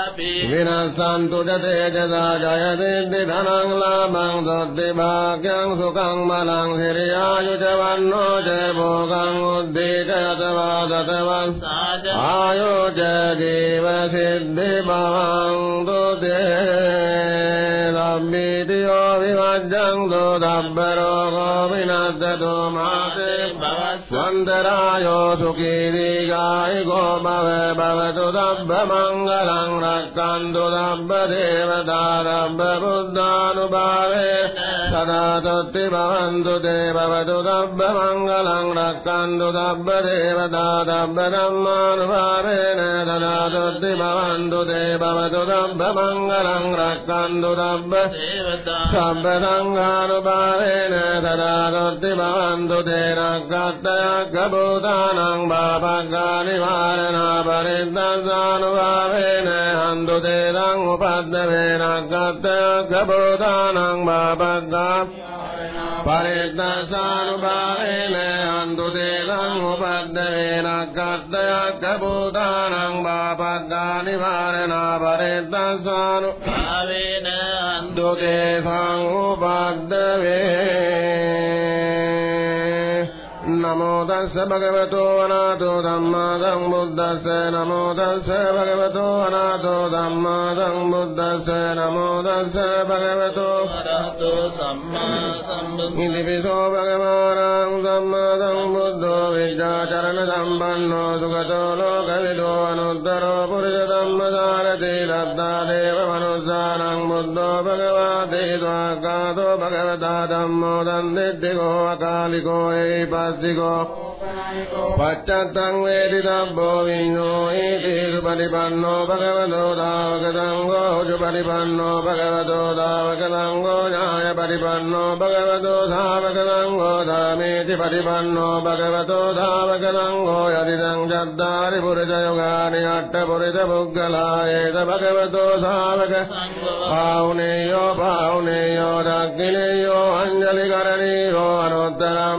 िनसन्तु जते जदा सिद्धि धनं लभं दुर्विभाग्यं सुखं मलं मनां हियायुजवर्णो जय भोगं दुद्देशयतव दतव्यायुज देवसिद्धि भवाङ्गदे विभज्रं दुध्यरो गोविनदतो मातेभवन्तरायो सुखी दी गायुगो भव भवतु दभ्रमङ्गलं रक्तानि दुरव्य देव दादुदानुभारे सदा दु दिबवन्धुदेव वधुरव्यमङ्गलं रकान्दु देव दाद्र ब्रह्मानुभारेण ददा दु दिवन्धु देव वधुरव्यमङ्गलं रकान्दु रङ्गानुभारेन ददा दु दिबवन्धुदेव गबुदानबाभगारिवारेणा वृन्दु भारेण दे रामपादवे न गद गबुदानां बाबा भारदशानुबेन अन्धुदे रामपाद्यना गद गबुदानां बाबा दानिवारेणा वरे दशानुभावेन अन्धुदे भानु भगवे नमोदस्य भगवतो अनातो दं मदं मुद्दस्य नमोदस्य भगवतो अनाथो दं मदं बुद्धस्य नमोदस्य भगवतो भगवानां मदं बुद्धो विजाचरणसम्बन्नो दुगतो लोकविदो अनुद्धरो पुरुषदं मदारति रता देवमनुसारं बुद्धो भगवद्दे भगवता दं मोदं निध्यगो अकालिको एप पश्चदङ्गेति तद्भोविङ्गोतिरुपरिपन्नो भगवतो धावगदं गोजुपरिपन्नो भगवतो धावगदं गोजाय परिपन्नो भगवतो धावकलं गोधामेति परिपन्नो भगवतो धावकलं गो यदिदं जर्दारिपुरितयुगानि अट्टपुरितमुलायत भगवतो धावक। पावुनेयो पावनेयोरग्नियो अञ्जलिकरणीयो अनोत्तरं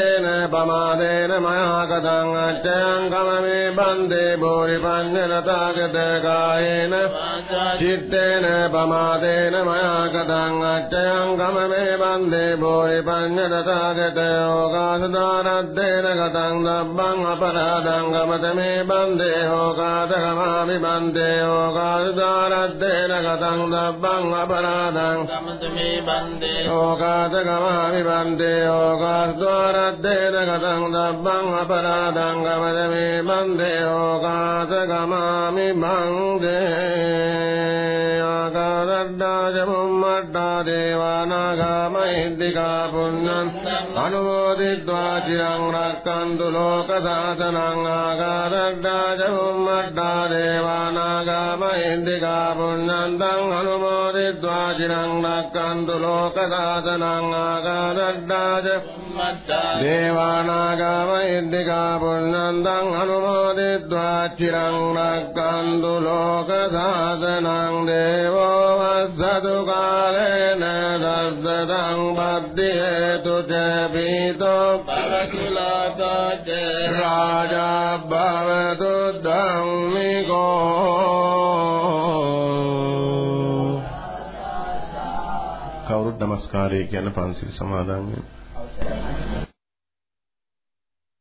ेन प्रमादेन मया गतङ्गम मे वन्दे भोरिपादता गत गायेन चित्तेन प्रमादेन मया गदा चाङ्गम मे वन्दे भोरिपालतागत योगास द्वाराध्येन गतङ्गभ पराधं गमत मे वन्दे ओगाद गमाभि वन्दे योगाशद्वाराध्येन गतङ्गपराधं गमद मे वन्दे ओगादगमामि वन्दे योगा श्रद्धेन गतं दब्बम् अपराधं गमद मे बन्धे ओकास गमामि भङ्गे आकारड्डाशमुं मड्डा देवानागामहिन्दिका पुण्यम् अनुमोदित्वा चिरं रक्कन्तु लोकसाधनम् आकारड्डाशमुं मड्डा देवानागामहिन्दिका पुण्यन्तम् अनुमोदित्वा चिरं रक्कन्तु लोकसाधनम् आकारड्डाज मड्डा දේවානාගාමයිද්දිකා පුඤ්ඤන්තං අනුමෝදිत्वा චිරං රක්ඛන්තු ලෝක සාසනං දේවෝ වස්සතු කාලේන දස්සතං බද්ධේතු ච පීතෝ පරකුලාතා ච රාජා භවතු ධම්මිකෝ කවුරුත් নমස්කාරය කියන පන්සිල් සමාදන් වෙනවා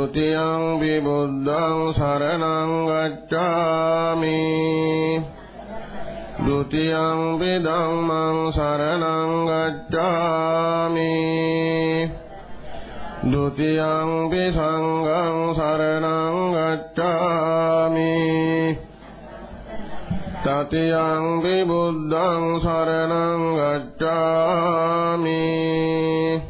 ဒုတိယံ විබුද්ධං සරණං ගච්ඡාමි ဒုတိယံ විධම්මං සරණං ගච්ඡාමි ဒုတိယံ පි සංඝං සරණං ගච්ඡාමි တတိယံ පි බුද්ධං සරණං ගච්ඡාමි တတိ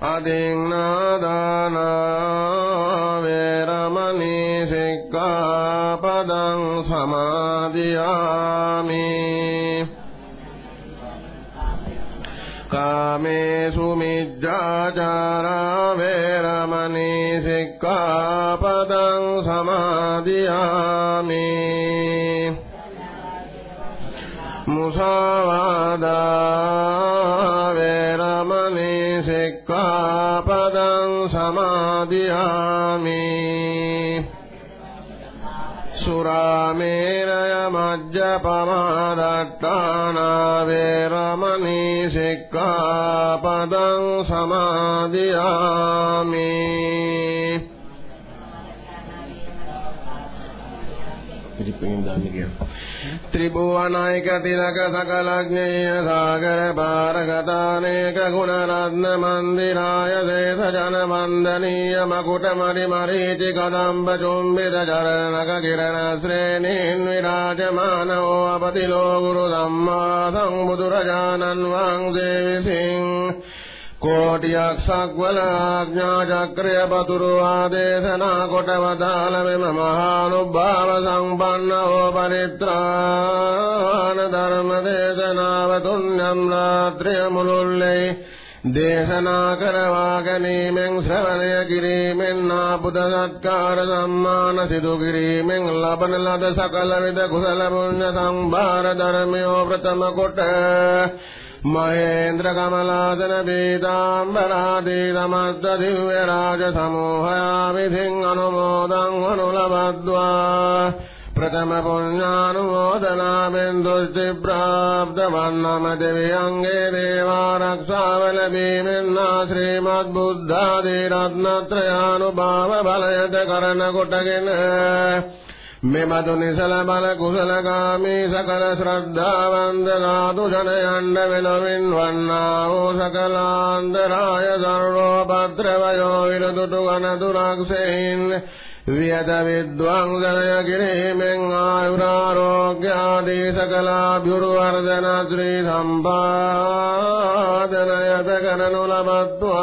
අදින්නාදාන වේරමණී සික්ඛාපදං සමාදියාමි. කාමේසු මිජ්ජාචාරා වේරමණී සික්ඛාපදං සමාදියාමි. මුසාවාදා වේරමණී සික්ඛාපදං සමාදියාමි සුරාමේරය මජ්ජපමාදට්ඨාන වේරමණී සික්ඛාපදං සමාදියාමි ඉතින් දාන්නේ කියලා ත්‍රිභුවනායක තිලක සකලඥේය සාගර පාරගතානේක ගුණ රත්න මන්දිරාය දේශ ජන වන්දනීය මකුට මරි මරීචි කදම්බ චුම්බිත චරණක කිරණ ශ්‍රේණීන් විරාජමානෝ අපතිලෝ ගුරු ධම්මා සම්බුදුරජාණන් වහන්සේ විසින් කෝටියක් සක්වල ආඥා චක්‍රය පතුරු ආදේශනා කොට වදාළ මෙම මහානුභාව සම්පන්න හෝ පරිත්‍රාණ ධර්ම දේශනාව තුන්යම් රාත්‍රිය මුළුල්ලේ දේශනා කරවා ගැනීමෙන් ශ්‍රවණය කිරීමෙන් නාපුද සත්කාර සම්මාන සිදු කිරීමෙන් ලබන ලද සකල විද කුසල පුණ්‍ය සම්භාර ධර්මයෝ ප්‍රථම කොට महेन्द्रकमलादनबीताम्बरादितमदीव्यराजसमूहयाविधिम् अनुमोदम् अनुलभद्वा प्रथमपुण्यानुमोदनामिन्दुष्टिप्राप्तवन्नमदि अङ्गे देवा रक्षावलबीमिन्ना श्रीमद्बुद्धादिरत्नत्रयानुभावबलयत कर्णकुटकिन् मे मधु निसलबल कुशलगामी सकल श्रद्धावन्दलादु जनयाण्ड विन विन्वन्नाओ सकलान्दराय धरुणो भद्रवयो विरदुटुगण दुराक्षेन् वियत विद्वांसनय गिरि मृङ्गायुरारोग्यादि सकलाभ्युर्वर्जन त्रिसम्बा जनय जगननुलबद्वा